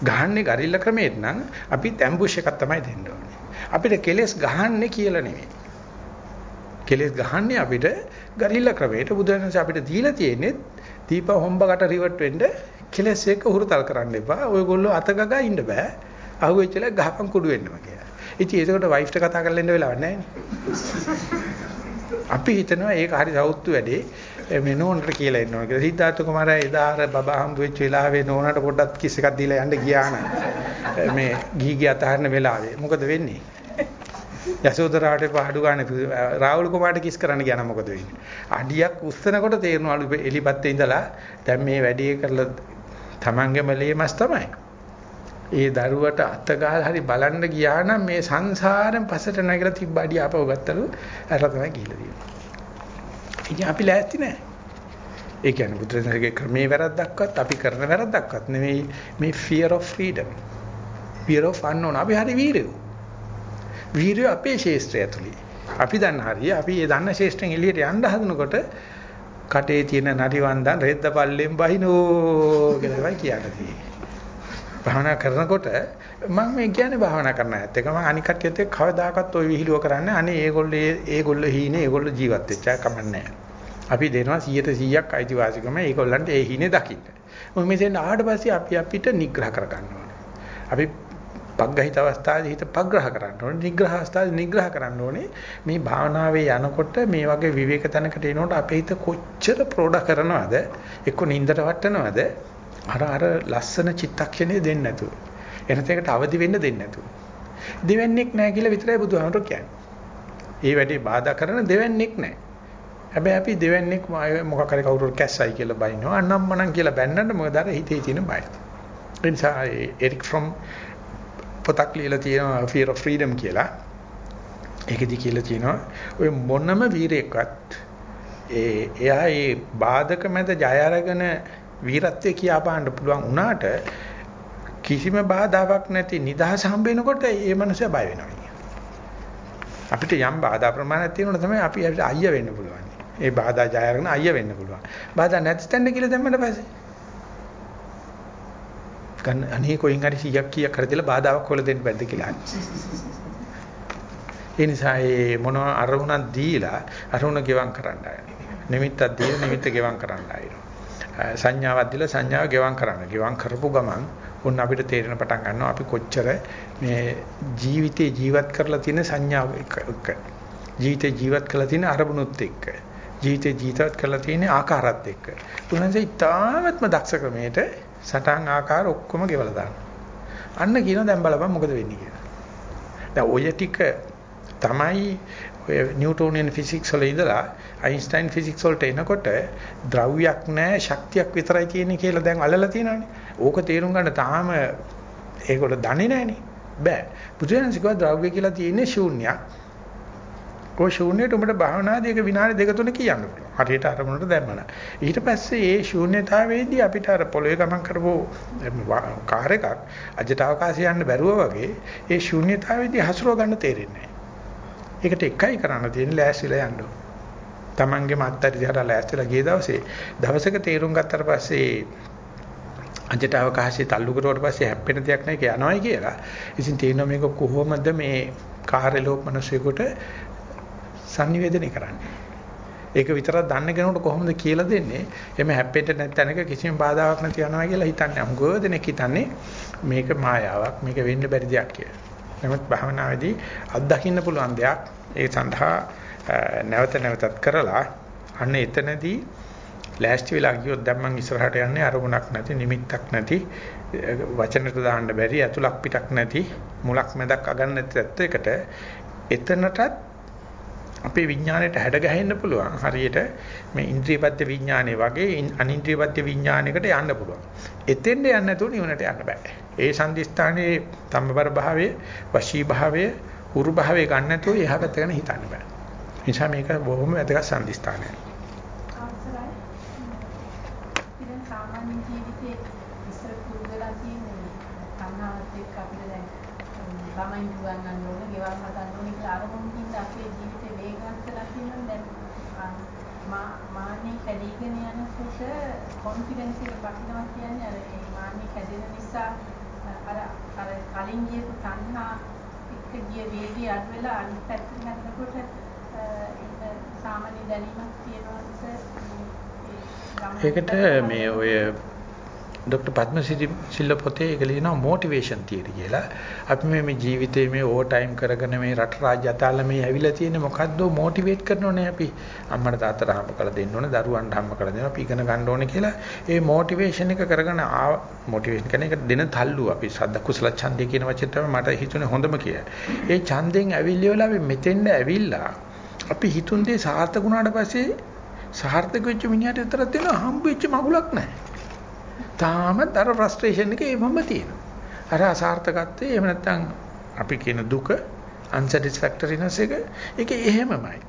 [SPEAKER 1] ගහන්නේ ගරිල්ලා ක්‍රමයට නම් අපි ඇම්බුෂ් එකක් තමයි දෙන්න ඕනේ. අපිට කෙලස් ගහන්නේ කියලා නෙමෙයි. කෙලස් ගහන්නේ අපිට ගරිල්ලා ක්‍රමයට බුදුරජාණන් අපිට දීලා තියෙන්නේ දීප හොම්බකට රිවර්ට් වෙන්න කෙලස් එක උහුරුතල් කරන්න එපා. ඔයගොල්ලෝ අත ගගා ඉන්න බෑ. අහුවෙච්චලා ගහපන් කුඩු වෙන්නම කියලා. ඉතින් ඒකට වයිෆ්ට කතා කරලා ඉන්න වෙලාවක් නැහැ අපි හිතනවා ඒක හරි සෞත්තු වැඩේ. මේ නෝනට කියලා ඉන්නවා කියලා. සිද්ධාර්ථ කුමාරයා එදා අර බබා හම්බ වෙච්ච වෙලාවේ නෝනට පොඩ්ඩක් කිස් එකක් දීලා යන්න ගියා නම් මේ ගිහි ගිය අතහරින වෙලාවේ මොකද වෙන්නේ? යසෝදරාට පහඩු ගන්න රාහුල් කුමාරට කිස් කරන්න ගියා නම් මොකද වෙන්නේ? අඩියක් උස්සනකොට තේරෙනවලු එලිපත්තේ ඉඳලා දැන් මේ වැඩේ කරලා තමන්ගේම ලේමස් තමයි. ඒ දරුවට අත ගාලා හරි බලන්න ගියා නම් මේ සංසාරෙන් පසට නැගලා තිබ්බ අඩිය ආපහු ගත්තලු අර තමයි ගිහිල්ලා තියෙන්නේ. ඉතින් අපි ලෑස්ති නැහැ. ඒ කියන්නේ බුදුරජාණන්ගේ ක්‍රමේ වැරද්දක්වත් අපි කරන වැරද්දක්වත් නෙමෙයි මේ fear of freedom. fear of unknown. අපි හරි වීරයෝ. වීරයෝ අපේ ශේෂ්ත්‍රය ඇතුළේ. අපි දන්න හරිය අපි ඒ දන්න ශේෂ්ත්‍රෙන් එළියට යන්න හදනකොට කටේ තියෙන නරිවන්දන් රෙද්ද පල්ලෙන් බහිනෝ කියලා තමයි කියන්නේ. භාවනා කරනකොට මම මේ කියන්නේ භාවනා කරන ඇත්ත එක මම අනික් කට්ටියත් එක්ක කවදාකවත් ওই විහිළුව කරන්නේ අනේ ඒගොල්ලෝ ඒගොල්ලෝ හීනේ ඒගොල්ලෝ ජීවත් වෙච්ච අය කමන්නේ අපි දෙනවා 100ට 100ක් අයිතිවාසිකම ඒගොල්ලන්ට ඒ හීනේ දකින්න. මොකද මෙතෙන් ආවට පස්සේ අපි අපිට නිග්‍රහ කර ගන්න ඕනේ. අපි පග්ගහිත අවස්ථාවේ හිත පග්‍රහ කරන්න ඕනේ. නිග්‍රහ අවස්ථාවේ නිග්‍රහ කරන්න ඕනේ. මේ භාවනාවේ යනකොට මේ වගේ විවේක තැනකට එනකොට අපේ හිත කොච්චර ප්‍රෝඩ කරනවද? එක්ක නින්දට වටනවද? අර අර ලස්සන චිත්තක්ෂණය දෙන්නේ නැතුව. එනතේකට අවදි වෙන්න දෙන්නේ නැතුව. දෙවන්නේක් නැහැ කියලා විතරයි බුදුහාමර කියන්නේ. ඒ වැඩේ බාධා කරන දෙවන්නේක් නැහැ. හැබැයි අපි දෙවන්නේක් මොකක් හරි කවුරු කැස්සයි කියලා බයිනවා. අනම්මනම් කියලා බැන්නට මොකද අර හිතේ තියෙන බය. ඒ නිසා එරික් ෆ්‍රොම් පොතක් ලියලා තියෙනවා fear of freedom කියලා. ඒකෙදි කියලා තියෙනවා ඔය මොනම වීරයෙක්වත් ඒ එයා ඒ බාධක මැද ජය අරගෙන වීරත්වයේ කියා පාන්න පුළුවන් වුණාට කිසිම බාධාවක් නැති නිදහස හම්බ වෙනකොට ඒ මනුස්සයා බය වෙනවා. අපිට යම් බාධා ප්‍රමාණයක් තියෙනකොට තමයි අපි අයිය වෙන්න පුළුවන්. ඒ බාධා ජය අරගෙන අයිය වෙන්න පුළුවන්. බාධා නැති තැන කියලා දැම්මම පස්සේ ගන්න අනේ කොයින් හරි 100ක් කීයක් හරි දලා බාධාවක් හොල දෙන්න බැද්ද කියලා. ඒ නිසා මේ මොනවා අරමුණක් දීලා අරමුණ ගෙවම් කරන්න ආය. නිමිත්තක් දීලා නිමිත්ත ගෙවම් කරන්න ආයෙනවා. සංඥාවක් දීලා සංඥාව ගෙවම් කරන්න. ගෙවම් කරපු ගමන් උන් අපිට තේරෙන පටන් ගන්නවා අපි කොච්චර මේ ජීවිතේ ජීවත් කරලා තියෙන සංඥාව එක්ක. ජීවිතේ ජීවත් කරලා තියෙන අරමුණුත් එක්ක. ජීවිතේ ජීවත් කරලා තියෙන ආකාරات එක්ක. උන්වහන්සේ ඉතාමත්ම දක්ෂ ක්‍රමයට සටහන් ආකාර ඔක්කොම ගෙවලා දානවා. අන්න කියනවා දැන් බලපන් මොකද වෙන්නේ කියලා. දැන් ඔය ටික තමයි ඔය නිව්ටෝනියන් ෆිසික්ස් වල ඉඳලා අයින්ස්ටයින් ෆිසික්ස් වලට එනකොට ද්‍රව්‍යයක් නැහැ ශක්තියක් විතරයි තියෙන්නේ කියලා දැන් අල්ලලා තියෙනවානේ. ඕක තේරුම් ගන්න තාම ඒකට දන්නේ නැහනේ. බෑ. බුදුරජාණන් කිව්වා ද්‍රව්‍ය කියලා තියෙන්නේ ශූන්‍යයක්. කො ශූන්‍යයට උඹට භාවනාදී එක විනාඩි දෙක තුන කියන්න පුළුවන්. හරියට අරමුණට දැම්මන. ඊට පස්සේ ඒ ශූන්‍යතාවයේදී අපිට අර පොළවේ ගමන් කරපු කාර් එකක් අජට අවකාශය යන්න බැරුව වගේ ඒ ශූන්‍යතාවයේදී හසුරව ගන්න තේරෙන්නේ නැහැ. ඒකට එකයි කරන්න තියෙන්නේ ලෑස්තිලා යන්න ඕන. Tamange මත්තර දිහාට ලෑස්තිලා ගිය දවසේ දවසක තේරුම් ගත්තට පස්සේ අජට අවකාශයේ තල්ලු කරුවට පස්සේ හැප්පෙන දෙයක් නැහැ ඒක යනවායි කියලා. ඉතින් තේරෙනවා මේක කොහොමද මේ කාර්යලෝක මිනිසෙකුට sannivedanaya කරන්නේ. ඒක විතරක් දන්න කෙනෙකුට කොහොමද කියලා දෙන්නේ? එමෙ හැප්පෙන්න නැත්නම් කිසිම බාධාවක් නැති යනවා කියලා හිතන්නේ. අමුගෝ දෙනෙක් හිතන්නේ මේක මායාවක්, මේක වෙන්න බැරි දෙයක් කියලා. නමුත් භාවනාවේදී අත්දකින්න පුළුවන් දෙයක්. ඒ සඳහා නැවත නැවතත් කරලා අන්න එතනදී ලෑස්ති වෙලා ගියොත් දැන් මම ඉස්සරහට යන්නේ අරමුණක් නැති නිමිත්තක් නැති වචනට දාන්න බැරි අතුලක් පිටක් නැති මුලක් මැදක් අගන්න නැති එකට එතනටත් අපේ විඥාණයට හැඩ ගැහෙන්න පුළුවන් හරියට මේ ඉන්ද්‍රියපත්‍ය විඥානයේ වගේ අනින්ද්‍රියපත්‍ය විඥානයකට යන්න පුළුවන් එතෙන්ද යන්න නැතුව නිවනට යන්න බෑ ඒ සංදිස්ථානයේ සම්බර භාවයේ වශී භාවයේ හුරු භාවයේ ගන්න නැතුව එහා පැත්ත ගැන හිතන්න බෑ නිසා මේක බොහොම වැදගත් සම්දිස්ථානයක්.
[SPEAKER 3] අවසරයි. ඉතින් සාමාන්‍ය ජීවිතේ ඉස්සර පුරුදු වෙලා තියෙන තණ්හාවත් එක්ක අපිට දැන් ළමයින් ගන්නන්න ඕනේ, ගෙවල් හදන්න ඕනේ කියලා අරමුණකින් අපේ ජීවිතේ වේගවත් වෙලා තියෙනවා දැන් මා මාන්නේ කැඩීගෙන යනකොට කොන්ෆිඩන්ස් එක බහිනවා කියන්නේ අර ඒ මාන්නේ කැඩෙන නිසා අර අර කලින් ගියපු තණ්හා එක්ක ගිය වේගය අඩු වෙලා අනිත් පැත්තට හැදෙනකොට ඒක සාමාන්‍ය දැනීමක් තියෙනවා.
[SPEAKER 1] ඒකට මේ ඔය ડોક્ટર පද්මසිරි සිල්ල පොතේ ඒක ලියනවා මොටිවේෂන් තියරි කියලා. අපි මේ මේ ජීවිතේ මේ ඕවර් ටයිම් කරගෙන මේ රට රාජ්‍ය අතාල මේ ඇවිල්ලා තියෙන්නේ මොකද්ද මොටිවේට් කරනෝනේ අපි. අම්මට තාත්තට හම්බ කරලා දෙන්න ඕනේ, දරුවන්ට හම්බ කරලා දෙනවා, අපි ඉගෙන ගන්න ඕනේ කියලා. ඒ මොටිවේෂන් එක කරගෙන ආ මොටිවේෂන් කියන එක දෙන තල්ලු අපි සද්ද කුසල ඡන්දය කියන වචනේ තමයි මට හිතුනේ හොඳම කියලා. ඒ ඡන්දෙන් ඇවිල්ලිවලා අපි මෙතෙන්ද ඇවිල්ලා අපි හිතුන් දේ සාර්ථක වුණාට පස්සේ සාර්ථක වෙච්ච මිනිහට විතරක් දෙනවා හම්බ වෙච්ච මගුලක් නැහැ. තාමත් අර ෆ්‍රස්ට්‍රේෂන් එක එවම තියෙනවා. අර අසාර්ථකත්වයේ එහෙම නැත්නම් අපි කියන දුක unsatisfactoriness එක ඒක එහෙමමයි.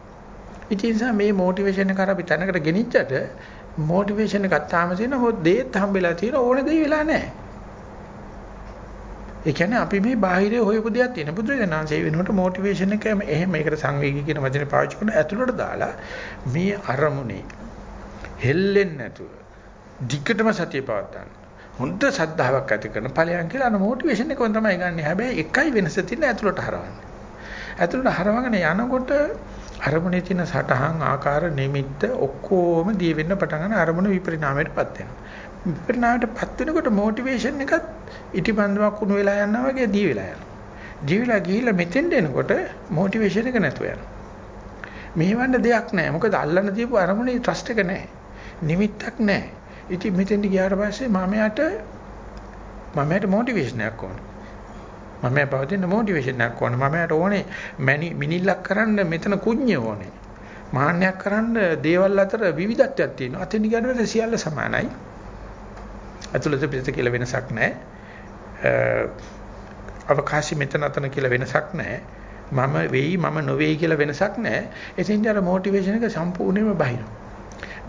[SPEAKER 1] ඉතින් නිසා මේ මොටිවේෂන් එක අපි තැනකට ගෙනිච්චට මොටිවේෂන් එකක් තාම තියෙන මොකද දේත් හම්බෙලා තියෙන ඕන දේ වෙලා නැහැ. ඒ කියන්නේ අපි මේ බාහිරේ හොයපු දෙයක් තියෙන බුදුරජාණන්සේ වෙනකොට මොටිවේෂන් එක එහෙම මේකට සංවේගී කියන වචනේ පාවිච්චි කරන ඇතුළට දාලා මේ අරමුණේ හෙල්ලෙන්නේ නැතුව දිගටම සතිය පවත්වන්න. හොඳ සද්ධාාවක් ඇති කරන ඵලයන් කියලා අන මොටිවේෂන් එකෙන් තමයි ගන්න. හැබැයි එකයි වෙනස තියෙන්නේ ඇතුළට හරවන්නේ. ඇතුළට හරවගෙන යනකොට අරමුණේ තියෙන සටහන් ආකාර නිමිත්ත ඔක්කොම දී වෙන්න පටන් ගන්න අරමුණ විපරිණාමයටපත් වෙනවා. විපරිණාමයටපත් වෙනකොට මොටිවේෂන් එකත් ඉටිබන්දුවක් උණු වෙලා යනවා වගේ දී වෙලා යනවා. දී වෙලා ගිහිල්ලා මෙතෙන්ට එනකොට මොටිවේෂන් එක නැතුව යනවා. මෙහෙවන්න දෙයක් නැහැ. මොකද අල්ලන්න දීපු අරමුණේ ට්‍රස්ට් එක නැහැ. නිමිත්තක් නැහැ. ඉතින් මෙතෙන්ට ගියාට පස්සේ මමයට මමයට මොටිවේෂන් එකක් ඕනේ. මම පවතින මොටිවේෂන් එකක් ඕනේ. මමයට ඕනේ මිනිල්ලක් කරන්න මෙතන කුඤ්ඤ ඕනේ. මාන්නයක් කරන්න දේවල් අතර විවිධත්වයක් තියෙනවා. අතෙන් ගියාට පස්සේ සියල්ල සමානයි. අතුලත පිටත කියලා වෙනසක් නැහැ. අවකාශي මෙතන අතන කියලා වෙනසක් නැහැ. මම වෙයි මම නොවේයි කියලා වෙනසක් නැහැ. එතෙන්දී අර මොටිවේෂන් එක සම්පූර්ණයෙන්ම බහිනවා.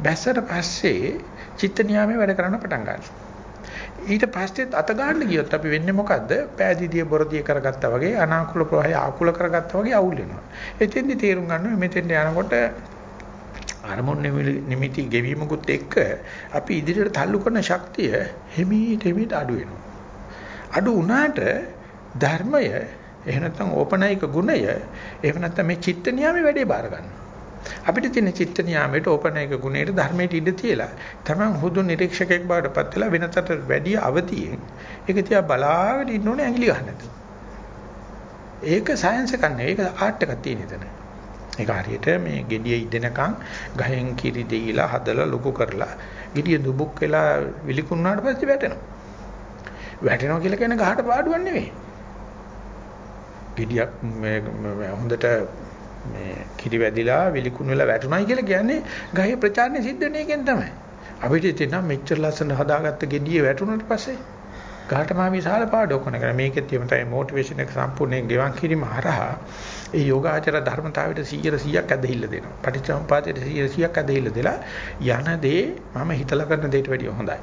[SPEAKER 1] බැස්සට පස්සේ චිත්ත නියාමයේ වැඩ කරන්න පටන් ගන්නවා. ඊට පස්සෙත් අත ගන්න ගියොත් අපි වෙන්නේ මොකද්ද? පෑදීදිය බොරදිය කරගත්තා වගේ අනාකූල ප්‍රවාහය ආකූල කරගත්තා වගේ අවුල් වෙනවා. එතෙන්දි තේරුම් ගන්න මෙතෙන්ට යනකොට අරමුණ නිමිති ගෙවීමකුත් එක්ක අපි ඉදිරියට තල්ලු කරන ශක්තිය හිමීට හිමීට අඩු වෙනවා. අඩු වුණාට ධර්මය එහෙම නැත්නම් ඕපනයික ගුණය එහෙම නැත්නම් මේ චිත්ත නියාමයේ වැඩේ බාර ගන්නවා. අපිට තියෙන චිත්ත නියාමයට ඕපනයික ගුණයට ධර්මයට ඉඩ තියලා තමන් හුදු නිරීක්ෂකෙක් බවට පත් වෙලා වෙනතට වැඩි අවදියෙන් ඒක තියා බලාගෙන ඉන්න ඕනේ ඇඟිලි ගන්නද. ඒක සයන්ස් එකක් නෙවෙයි ඒක ආර්ට් එකක් තියෙන එතන. ඒක හරියට මේ gediye ඉදෙනකන් ගහෙන් කිරි දෙයිලා හදලා ලොකු කරලා gediye දුබුක් වෙලා විලිකුණාට පස්සේ වැටෙනවා. වැටෙනවා කියලා කියන්නේ ගහට පාඩුවක් නෙවෙයි. gediyak හොඳට මේ කිරි වැදිලා විලිකුණු වෙලා වැටුණයි කියලා කියන්නේ ගහේ ප්‍රචාරණය සිද්ධ වෙන එකෙන් තමයි. අපිට තේරෙනවා මෙච්චර ලස්සන හදාගත්ත gediye වැටුණාට පස්සේ ගහට මා විශාල පාඩුවක් වුණා කියලා. මේකෙත් තියෙන තමයි මොටිවේෂන් එක සම්පූර්ණයෙන් ගෙවන් කිරීම හරහා ඒ යෝගාචර ධර්මතාවයට 100%ක් ඇදහිල්ල දෙනවා. පටිච්චසමුපාදයට 100%ක් ඇදහිල්ල දෙලා යන දේ මම හිතලා කරන දෙයට වැඩිය හොඳයි.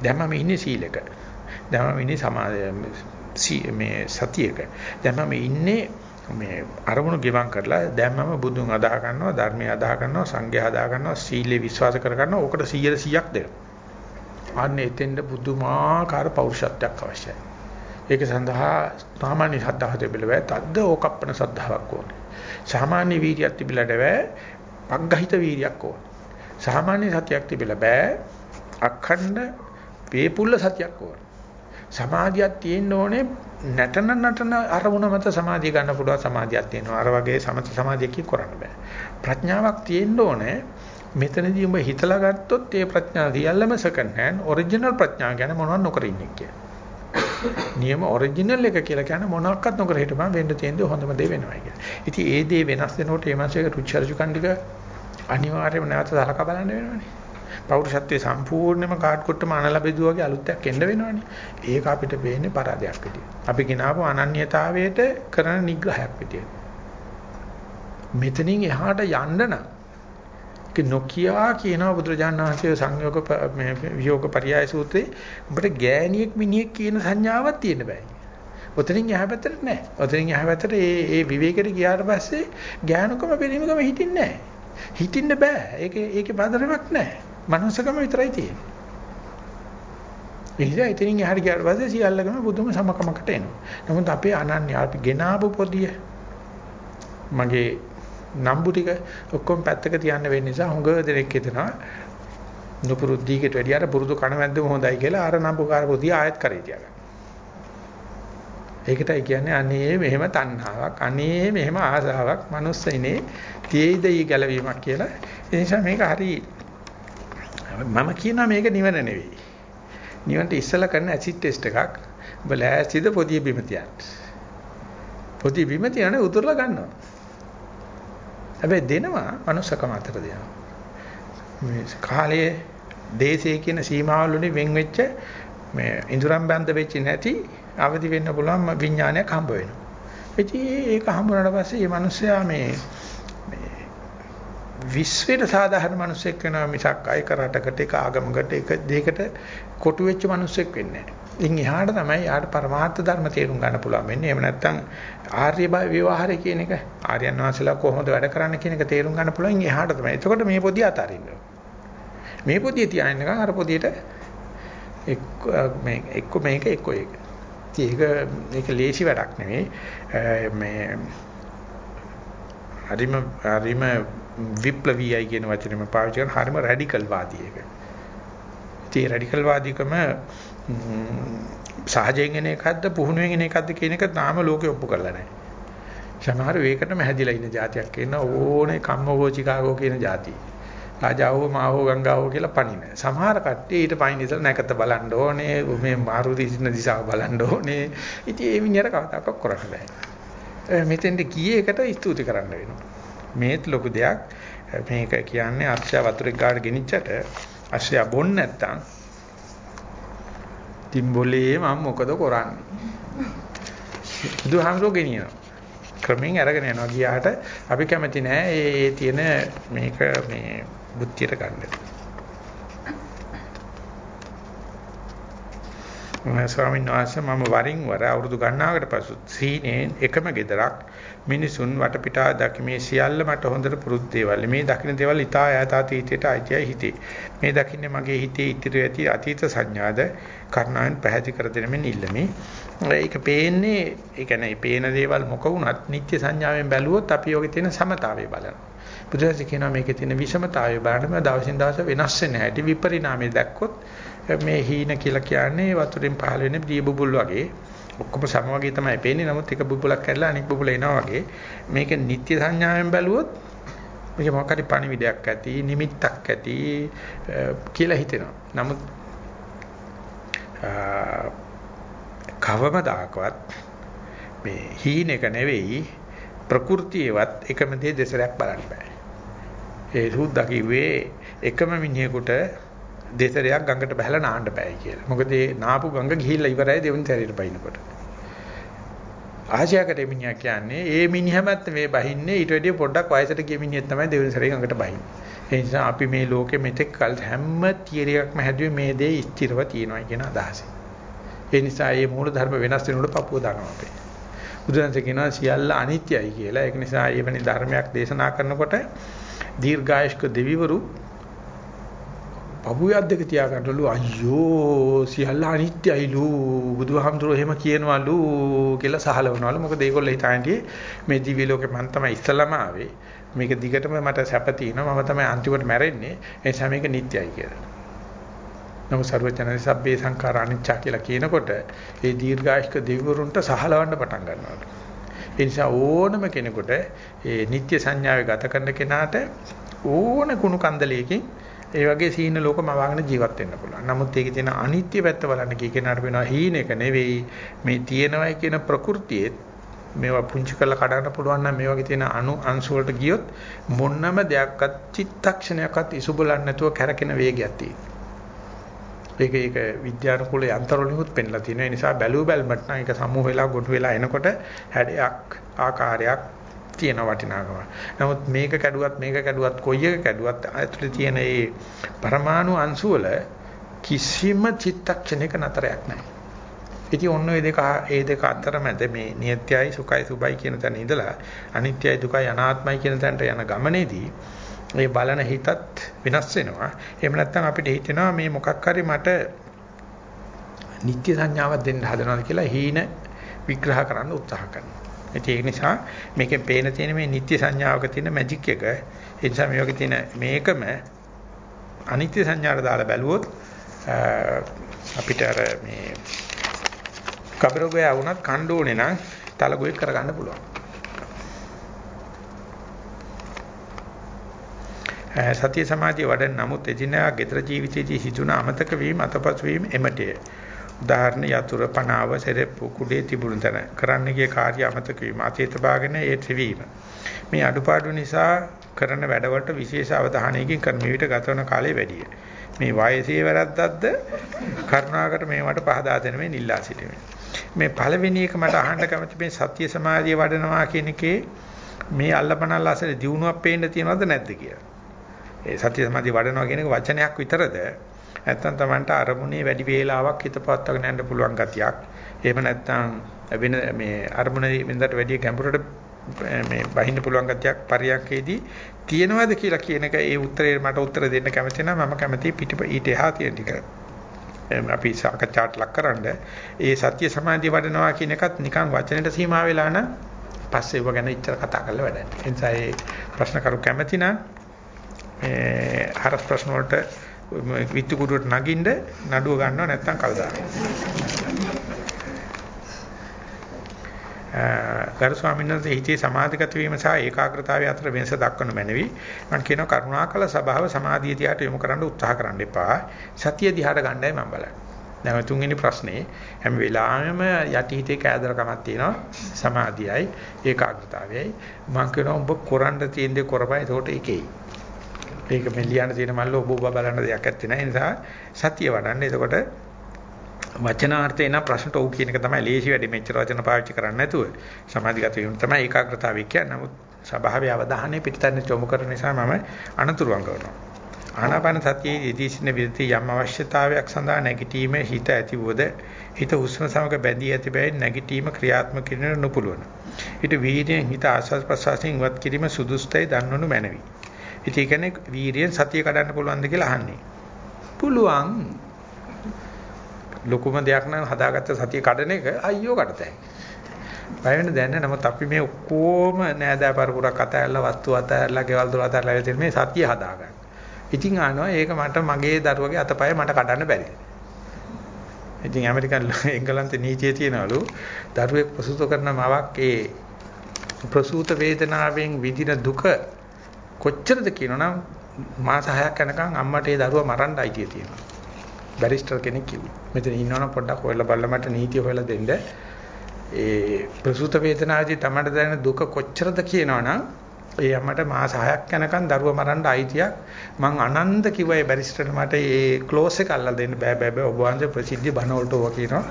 [SPEAKER 1] දැන් මම ඉන්නේ සීලෙක. දැන් මම ඉන්නේ සමාධි මේ සතියක. දැන් මම ඉන්නේ මේ අරමුණු ගෙවම් කරලා දැන් මම බුදුන් අදාහ ගන්නවා ධර්මය අදාහ ගන්නවා සංඝය අදාහ ගන්නවා සීලේ විශ්වාස කර ගන්නවා. ඕකට 100 100ක් දෙනවා. අන්න එතෙන්ද බුදුමාකාර පෞරුෂත්වයක් අවශ්‍යයි. ඒක සඳහා සාමාන්‍ය ශ්‍රද්ධාව තිබිලා තද්ද ඕකප්පන ශ්‍රද්ධාවක් ඕනේ. සාමාන්‍ය වීර්යයක් තිබිලා බෑ. පග්ගහිත වීර්යයක් ඕනේ. සාමාන්‍ය සතියක් තිබිලා බෑ. අඛණ්ඩ වේපුල්ල සතියක් ඕනේ. සමාධියක් තියෙන්න ඕනේ නැටන නටන අරමුණ මත සමාධිය ගන්න පුළුවන් සමාධියක් තියෙනවා. අර වගේ සමත සමාධියකින් කරන්න බෑ. ප්‍රඥාවක් තියෙන්න ඕනේ. මෙතනදී උඹ හිතලා ගත්තොත් ඒ ප්‍රඥාව සියල්ලම සෙකන්ඩ් හෑන්ඩ් ඔරිජිනල් ප්‍රඥාව ගැන මොනවද නොකර ඉන්නේ කියලා. නියම ඔරිජිනල් එක කියලා කියන්නේ මොනවත් නොකර හිටපන් වෙන්න තියෙන්නේ හොඳම දේ වෙනවා කියලා. ඉතින් ඒ දේ වෙනස් වෙනකොට ඒ මාසයක රුචර්ජුකණ්ඩික අනිවාර්යයෙන්ම නැවත සලකා බලන්න වෙනවනේ. පෞරුෂත්වයේ සම්පූර්ණයෙන්ම කාඩ් කොට්ටම අනලා බෙදුවාගේ අලුත්යක් එන්න වෙනවනේ. ඒක අපිට පේන්නේ පරාදයක් විදියට. අපි කිනාපු අනන්‍යතාවයට කරන නිග්‍රහයක් විදියට. මෙතනින් එහාට යන්න නම් ඒක නොකියා කියනවා බුදුරජාණන් වහන්සේ සංයෝග මේ විയോഗ පරියාය සූත්‍රයේ උඹට ගෑණියෙක් මිනිහෙක් කියන සංඥාවක් තියෙන්න බෑ. ඔතනින් එහා පැත්තට නෑ. ඔතනින් එහා පැත්තට ඒ ඒ විවේකයට ගියාට පස්සේ ඥානකම පිළිමකම හිටින්නේ නෑ. හිටින්න බෑ. ඒකේ ඒකේ බාධාවක් නෑ. මනුස්සකම විතරයි තියෙන්නේ. එනිසා එතනින් එහාට ගියාට පස්සේ සියල්ලකම බුදුම සමකමකට එනවා. නමුත් අපේ අනන්‍ය අපි ගෙනාවු පොදිය මගේ නම්බු ටික ඔක්කොම පැත්තක තියන්න වෙන්න නිසා හුඟ දෙනෙක් හිතනවා නුපුරුද්දීකට වැඩිය අර පුරුදු කණවැද්දම හොඳයි කියලා අර නම්බුකාර පොදිය ආයෙත් කරේ තියාගන්න. ඒකටයි කියන්නේ අනේ මෙහෙම තණ්හාවක් අනේ මෙහෙම ආසාවක් manussයිනේ තීයිදයි ගැලවීමක් කියලා. ඒ නිසා මේක හරි මම කියනවා මේක නිවන නෙවෙයි. නිවන්ට ඉස්සලා කරන ඇසිඩ් ටෙස්ට් එකක්. ඔබ ලෑස්තිද පොදිය බිම තියන්න. පොදිය බිම තියන්නේ උතුරලා ගන්නවා. හැබැයි දෙනවා මනුස්සකම අතර දෙනවා. මේ කාලයේ දේශයේ කියන සීමාවල් වලින් වෙන් වෙච්ච මේ ඉඳුරම් බඳ වෙච්ච නැති අවදි වෙන්න පුළුවන් විඥානයක් හම්බ වෙනවා. ඉතින් ඒක හම්බ වුණාට පස්සේ මේ මිනිස්සයා මේ මේ විශ්වයට සාධාරණ මිනිසෙක් වෙනවා මිසක් අයක රටකට එක ආගමකට එක දෙයකට කොටු වෙච්ච මිනිසෙක් වෙන්නේ නැහැ. ඉන් එහාට තමයි යාට පරමාර්ථ ධර්ම තේරුම් ගන්න පුළුවන් වෙන්නේ. එහෙම නැත්නම් ආර්ය විවහාරය කියන එක ආර්යයන් වහන්සේලා කොහොමද වැඩ කරන්න කියන එක තේරුම් ගන්න පුළුවන් එහාට තමයි. එතකොට මේ පොදිය අතාරින්න මේ පොදිය තියාගෙන නිකන් අර පොදියට එක්ක මේ එක්ක මේක එක්ක ඒක. ඒක මේක ලේසි වැඩක් නෙවෙයි. මේ හරිම හරිම විප්ලවීයයි කියන වචනේම පාවිච්චි කරන හරිම රැඩිකල් වාදී එක. ඒ රැඩිකල් වාදීකම සහජයෙන් එන එකක්ද පුහුණුවෙන් එන එකක්ද කියන එක තාම ලෝකෙ ඔප්පු කරලා නැහැ. සමහර වේකටම හැදිලා ඉන්න જાතියක් ඉන්න ඕනේ කම්මෝගෝ චිකාගෝ කියන જાතිය. රාජාවෝ මාවෝ ගංගාවෝ කියලා පණින. සමහර කට්ටිය ඊට පයින් ඉතල නැකත බලන්න ඕනේ, මේ මාරුති ඉන්න දිශාව බලන්න ඕනේ. ඉතින් ඒ විඤ්ඤාණ කවදාකවත් කරන්න බෑ. මෙතෙන්ට ගියේ එකට ස්තුති කරන්න වෙනවා. මේත් ලොකු දෙයක්. මේක කියන්නේ අක්ෂය වතුරේ ගාඩ ගෙනිච්චට අක්ෂය බොන්න නැත්තම් තිම්බොලේ මම මොකද කරන්නේ? බුදුහාමරෝ ගෙනියනවා. ක්‍රමෙන් අරගෙන යනවා ගියාට අපි කැමති නෑ ඒ තියෙන මේක මේ බුද්ධියට ගන්න. මම ස්වාමීන් වහන්සේ මම වරින් වර අවුරුදු ගණනාවකට පසු සීනේ එකම ගෙදරක් මිනිසුන් වටපිටා දකිමේ සියල්ල මට හොඳට පුරුදු දේවල්. මේ දකින්න දේවල් ඊටා ඈත අතීතයට අයිතියි හිතේ. මේ දකින්නේ මගේ හිතේ ඉතිරි ඇති අතීත සංඥාද කර්ණාවෙන් පැහැදිලි කර දෙන මෙන්න ඉල්ලමි. ඒක පේන්නේ ඒ කියන්නේ පේන දේවල් මොක වුණත් නිත්‍ය සංඥාවෙන් බැලුවොත් අපි යෝගේ තියෙන සමතාවය බලනවා. බුදුරජාණන් කියනවා මේකේ තියෙන විෂමතාවය බලන්න දවසින් දවස වෙනස් වෙන හැටි විපරිණාමය දැක්කොත් මේ හීන කියලා කියන්නේ වතුරෙන් පහළ වෙන දී බුබුල් වගේ ඔක්කොම සම වගේ තමයි පේන්නේ. නමුත් එක බුබුලක් කැඩලා අනිත් බුබුල එනවා වගේ. මේක නිත්‍ය සංඥාවෙන් බැලුවොත් මේක මොකක් හරි පණිවිඩයක් ඇති, නිමිත්තක් ඇති කියලා හිතෙනවා. නමුත් කවමදාකවත් මේ හීනෙක නෙවෙයි ප්‍රകൃතියවත් එකම දේ දෙසරයක් බලන්න බෑ. ඒ සුද්දා කිව්වේ එකම මිනිහෙකුට දෙසරයක් ගඟට බහලා නාන්න බෑ කියලා. මොකද ඒ නාපු ගඟ ගිහිල්ලා ඉවරයි දෙවෙනි සැරේට බහිනකොට. ආශයකට මිනිහා කියන්නේ ඒ මිනිහමත් මේ බහින්නේ ඊට වැඩිය පොඩ්ඩක් වයසට ගිය මිනිහෙක් තමයි දෙවෙනි සැරේ ගඟට බහින්නේ. ඒ නිසා අපි මේ ලෝකෙ මෙතෙක් කල් හැම තියරයක්ම හැදුවේ මේ දේ ස්ථිරව තියෙනවා කියන අදහසෙන්. ඒ නිසා මේ මූල ධර්ම වෙනස් වෙනකොට පපුව දානවා අපේ. බුදුන්සේ කියනවා සියල්ල අනිත්‍යයි කියලා. ඒක නිසා එවැනි ධර්මයක් දේශනා කරනකොට දීර්ඝායස්ක දෙවිවරු පපුවේ දෙක තියාගන්නලු. අයියෝ සියල්ල අනිත්‍යයිලු බුදුහාමුදුරුවෝ එහෙම කියනවලු කියලා සහලවනවලු මොකද ඒගොල්ලෝ හිතන්නේ මේ දිව්‍ය ලෝකේ මම තමයි ඉස්සලම ආවේ. මේක දිගටම මට සැප තියෙනවා. මම තමයි අන්තිමට මැරෙන්නේ. ඒ නිසා මේක නිට්ටයයි කියලා. නමුත් සර්වඥානි සබ්බේ සංඛාර අනිච්චා කියලා කියනකොට ඒ දීර්ඝායස්ක දෙවිවරුන්ට සහලවන්න පටන් ගන්නවා. ඒ නිසා ඕනම කෙනෙකුට ඒ නිට්ටය සංඥාවේ ගත කරන කෙනාට ඕන කුණු කන්දලයකින් ඒ වගේ සීන ලෝකම වවාගෙන ජීවත් වෙන්න පුළුවන්. නමුත් ඒකේ තියෙන අනිත්‍ය පැත්ත බලන්න කී කෙනාට වෙනවා හීනෙක නෙවෙයි මේ තියෙනවයි කියන ප්‍රകൃතියේ මේවා පුංචි කරලා කඩන්න පුළුවන් නම් මේ වගේ තියෙන අණු අංශු වලට ගියොත් මොන්නම දෙයක්වත් චිත්තක්ෂණයක්වත් ඉසුබලන්න නැතුව කැරකෙන වේගයක් තියෙනවා. ඒක ඒක විද්‍යානුකූල යන්ත්‍රවලිනුත් පෙන්ලා තියෙනවා. ඒ නිසා බැලුව බැලමට නම් ඒක සමූහ වෙලා ගොනු වෙලා එනකොට හැඩයක් ආකාරයක් තියෙන වටිනාකම. නමුත් මේක කැඩුවත් මේක කැඩුවත් කොයි එක කැඩුවත් ඇතුලේ තියෙන ඒ පරමාණු අංශු වල කිසිම චිත්තක්ෂණයක නතරයක් නැහැ. ඉතින් ඔන්න ඔය දෙක ඒ දෙක අතරමැද මේ නියත්‍යයි සුඛයි සුබයි කියන තැන ඉඳලා අනිත්‍යයි දුකයි අනාත්මයි කියන තැනට යන ගමනේදී මේ බලන හිතත් වෙනස් වෙනවා. එහෙම නැත්නම් අපිට හිතෙනවා මේ මොකක් හරි මට නිත්‍ය සංඥාවක් දෙන්න හදනවාද කියලා හීන විග්‍රහ කරන්න උත්සාහ කරනවා. ඒක නිසා මේකෙන් පේන තියෙන මේ නිත්‍ය සංඥාවක තියෙන මැජික් එක ඒ නිසා මේ වගේ තියෙන මේකම අනිත්‍ය සංඥාට දාලා බැලුවොත් අපිට අර මේ කබරෝගය වුණත් කණ්ඩ ඕනේ නම් තලගොයෙක් කරගන්න පුළුවන්. සතිය සමාධිය වඩන නමුත් එදිනෙදා ගෙදර ජීවිතයේදී සිදුන අමතක වීම අතපසු වීම එමටය. උදාහරණ යතුරු පනාව සෙරෙප්පු කුඩේ තිබුණු තැන කරන්න ගිය කාර්ය අමතක වීම අතීත භාගන ඒ ත්‍රිවීම. මේ අඩුපාඩු නිසා කරන වැඩවලට විශේෂ අවධානයකින් කරන විට ගතවන කාලය වැඩි. මේ වයසේ වැරද්දක්ද කරුණාකර මේවට පහදා දෙන මේ නිල්ලා සිටිනේ. මේ පළවෙනි එක මට අහන්න කැමති මේ සත්‍ය සමාධිය වඩනවා කියන එකේ මේ අල්ලපනල්ල අසල දියුණුවක් පේන්න තියනවද නැද්ද කියලා. ඒ සත්‍ය සමාධිය වඩනවා කියන එක වචනයක් විතරද නැත්නම් Tamanට අරමුණේ වැඩි වේලාවක් හිත පවත්වාගෙන යන්න පුළුවන් ගතියක්. එහෙම නැත්නම් වෙන මේ අරමුණේ වෙනදට වැඩි ගැඹුරට මේ බහින්න පුළුවන් ගතියක් පරියන්කේදී තියෙනවද කියලා කියන එක ඒ උත්තරේ මට උත්තර දෙන්න කැමති නම් මම කැමති පිට ඊට එහා තියෙන ටික. අපි සාකච්ඡාට ලක්කරනද ඒ සත්‍ය සමාධිය වඩනවා කියන එකත් නිකන් වචනෙට සීමා වෙලා නම් පස්සේ ඒව ගැන ඉච්චර කතා කරලා වැඩන්නේ. ඒ නිසා ඒ ප්‍රශ්න කරු කැමති නම් මේ හරස් ප්‍රශ්න වලට විත්තු කුඩුවට නගින්න නඩුව ගන්නව නැත්නම් කවදා. ගරු ස්වාමීන් වහන්සේ හිතේ සමාධිගත වීම සහ ඒකාග්‍රතාවය අතර වෙනස දක්වන මැනවි. මම කියනවා කරුණාකල ස්වභාව සමාධිය දිහාට යොමු කරන්න උත්සාහ කරන්න එපා. සතිය දිහාට ගන්නයි මම බලන්නේ. දැන් තුන්වෙනි ප්‍රශ්නේ හැම වෙලාවෙම යටි හිතේ කෑදරකමක් තියෙනවා සමාධියයි ඒකාග්‍රතාවයයි. මම කියනවා ඔබ කරන්න තියෙන දේ කරපයි ඒකට ඒකෙයි. ඒක මේ ලියන්න තියෙන මල්ල ඔබ ඔබ බලන්න දෙයක් නැත්තේ නෑ. ඒ නිසා සතිය වඩන්න. එතකොට වචනාර්ථේ නම් ප්‍රශ්නට ඔව් කියන එක තමයි ලේසි වැඩි මෙච්චර වචන පාවිච්චි කරන්නේ නැතුව සමාධිගත වීම තමයි ඒකාග්‍රතාවය කියන්නේ. නමුත් ස්වභාවයේ අවධානය පිටතට යොමු කරන නිසා මම අනතුරුම් කරනවා. ආනාපාන සතියේ යෙදී සිටින විදිහේ යම් අවශ්‍යතාවයක් සඳහා නැගිටීමේ හිත ඇතිවද හිත හුස්ම සමග බැඳී ඇති බැවින් නැගිටීම ක්‍රියාත්මක කිරීම නොපුළුවන. ඊට වීර්යයෙන් හිත ආස්වාද ප්‍රසවාසයෙන් ඉවත් කිරීම සුදුසුයි දන්වනු මැනවි. ඉතින් කියන්නේ වීර්යයෙන් සතිය කඩන්න පුළුවන්ද කියලා අහන්නේ. පුළුවන්. ලොකුම දෙයක් නම් හදාගත්ත සතිය කඩන එක අයියෝ කඩතයි. බය වෙන දැන නමුත් අපි මේ ඔක්කොම නෑදෑ පරපුරක් අතහැරලා වස්තු අතහැරලා ගෙවල් දොර අතහැරලා ඉතින් මේ සතිය හදාගන්න. ඉතින් ආනවා ඒක මට මගේ දරුවගේ අතපය මට කඩන්න බැරි. ඉතින් ඇමරිකන් [LAUGHS] එංගලන්තේ නීතිය තියනවලු දරුවෙක් ප්‍රසූත කරන මවක් ඒ ප්‍රසූත වේදනාවෙන් විඳින දුක කොච්චරද කියනවනම් මාස 6ක් යනකම් අම්මට ඒ දරුවා මරන්න අයිතිය තියෙනවා. බැරිස්ටර් කෙනෙක් කිව්වා. මෙතන ඉන්නවනම් පොඩ්ඩක් හොයලා බලලා මට නීතිය හොයලා දෙන්න. ඒ ප්‍රසූත වේදනාවේදී තමයි දැනෙන දුක කොච්චරද කියනවනම් ඒ අම්මට මාස 6ක් යනකම් දරුවා මරන්න අයිතියක් මං අනන්ත කිව්වා ඒ බැරිස්ටර්ට මට ඒ ක්ලෝස් එක අල්ලලා දෙන්න බෑ බෑ බෑ ඔබ වහන්සේ ප්‍රසිද්ධ බණ වලට ඕවා කියනවා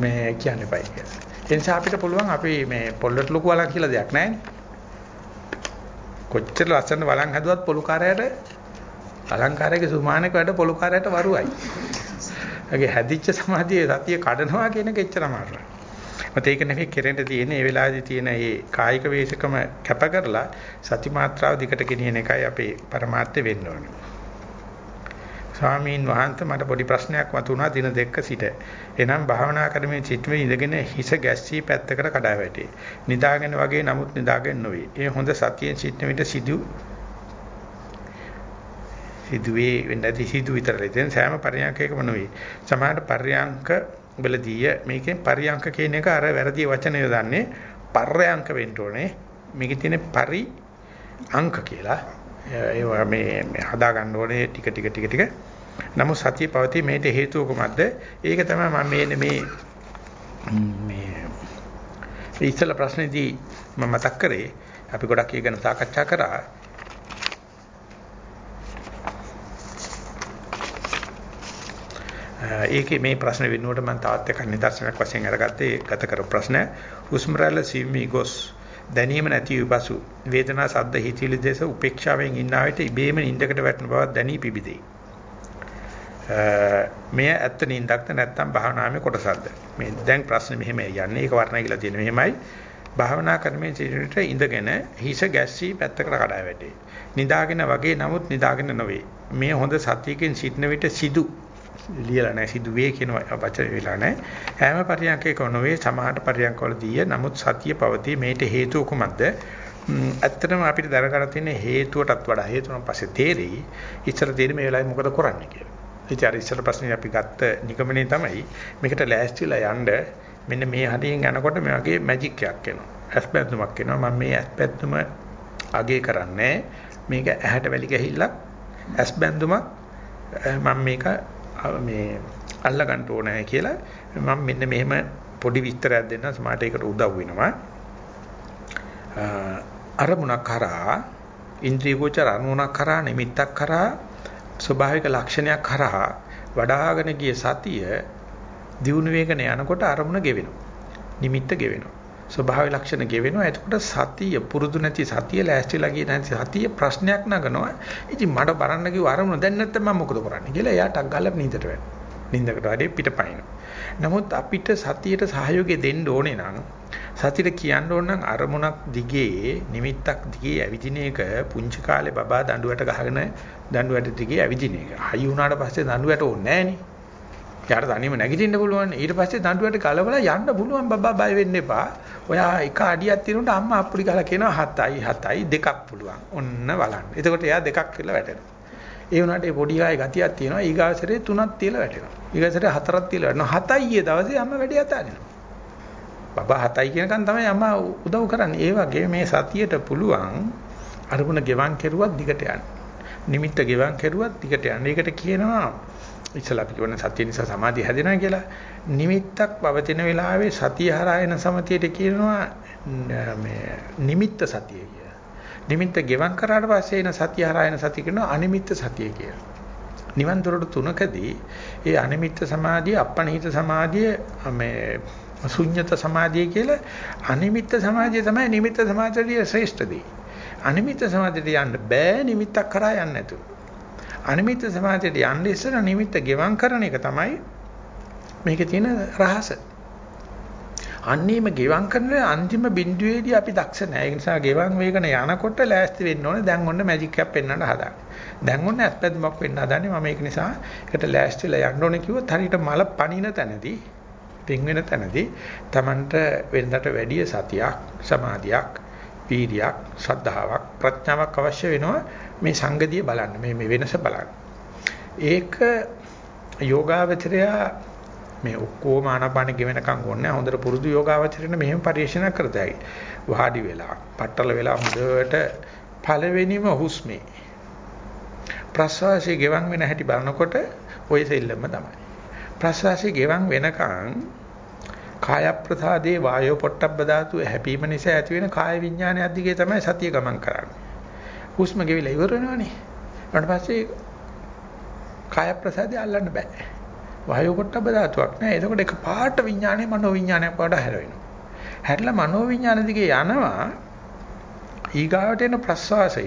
[SPEAKER 1] මේ කියන්න එපයි කියලා. ඒ නිසා අපිට පුළුවන් අපි මේ පොල්ලට ලොකු වලක් කියලා දෙයක් නැහැ. කොච්චර ලස්සන වළං හැදුවත් පොලුකාරයට අලංකාරයේ සුමානක වැඩ පොලුකාරයට වරුවයි. ඒගේ හැදිච්ච සමාධියේ සතිය කඩනවා කියන එක එච්චර අමාරුයි. මත ඒක නෙවෙයි කෙරෙන්න තියෙන ඒ වෙලාවේදී තියෙන මේ කායික වේශකම කැප කරලා සති මාත්‍රාව දිකට ගෙනියන එකයි අපේ પરමාර්ථය වෙන්න ඕනේ. ස්වාමීන් වහන්සේ මට පොඩි ප්‍රශ්නයක් වතුණා දින දෙකක සිට. එනම් භාවනා කරමින් සිටීමේ ඉඳගෙන හිස ගැස්සී පැත්තකට කඩා වැටේ. නිදාගෙන වගේ නමුත් නිදාගෙන නොවේ. ඒ හොඳ සතියෙන් සිටින විට සිදු සිදුවේ වෙන්නදී සිදු විතරයි. දැන් සෑම පරියන්කයකම නොවේ. සමහර පරියන්ක වලදී මේකෙන් පරියන්ක කියන එක අර වැරදි වචන යොදන්නේ පර්යංක වෙන්න ඕනේ. මේකේ තියෙන පරි අංක කියලා. ඒවා මේ හදා ගන්න ඕනේ ටික ටික ටික ටික නමුත් සතිය පවතී මේට හේතුව කොහොමද? ඒක තමයි මම මේ මේ මේ ඉස්සල ප්‍රශ්නේදී මම මතක් කරේ අපි ගොඩක් ඒක ගැන සාකච්ඡා කරා. ඒකේ මේ ප්‍රශ්න වෙනුවට මම තවත් එකක් නිදර්ශනයක් වශයෙන් අරගත්තේ ගත කරපු ප්‍රශ්න හුස්ම රැල්ල සිම්මි ගොස් දැනීම නැති විපසු වේදනා සද්ද හිතිලි දේශ උපේක්ෂාවෙන් ඉන්නා විට ඉබේම නින්දකට වැටෙන බව දැනී පිබිදේ. මෙය ඇත්ත නින්දක්ද නැත්නම් භාවනාවේ කොටසක්ද? මේ දැන් ප්‍රශ්නේ මෙහෙම යන්නේ. ඒක වර්ණයි කියලා තියෙන මෙහෙමයි. භාවනා කරමින් සිටිනට ඉඳගෙන හිස ගැස්සී පැත්තකට කඩා වැටේ. නිදාගෙන වගේ නමුත් නිදාගෙන නොවේ. මේ හොඳ සතියකින් සිටින විට සිදු ලියලා නැහැ සිදුවේ කියන වචන වෙලා නැහැ. හැම පරියන්කයක නොවේ සමහර පරියන්කවලදී නමුත් සතිය පවතී මේට හේතුව කුමක්ද? ඇත්තටම අපිට දැනගන්න තියෙන හේතුවටත් වඩා හේතුවන් පස්සේ තේරෙයි. ඉස්සර තේරෙන්නේ මේ වෙලාවේ මොකද කරන්නේ කියලා. ඉතින් අර ඉස්සර ප්‍රශ්නේ අපි ගත්ත නිගමනයේ තමයි මේකට ලෑස්තිලා යන්න මෙන්න මේ හරියෙන් යනකොට මේ වගේ මැජික් එකක් එනවා. ඇස්පැද්දුමක් එනවා. මම මේ ඇස්පැද්දුම අගේ කරන්නේ මේක ඇහැට වැලි ගහිල්ලක් ඇස්බැඳුමක් මම මේක මේ අල්ල ගන්න ඕනේ කියලා මම මෙන්න මෙහෙම පොඩි විස්තරයක් දෙන්න සමහරට ඒකට උදව් වෙනවා. අරමුණක් කරා ඉන්ද්‍රිය ගෝචර අරමුණක් කරා නිමිත්තක් කරා ස්වභාවික ලක්ෂණයක් කරා වඩාගෙන ගිය සතිය දියුණු වේගන යනකොට අරමුණ ගෙවෙනවා. නිමිත්ත ගෙවෙනවා. ස්වභාව ලක්ෂණ ගෙවෙනවා. එතකොට සතිය පුරුදු නැති සතිය ලෑස්තිලා ගියේ නැති සතිය ප්‍රශ්නයක් නගනවා. ඉතින් මට බලන්න කිව්ව අරමුණ දැන් නැත්තම් මම මොකද කරන්නේ කියලා එයා ටක් ගාලා නින්දට වැටෙනවා. නින්දකට වැඩි පිටපයින්. නමුත් අපිට සතියට සහයෝගය දෙන්න ඕනේ නම් සතියට කියන්න ඕන නම් අරමුණක් දිගේ නිමිත්තක් දිගේ ඇවිදින එක පුංචි කාලේ බබා දඬුවට ගහගෙන දඬුවට දිගේ ඇවිදින එක. හයි වුණාට පස්සේ දඬුවට ඕනේ නැහැ නේ. යාට තනියම නැගිටින්න පුළුවන්. ඊට පස්සේ දඬුවට කලවලා යන්න පුළුවන් බබා බය වෙන්න එපා. ඔයා එක අඩියක් තිනුට අම්මා අප්පුඩි ගහලා කියනවා 7යි 7යි දෙකක් පුළුවන්. ඔන්න බලන්න. එතකොට එයා දෙකක් කියලා වැටෙනවා. ඒ වුණාට ඒ පොඩි ආයේ ගතියක් තියෙනවා. ඊගාසරේ තුනක් තියලා වැටෙනවා. ඊගාසරේ හතරක් තියලා වැටෙනවා. 7යි ඊයේ දවසේ අම්මා වැඩි අතාරිනවා. බබා 7යි කියනකන් තමයි අම්මා උදව් කරන්නේ. ඒ වගේ මේ සතියට පුළුවන් අරමුණ ගෙවන් කෙරුවත් දිගට යන්න. නිමිත්ත ගෙවන් කෙරුවත් දිගට යන්න. ඒකට කියනවා ඉස්සලා අපි කියන සතිය නිසා සමාධිය හැදෙනවා කියලා නිමිත්තක් පවතින වෙලාවේ සතිය හරහා එන සමතියට කියනවා මේ නිමිත්ත සතිය කියලා. නිමිත්ත ගෙවම් කරාට පස්සේ එන සතිය හරහා එන සතිය කියනවා අනිමිත්ත සතිය කියලා. නිවන් දොරට තුනකදී ඒ අනිමිත්ත සමාධිය අපනිහිත සමාධිය මේ ශුන්්‍යත සමාධිය කියලා අනිමිත්ත සමාධිය තමයි නිමිත්ත සමාධියේ ශ්‍රේෂ්ඨ දේ. අනිමිත්ත සමාධියට යන්න බෑ නිමිත්තක් කරා යන්න නැතුව. අනිමිත්ත සමාධියට යන්න ඉස්සර නිමිත්ත ගෙවම් කරන එක තමයි මේකේ තියෙන රහස. අන්නේම ගෙවම් කරන අන්තිම බිඳුවේදී අපි දක්ෂ නැහැ. ඒ නිසා ගෙවම් වේගන යනකොට ලෑස්ති වෙන්න ඕනේ. දැන් ඔන්න මැජික් එකක් පෙන්වන්න හදාගන්න. දැන් ඔන්න ඇස්පැද්මක් වෙන්න හදන්නේ. මම ඒක නිසා ඒකට ලෑස්තිලා යන්න ඕනේ කිව්වොත් හරියට මල පණින තැනදී පින් වෙන තැනදී Tamanට වෙනදට වැඩිය සතියක්, සමාධියක්, පීරියක්, ශ්‍රද්ධාවක්, ප්‍රඥාවක් අවශ්‍ය වෙනවා. මේ සංගතිය බලන්න මේ මේ වෙනස බලන්න. ඒක යෝගාවචරය මේ ඔක්කොම ආනාපාන ගෙවෙනකන් ඕනේ හොඳට පුරුදු යෝගාවචරයෙන් මෙහෙම පරිශන කරතයි වාඩි වෙලා පట్టල වෙලා හොඳට පළවෙනිම හුස්මේ. ප්‍රශ්වාසයේ ගෙවන් වෙන හැටි බලනකොට ওই සෙල්ලම තමයි. ප්‍රශ්වාසයේ ගෙවන් වෙනකන් කාය ප්‍රසාදේ වායෝ පොට්ටබ්බ ධාතුව හැපීම නිසා ඇති වෙන කාය විඥානය අධිකේ තමයි සතිය ගමන් කරන්නේ. හුස්ම ගෙවිලා ඉවර වෙනවනේ. ඊට පස්සේ කාය ප්‍රසාදේ අල්ලන්න බෑ. වායු පොට්ටබ්බ ධාතුවක් නෑ. එතකොට එක පාට විඥානය මනෝ විඥානයක් වඩා හැරෙනවා. හැරිලා මනෝ විඥාන දිගේ යනවා ඊගාවට එන ප්‍රස්වාසය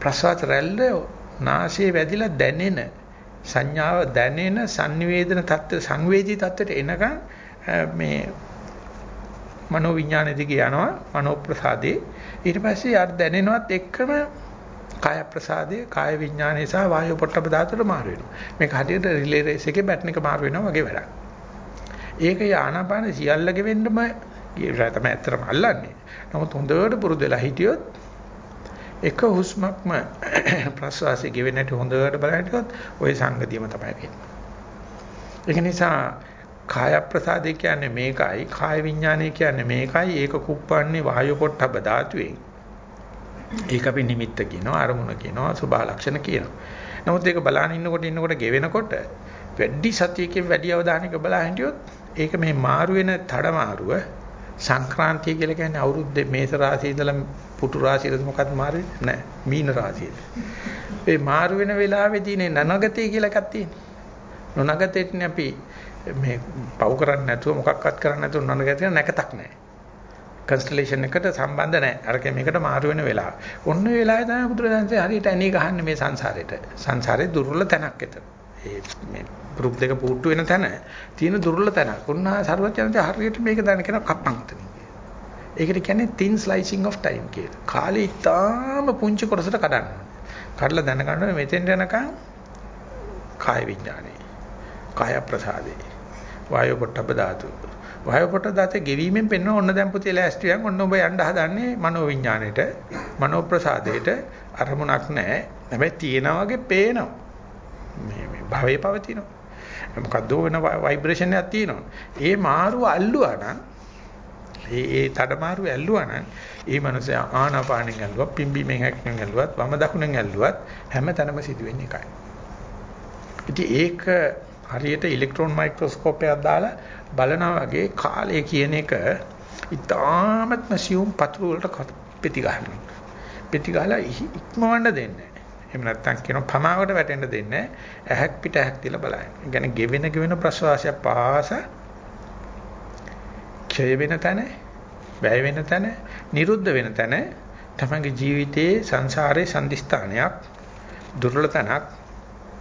[SPEAKER 1] ප්‍රස්වාස රැල්ල නාසයේ වැදිලා දැනෙන සංඥාව දැනෙන sannivedana தත්ත්ව සංවේදී தත්ත්වයට එනකන් මේ මනෝ විඥාන දිගේ යනවා මනෝ ප්‍රසාදේ ඊට පස්සේ අර දැනෙනවත් එක්කම කාය ප්‍රසාදයේ කාය විඥානයේ සහ වායු පොට්ටබ ධාතුවට මාරු වෙනවා. මේක හරියට රිලේ රේස් එකේ බැටන් එක මාරු වෙනවා වගේ වැඩක්. ඒක ආනාපාන සියල්ලගේ වෙන්නම කියලා තමයි ඇත්තටම අල්ලන්නේ. නමුත් හොඳට පුරුදු වෙලා හිටියොත් එක හුස්මක්ම [COUGHS] ප්‍රශ්වාසයේ ගෙවෙන්නට හොඳට බලන්න හිටියොත් ওই සංගතියම තමයි වෙන්නේ. ඒක නිසා කාය ප්‍රසාදේ කියන්නේ මේකයි කාය විඥානය කියන්නේ මේකයි ඒක කුප්පන්නේ වායු පොට්ටබ ධාතුවේ ඒක අපි නිමිත්ත කියනවා අරමුණ කියනවා සුභා ලක්ෂණ කියනවා. නමුත් ඒක බලන ඉන්නකොට ඉන්නකොට ගෙවෙනකොට වැඩි සතියකින් වැඩි අවධානයක බලා හිටියොත් ඒක මේ මාරු වෙන තඩ මාරුව සංක්‍රාන්තිය කියලා කියන්නේ අවුරුද්දේ මේස රාශිය ඉඳලා පුටු රාශියට මොකක්ද මාරු වෙන්නේ? නැහැ. මීන රාශියට ඒ මාරු වෙන වෙලාවේදී නේ නනගතේ කියලා එකක් තියෙනවා. නොනගතේටනේ අපි මේ පව් කරන්නේ නැතුව මොකක්වත් කරන්නේ නැතුව නනගතිය නැකතක් නැහැ. කන්ස්ටලේෂන් එකට සම්බන්ධ නැහැ. අරක මේකට මාරු වෙන වෙලාව. ඔන්න වෙලාවේ තමයි බුදුරජාණන්සේ හරියට ඇණේ ගහන්නේ මේ සංසාරෙට. සංසාරේ දුර්වල තැනක් එතන. ඒ මේ ගෲප් දෙක පුට්ටු වෙන තැන තියෙන දුර්වල තැනක්. උන්නා සර්වඥයන්ට හරියට මේක දැන කියන කප්පන්තන. ඒකට කියන්නේ thin slicing of time කියලා. කාලේ ඉතාම පුංචි කොටසට කඩන්න. කඩලා දැනගන්න මෙතෙන් යනකම් කාය විඥානේ. කාය ප්‍රසාදේ. වායෝ පොට්ටබ්බ ධාතු. වායෝ පොට්ටබ්බ ධාතේ ගෙවීමෙන් පෙන්වන ඔන්න දැන් පුතේ ලෑස්තියන් ඔන්න ඔබ යන්න හදන්නේ මනෝ විඥානෙට, මනෝ ප්‍රසාදයට අරමුණක් නැහැ. හැබැයි තියෙනා වගේ පේනවා. මේ මේ භවයේ පවතිනවා. මොකද්ද වෙන ভাইබ්‍රේෂන් එකක් තියෙනවා. ඒ මාරුව අල්ලුවා නම් ඒ ඒ තඩමාරු ඇල්ලුවා නම් ඒ මනුස්සයා ආනාපානෙන් ඇල්ලුවා, පිම්බීමෙන් හැක්කෙන් ඇල්ලුවත්, වම දකුණෙන් ඇල්ලුවත් හැම තැනම සිදුවෙන්නේ එකයි. ඉතින් ඒක හරියට ඉලෙක්ට්‍රෝන මයික්‍රොස්කෝප් එකක් දාලා බලනවා වගේ කාලය කියන එක ඉතාමත්ම සියුම් පතුරු වලට පෙති ගන්නවා. පෙති ගහලා ඉක්මවන්න දෙන්නේ එහෙම නැත්නම් කියන පමාවට වැටෙන්න දෙන්නේ ඇහක් පිට ඇහක් තියලා බලන්න. ඒ කියන්නේ ගෙවෙන ගෙවෙන ප්‍රසවාසය පාස ක්ෂය වෙන තැන, වැය වෙන තැන, නිරුද්ධ වෙන තැන තමගේ ජීවිතයේ සංසාරේ සම්දිස්ථානයක් දුර්වල තැනක්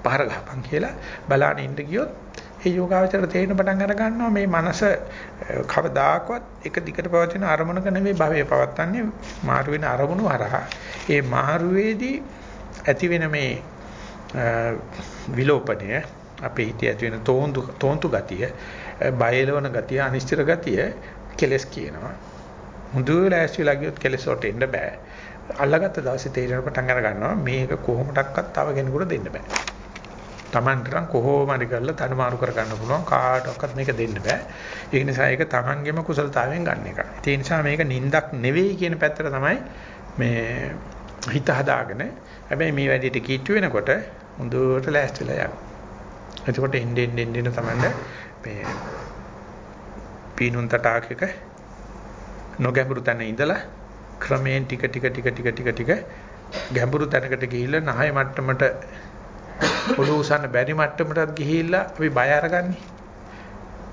[SPEAKER 1] පහර ගහපන් කියලා බලාන ඉන්න ගියොත් ඒ යෝගාවචරයට තේරෙන පටන් අර ගන්නවා. මේ මනස කවදාකවත් එක දිගට පවතින අරමුණක නෙමෙයි භවයේ පවත්න්නේ මාරු වෙන අරමුණු හරහා. ඒ මාරුවේදී ඇති වෙන මේ විලෝපණය අපේ හිතේ ඇති වෙන තෝන්තු තෝන්තු ගතිය බයලවන ගතිය අනිශ්චිත ගතිය කෙලස් කියනවා. මුදුවේ ලෑස්තිලා ගියොත් කෙලස් වලට එන්න බෑ. අල්ලගත්ත දවසේ තේරෙන පටන් අර ගන්නවා මේක කොහොමඩක්වත් තව කෙනෙකුට දෙන්න බෑ. Tamanට නම් කොහොම හරි කරලා තනමාරු කර ගන්න පුළුවන් කාටවත් මේක දෙන්න බෑ. ඒ නිසා ඒක Tamanගෙම කුසලතාවයෙන් ගන්න එක. ඒ නිසා මේක නින්දක් නෙවෙයි කියන පැත්තට තමයි මේ හිත හදාගෙන හැබැයි මේ වැඩේට කීට්ටු වෙනකොට හොඳට ලෑස්තිලා යන්න. එතකොට එන්න එන්න එන්න තමයි මේ පීනුන් තටාකයක නොගැඹුරු තැන ඉඳලා ක්‍රමයෙන් ටික ටික ටික ටික ටික ටික ගැඹුරු තැනකට ගිහිල්ලා නහය මට්ටමට පොළොව උසන්න බැරි මට්ටමටත් ගිහිල්ලා අපි බය අරගන්නේ.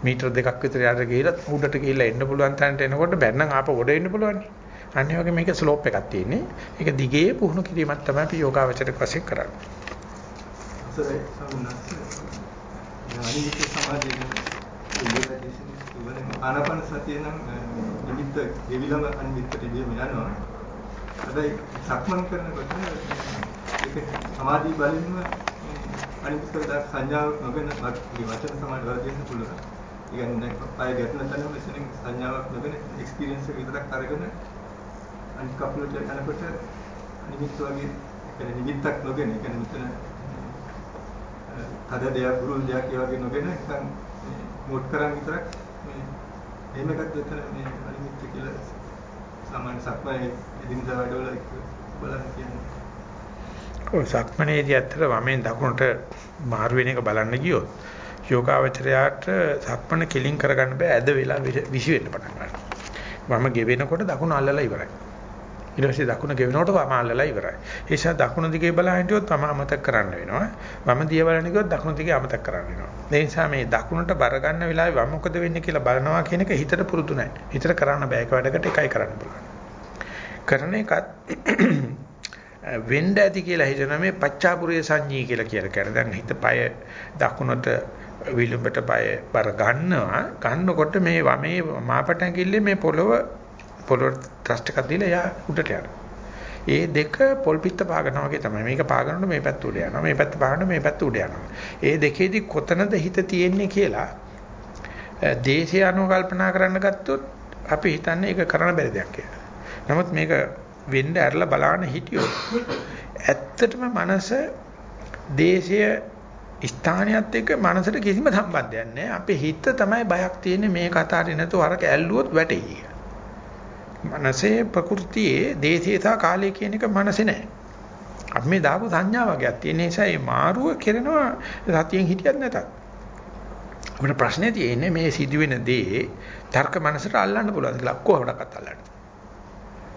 [SPEAKER 1] මීටර දෙකක් විතර යට ගිහිල්ලා උඩට ගිහිල්ලා එන්න පුළුවන් තැනට එනකොට බැන්නම් ආපහු ගොඩ එන්න පුළුවන්. අනිත් වගේ මේක ස්ලෝප් එකක් තියෙන්නේ. ඒක දිගේ පුහුණු කිරීමක් තමයි අපි යෝගාවචරක වශයෙන් කරන්නේ.
[SPEAKER 2] සරයි අනිත් සමාජයේ ආනාපාන සතිය නම් නිමිත්ත ගෙවිලම අනිමිත්තට ගියම යනවා. හැබැයි සක්මන් කරනකොට ඒක සමාධි බලෙන්ම අනිත් පැත්තට සංඥාවක් නොගෙන මේ වචන සමාන වර්ධින්න පුළුවන්. ඒ කියන්නේ පය ගැටෙන තැන මෙතනින් සංඥාවක් නොගෙන එක්ස්පීරියන්ස් එක විතරක් අරගෙන අනිත් කපුලට යනකොට නිමිත්ත වගේ කියන්නේ නිමිත්තක් නොගෙන කියන්නේ මෙතන තද දෙයක් බුරුල් දෙයක් ඒ වගේ නොගෙන නිකන් මොඩ් කරන් විතරක් මේ එහෙම එකක් දෙතර මේ අනිමිත්ත කියලා සාමාන්‍ය සක්මනේ එදිනදා වැඩවල බලන්න කියන්නේ
[SPEAKER 1] ඔය සක්මනේදී ඇත්තට වමෙන් දකුණට මාරු වෙන එක බලන්න ගියොත් යෝගාවචරයාට සක්මන කෙලින් කරගන්න බෑ ඇද වෙලා විසි වෙන්න පටන් ගන්නවා. වම ගෙවෙනකොට දකුණ අල්ලලා ඉවරයි. ඊට පස්සේ දකුණ ගෙවෙනකොට වම අල්ලලා ඉවරයි. ඒ නිසා දකුණ දිගේ බලා හිටියොත් වම අමතක කරන්න වෙනවා. වම දිහා බලන ගියොත් දකුණ දිගේ අමතක කරන්න වෙනවා. ඒ නිසා මේ දකුණට බර ගන්න වෙලාවේ වම මොකද වෙන්නේ කියලා බලනවා කියන එක හිතට පුරුදු නැහැ. හිතට කරන්න බෑ. ඒක වැඩකට එකයි කරන්න පුළුවන්. කරන එකත් වෙන්න ඇති කියලා හිතන මේ පච්චාපුරේ සංඤී කියලා කියලා කියන. දැන් හිත পায় දකුණට විලුඹට পায় බර ගන්නවා. ගන්නකොට මේ වමේ මාපට ඇඟිල්ලේ මේ පොළව පොළොව ට්‍රස්ට් එකක් දීලා යා උඩට යනවා. ඒ දෙක පොල් පිට පාගනවා වගේ තමයි. මේක පාගනකොට මේ පැත්ත උඩ යනවා. මේ පැත්ත පාගනකොට මේ පැත්ත උඩ යනවා. ඒ දෙකේදී කොතනද හිත තියෙන්නේ කියලා දේශය අනුව කල්පනා කරන්න ගත්තොත් අපි හිතන්නේ ඒක කරන්න බැරි දෙයක් කියලා. නමුත් මේක වෙන්න ඇරලා බලන්න හිටියොත් ඇත්තටම මනස දේශය ස්ථානියත් එක්ක මනසට කිසිම සම්බන්ධයක් නැහැ. අපේ හිත තමයි බයක් තියෙන්නේ මේ කතාවේ නැතුව අරක ඇල්ලුවොත් වැටෙයි. මනසේ ප්‍රകൃතියේ දේශය සහ කාලය කියන එක මනසේ නැහැ. අපි මේ දාපු සංඥා වගේක් තියෙන නිසා මේ මාරුව කරනවා සතියෙන් හිටියත් නැතත්. අපිට ප්‍රශ්නේ තියෙන්නේ මේ සිදුවෙන දේ තර්ක මනසට අල්ලන්න පුළුවන් කියලා කොහොමඩක්වත් අල්ලන්න.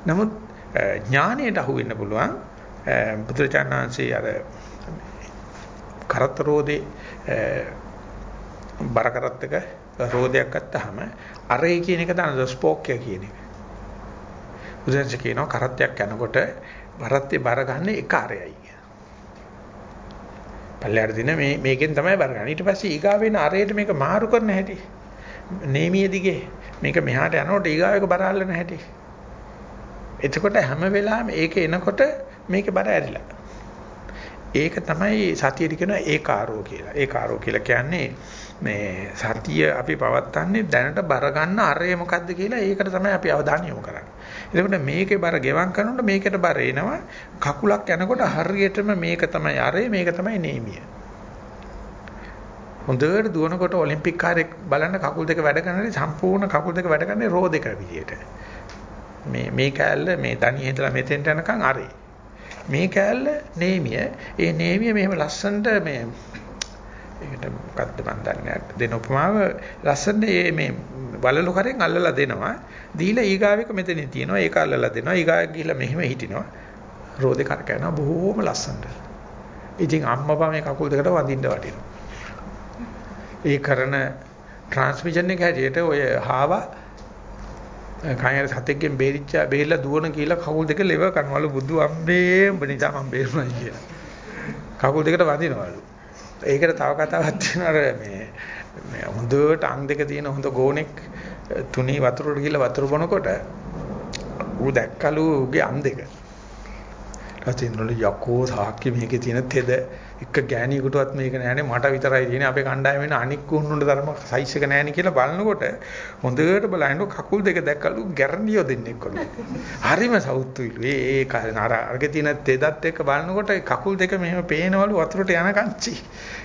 [SPEAKER 1] නමුත් ඥානයට අහු වෙන්න පුළුවන් බුදුරජාණන්සේ අර කරත් රෝදේ බර කරත්තක රෝදයක් ගත්තාම අරේ කියන එක තමයි ස්පෝක්ය කියන එක. උදැන්ස කියනවා කරත්තයක් යනකොට බරත්තේ බර ගන්න එක අරයයි කියලා. පල්ලයට දින මේ මේකෙන් තමයි බර ගන්න. ඊට පස්සේ ඊගා වෙන අරයට මේක මාරු කරන හැටි. නේමිය දිගේ මේක මෙහාට යනකොට ඊගාවක බර අල්ලන හැටි. එතකොට හැම වෙලාවෙම ඒක එනකොට මේකේ බර ඇරිලා. ඒක තමයි සතියට කියන ඒකාරෝ කියලා. ඒකාරෝ කියලා කියන්නේ මේ සතිය අපි පවත්න්නේ දැනට බර ගන්න අරය මොකද්ද කියලා ඒකට තමයි අපි අවධානය යොමු කරන්නේ. එතකොට මේකේ බර ගෙවම් කරනකොට මේකට බර එනවා කකුලක් යනකොට හරියටම මේක තමයි අරය මේක තමයි නේමිය. හොඳට දුවනකොට ඔලිම්පික් කාර්යයක් බලන්න කකුල් දෙක වැඩ කරනකොට සම්පූර්ණ කකුල් දෙක වැඩ කරන්නේ රෝ දෙක විදියට. මේ මේ කෑල්ල මේ තනිය හිටලා මෙතෙන්ට යනකම් අරේ. මේ කෑල්ල නේමිය. ඒ නේමිය මෙහෙම ලස්සනට මේ ඒකට මොකද්ද මන් දන්නේ දෙන උපමාව ලස්සනට මේ වලලු කරෙන් අල්ලලා දෙනවා. දීලා ඊගාවෙක මෙතනින් තියෙනවා. ඒක අල්ලලා දෙනවා. ඊගාවෙ ගිහිල්ලා මෙහෙම හිටිනවා. රෝදේ කරකැනවා බොහෝම ලස්සනට. ඉතින් අම්මපා මේ කකුල් දෙකට වඳින්න වටිනවා. ඒ කරන ට්‍රාන්ස්මිෂන් එක හැටියට ඔය හාවා කයර සතෙක්ගෙන් බේරිච්ච බේරිලා දුවන කියලා කකුල් දෙක ලෙව කරනවලු බුදු අම්බේ උඹ නිසා මම බේරුණා කියලා. කකුල් දෙකට වදිනවලු. ඒකට තව කතාවක් තියෙනවා අර මේ මේ හොඳට අං දෙක තියෙන හොඳ ගෝණෙක් තුනී වතුරට ගිහලා වතුර බොනකොට ඌ දැක්කලු ඌගේ අං දෙක. රතින්වල යකෝ සාක්කි මේකේ තියෙන තෙද එක ගෑණියෙකුටවත් මේක නෑනේ මට විතරයි තියෙන්නේ අපේ කණ්ඩායමේ අනික් කුණුන්ට ධර්ම සයිස් එක නෑනේ කියලා බලනකොට හොඳට බලනකොට කකුල් දෙක දැක්කලු ගැරන්ඩියෝ දෙන්නෙක් කොල්ල. හරිම සෞතුයිලු. ඒ ඒ කාරණ අර අරගේ තියෙන තෙදත් එක්ක බලනකොට කකුල් දෙක මෙහෙම පේනවලු වතුරට යන කංචි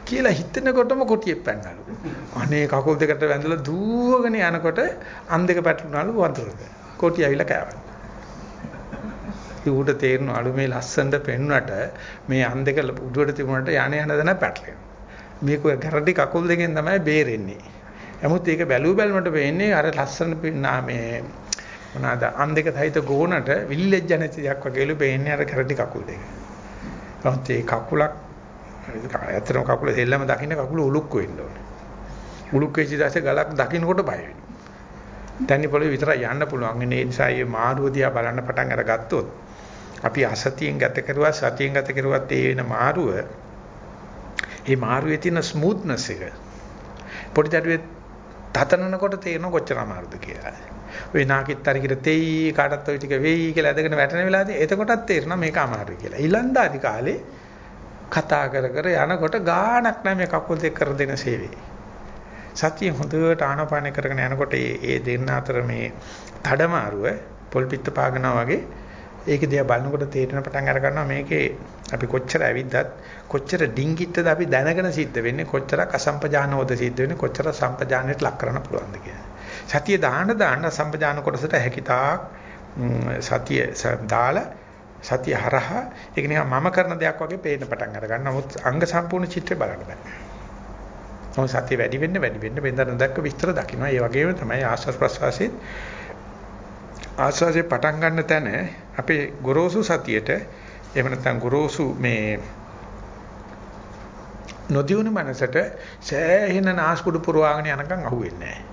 [SPEAKER 1] කියලා හිතනකොටම කොටියෙක් පැන්නලු. අනේ කකුල් දෙකට වැඳලා දුවගෙන යනකොට අන් දෙක පැටලුණලු වතුරට. කොටි ඇවිල්ලා කෑවා. ඉතින් ඌට තේරෙනවා අලු මේ ලස්සනට පෙන්වන්නට මේ අන් දෙක උඩුවට තිබුණාට යانے යන දන පැටලෙනවා. මේක ගැරඩි කකුල් දෙකෙන් තමයි බේරෙන්නේ. නමුත් ඒක බැලූ බැලමට වෙන්නේ අර ලස්සන මේ මොනවාද අන් දෙක සහිත ගෝනට විල්ලෙජ් ජනිතයක් වගේලු පේන්නේ අර ගැරඩි කකුල් දෙක. නමුත් ඒ කකුලක් ඇත්තටම කකුල දෙල්ලම දකින්න කකුල උලුක්ක වෙන්න ඕනේ. උලුක්ක වෙච්ච දැසේ ගලක් දකින්නකොට බය වෙනවා. දැන් ඉතින් විතර යන්න පුළුවන්. ඒ නිසා මේ මාරුව දිහා බලන්න පටන් අරගත්තොත් අපි අසතියෙන් ගත කරුවා සතියෙන් ගත කරුවත් ඒ වෙන මාරුව මේ මාරුවේ තියෙන ස්මූත්නස් එක පොඩි දරුවේ තතනනකොට තේරෙන කොච්චර අමාරුද කියලා. ඔය නාකිත් අරිකිට තෙයි කාටත් ඔය ටික වෙයි කියලා ඇදගෙන වැටෙන වෙලාවදී එතකොටත් තේරෙනවා මේක අමාරුයි කියලා. ඊලන්දාදි කාලේ කතා කර කර යනකොට ගාණක් නැහැ මේ කකුල් දෙක කර දෙන සේවය. සතිය හොඳට ආනපාන කරගෙන යනකොට ඒ දෙන්න අතර මේ තඩමාරුව පොල් පිට පාගනවා වගේ ඒක දිහා බලනකොට තේරෙන පටන් අර ගන්නවා මේකේ අපි කොච්චර ඇවිද්දත් කොච්චර ඩිංගිත්තද අපි දැනගෙන සිද්ධ වෙන්නේ කොච්චරක් අසම්පජානවද සිද්ධ වෙන්නේ කොච්චර සම්පජානයට ලක් කරන්න පුළුවන්ද කියලා. සතිය දාන්න දාන්න සම්පජාන කොටසට හැකිතාක් සතිය දාලා සතිය හරහා ඒක නිකන් මම කරන දෙයක් වගේ පේන්න පටන් අර ගන්නවා. නමුත් අංග සම්පූර්ණ චිත්‍රය බලන්න බෑ. මොකද සතිය වැඩි වෙන්න වැඩි වෙන්න බෙන්දන දැක්ක විස්තර දකින්න. ඒ වගේම තමයි ආස්වාද ප්‍රසවාසයේ ආස්වාදේ පටන් ගන්න තැන අපේ ගොරෝසු සතියට එහෙම නැත්නම් ගොරෝසු මේ නොදියුණු මනසට සෑහෙන නාස්පුඩු පුරවාගෙන යනකම් අහුවෙන්නේ නැහැ.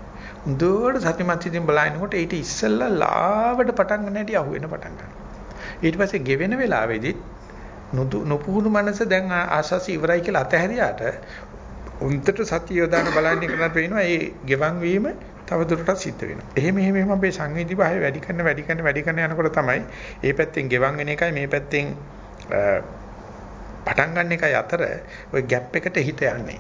[SPEAKER 1] හොඳට සතිමත් සිතින් බලනකොට ඊට ඉස්සෙල්ලා ලාවට පටන් ගන්න හැටි අහුවෙන්න පටන් ගන්නවා. ඊට පස්සේ ගෙවෙන වෙලාවේදී නොපුහුණු මනස දැන් ආස්වාසි ඉවරයි කියලා අතහැරියාට උන්ටට සතිය යොදාන බලන්නේ කරලා පේනවා ඒ ගෙවන් වීම තව දුරටත් සිද්ධ වෙනවා. එහෙම එහෙම එහෙම අපේ සංවේදී භාවය වැඩි කරන වැඩි කරන වැඩි කරන යනකොට තමයි මේ පැත්තෙන් ගෙවන් වෙන එකයි මේ පැත්තෙන් පටන් ගන්න එකයි අතර ওই ગેප් එකට හිත යන්නේ.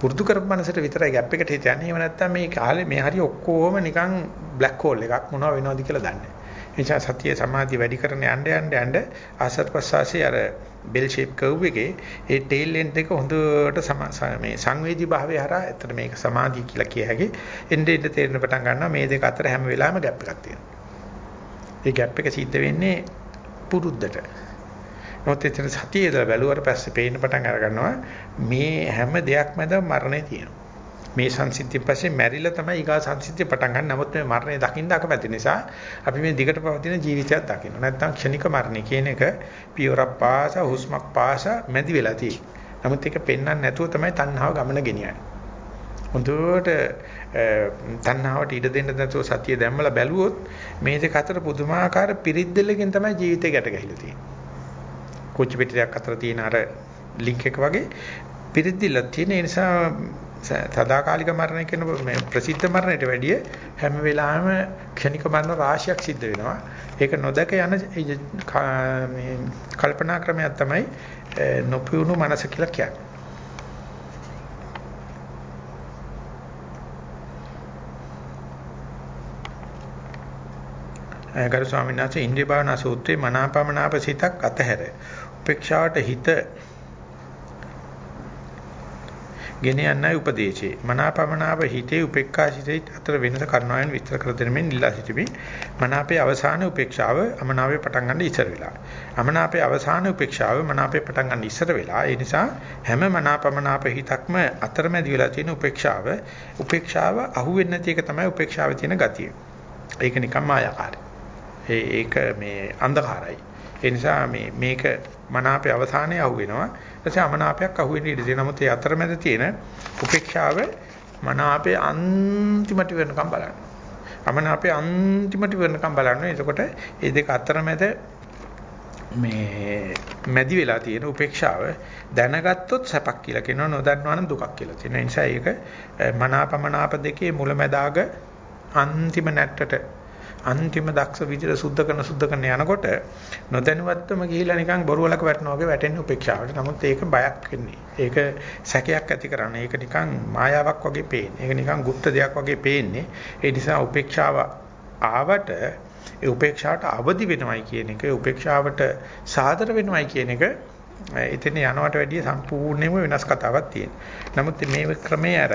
[SPEAKER 1] පුරුදු කරපු මනසට විතරයි ગેප් එකට හිත යන්නේ. එහෙම නැත්නම් මේ කාලේ මේ හරිය ඔක්කොම නිකන් බ්ලැක් හෝල් එකක් මොනවා වෙනවද කියලා දන්නේ. එනිසා සතිය සමාධිය වැඩි කරන යන්න යන්න යන්න ආසත් ප්‍රසාසී අර බෙල් ෂේප් කර්ව් එකේ ඒ ටේල් ලෙන්ත් එක හොඳට මේ සංවේදී භාවය හරහා ඇත්තට මේක සමාධිය කියලා කිය හැකි. එන්නේ ඉඳ තේරෙන පටන් ගන්නවා මේ දෙක අතර හැම වෙලාවෙම ગેප් එකක් තියෙනවා. ඒ ગેප් එක සිද්ධ වෙන්නේ පුරුද්දට. මොකද එතන සතියේ බැලුවට පස්සේ පේන්න පටන් අර ගන්නවා මේ හැම දෙයක් මැද මරණය තියෙනවා. මේ සංසිද්ධිය පස්සේ මැරිලා තමයි ඊගා සංසිද්ධිය පටන් ගන්න. නමුත් මේ මරණය දකින්න අකමැති නිසා අපි මේ දිගට පවතින ජීවිතයක් දකින්න. නැත්නම් ක්ෂණික මරණය කියන එක පියවරක් පාස හුස්මක් පාස මැදි වෙලා තියෙන්නේ. නමුත් ඒක පෙන්වන්න නැතුව තමයි තණ්හාව ගමන ගෙනියන්නේ. හොඳට තණ්හාවට ඉඩ දෙන්න නැතුව සතිය දැම්මලා බැලුවොත් මේ දෙක අතර පුදුමාකාර පිරිද්දලකින් තමයි ජීවිතේ ගැට ගැහිලා තියෙන්නේ. කොච්චි පිටියක් අතර තියෙන අර ලින්ක් එක වගේ පිරිද්දිලා තියෙන නිසා සදාකාලික මරණය කියන මේ ප්‍රසිද්ධ මරණයට වැඩිය හැම වෙලාවෙම ක්ෂණික මරණ රාශියක් සිද්ධ වෙනවා. ඒක නොදක යන මේ කල්පනා ක්‍රමයක් තමයි නොපියුණු මනස කියලා කියන්නේ. ගරු ස්වාමීන් වහන්සේ ඉන්ද්‍රිය භාවනා සූත්‍රයේ මනාපමනාප සිතක් අතහැර උපේක්ෂාවට හිත ගෙන යන්නයි උපදේශේ මනාපමනාප හිතේ උපේක්ඛා සිතේ අතර වෙනස කරුණාවෙන් විස්තර කර දෙමින් ඉල්ලා සිටිමි මනාපේ අවසාන උපේක්ෂාව අමනාපේ පටන් ගන්න ඉස්සර වෙලා අමනාපේ අවසාන උපේක්ෂාව මනාපේ පටන් ගන්න ඉස්සර වෙලා ඒ නිසා හැම මනාපමනාප හිතක්ම අතරමැදි වෙලා තියෙන උපේක්ෂාව උපේක්ෂාව අහුවෙන්නේ නැති එක තමයි උපේක්ෂාවේ තියෙන ගතිය ඒක නිකන් මායාකාරයි ඒක මේ අන්ධකාරයි. ඒ නිසා මේ මේක මනාපේ අවසානයේ අහු වෙනවා. ඊටසේ අමනාපයක් අහු වෙන්න ඉඩ දෙනවා. නමුත් ඒ අතරමැද තියෙන උපේක්ෂාව මනාපේ අන්තිමට වෙනකම් බලන්න. අමනාපේ අන්තිමට වෙනකම් බලන්න. එතකොට මේ දෙක අතරමැද මේ මැදි වෙලා තියෙන උපේක්ෂාව දැනගත්තොත් සැපක් කියලා කියනවා නොදන්නවා නම් දුකක් කියලා තියෙනවා. ඒ නිසා ඒක මනාපමනාප දෙකේ මුලැමැදාග අන්තිම නැට්ටට අන්තිම දක්ෂ විදිහට සුද්ධ කරන සුද්ධ කරන යනකොට නොදැනුවත්වම ගිහිලා නිකන් බොරුවලක වැටෙනවා වගේ වැටෙන්නේ උපේක්ෂාවට. නමුත් ඒක බයක් වෙන්නේ. ඒක සැකයක් ඇති කරන්නේ. ඒක නිකන් මායාවක් වගේ පේන්නේ. ඒක නිකන් গুপ্ত දෙයක් වගේ පේන්නේ. ඒ නිසා උපේක්ෂාව ආවට ඒ උපේක්ෂාවට අවදි වෙනවයි කියන එක, උපේක්ෂාවට සාදර වෙනවයි කියන එක එතන යනවට වැඩිය සම්පූර්ණයෙන්ම වෙනස් කතාවක් තියෙනවා. නමුත් මේ ක්‍රමයේ අර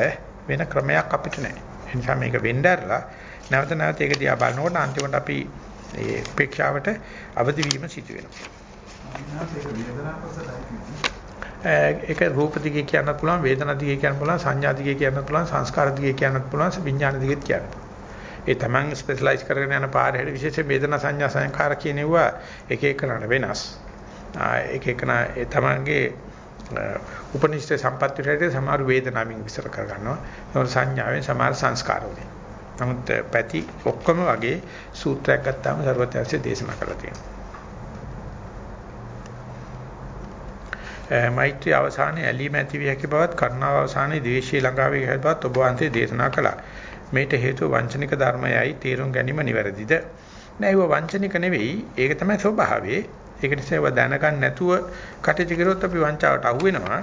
[SPEAKER 1] වෙන ක්‍රමයක් අපිට නැහැ. ඒ නිසා මේක වෙන්න ඇරලා නැවත නැවත ඒක දිහා බලනකොට අන්තිමට අපි ඒ උපේක්ෂාවට අවදි වීම සිදු වෙනවා. ඒක රූප දිගේ කියන්න පුළුවන් වේදනා දිගේ කියන්න පුළුවන් සංඥා දිගේ කියන්න පුළුවන් සංස්කාර දිගේ කියන්න පුළුවන් විඥාන දිගේ කියන්න ඒ තමන් ස්පෙෂලායිස් කරගෙන යන පාරේ හැටි විශේෂයෙන් වේදනා සංඥා සංඛාර කියනවා එක එක කරන වෙනස්. එක එක ඒ තමන්ගේ උපනිෂ්ඨ සම්පත්තියට හැටි සමහර වේදනාවෙන් විස්තර කර ගන්නවා. ඒවල සංඥාවෙන් සමහර සංස්කාර වලින්. නමුත් පැති ඔක්කොම වගේ සූත්‍රයක් ගත්තාම සර්වත්‍යාංශය දේශනා කරලා තියෙනවා. මෛත්‍රී අවසානයේ ඇලීම ඇති විය හැකි බවත් කරුණාව අවසානයේ ද්වේෂය ළඟා වේ හැකි බවත් ඔබ වහන්සේ දේශනා කළා. මේට හේතුව වංචනික ධර්මයයි තේරුම් ගැනීම නිවැරදිද? නෑ ඒව වංචනික නෙවෙයි. ඒක තමයි ස්වභාවය. ඒක නිසා ඒව දැනගන්න නැතුව කටයුතු කරොත් අපි වංචාවට අහු වෙනවා.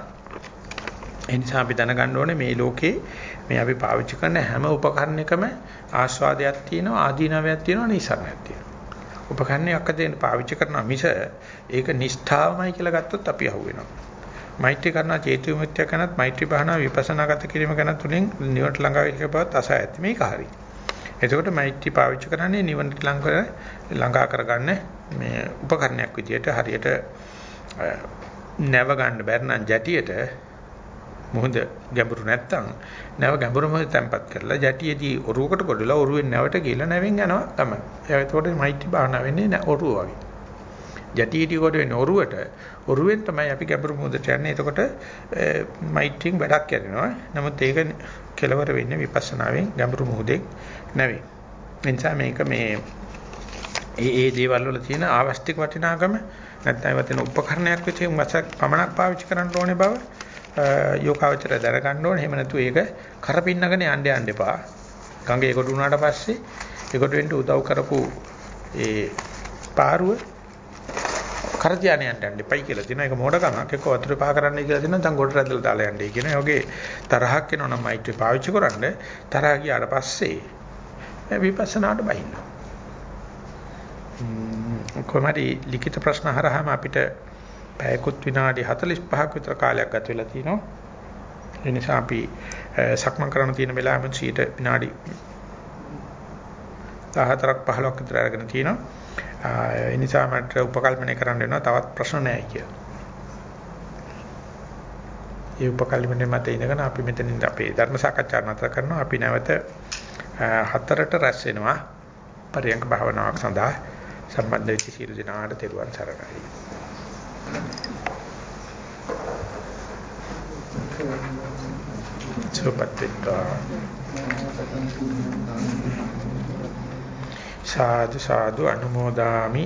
[SPEAKER 1] ඒ නිසා අපි දැනගන්න ඕනේ මේ ලෝකේ මේ අපි පාවිච්චි කරන හැම උපකරණයකම ආස්වාදයක් තියෙනවා ආදීනවයක් තියෙනවා නිසරණයක් තියෙනවා. උපකරණයක් අතෙන් පාවිච්චි කරනවා මිස ඒක නිෂ්ඨාවමයි කියලා ගත්තොත් අපි අහුවෙනවා. මෛත්‍රී කරනා චේතු විමුක්තිය කරනත් මෛත්‍රී භාවනා විපස්සනාගත කිරීම කරනත් තුලින් නිවනට ළඟා වෙච්ච බවත් අසහායත් මේක හරි. එතකොට මෛත්‍රී පාවිච්චි කරන්නේ නිවනට ළඟ කර ළඟා කරගන්න මේ උපකරණයක් විදියට හරියට නැව ගන්න බැරි නම් ජැටියට මොහොත ගැඹුරු නැත්තම් නැව ගැඹුරු මොහොත තැම්පත් කරලා ජැටියේදී ඔරුවකට ගොඩලා ඔරුවෙන් නැවට ගිහලා නැවෙන් යනවා තමයි. ඒකට මෛත්‍රී භාවනා වෙන්නේ ඔරුව වගේ. ජැටියේදී කොට වෙන්නේ ඔරුවට ඔරුවෙන් තමයි අපි ගැඹුරු මොහොතට යන්නේ. එතකොට මෛත්‍රියෙන් වැඩක් කරනවා. නමුත් ඒක කෙලවර වෙන්නේ විපස්සනාවෙන් ගැඹුරු මොහොතේ නැවෙයි. එනිසා මේක මේ ඒ ඒ දේවල් වල තියෙන ආවස්තික වටිනාකම නැත්නම් ඒවත් වෙන උපකරණයක් විදිහට පමණක් පාවිච්චි කරන්න ඕනේ බව යෝගාවචර දැනගන්න ඕනේ. එහෙම නැතු ඒක කරපින්නගෙන යන්න යන්න එපා. ගඟේ කොට උනාට පස්සේ ඒකට වෙන්න උදව් කරපු ඒ පාරුව කර ධානය යන්න යන්න එපයි කියලා තියෙනවා. ඒක මොඩකමක්. එක්ක වතුරේ පහ කරන්නයි කියලා තියෙනවා. දැන් ගොඩ රැඳලා දාලා යන්නයි කියන. යෝගේ තරහක් එනවා නම් මෛත්‍රී පාවිච්චි කරන්න. තරහ ගියාට පස්සේ විපස්සනාට බහින්න. කොහමද ලිඛිත ප්‍රශ්න හරහාම අපිට පැයකුත් විනාඩි 45ක් විතර කාලයක් ගත වෙලා තිනවා. ඒ නිසා අපි සක්මන් කරන්න තියෙන වෙලාවෙම 100ට විනාඩි 14ක් 15ක් විතර අරගෙන තිනවා. ඒ නිසා මට උපකල්පනය කරන්න වෙනවා තවත් ප්‍රශ්න නැහැ කියලා. ඒ උපකල්පනයේ මත ඉඳගෙන අපි මෙතනින් අපේ ධර්ම සාකච්ඡා නතර කරනවා. අපි නැවත හතරට රැස් වෙනවා. පරියංග භාවනාවක් සඳහා සම්බන්ධ වෙච්ච සියලු දෙනාට තෙරුවන් සරණයි. Thank you. සුවපත් වෙත්වා සාදු සාදු අනුමෝදාමි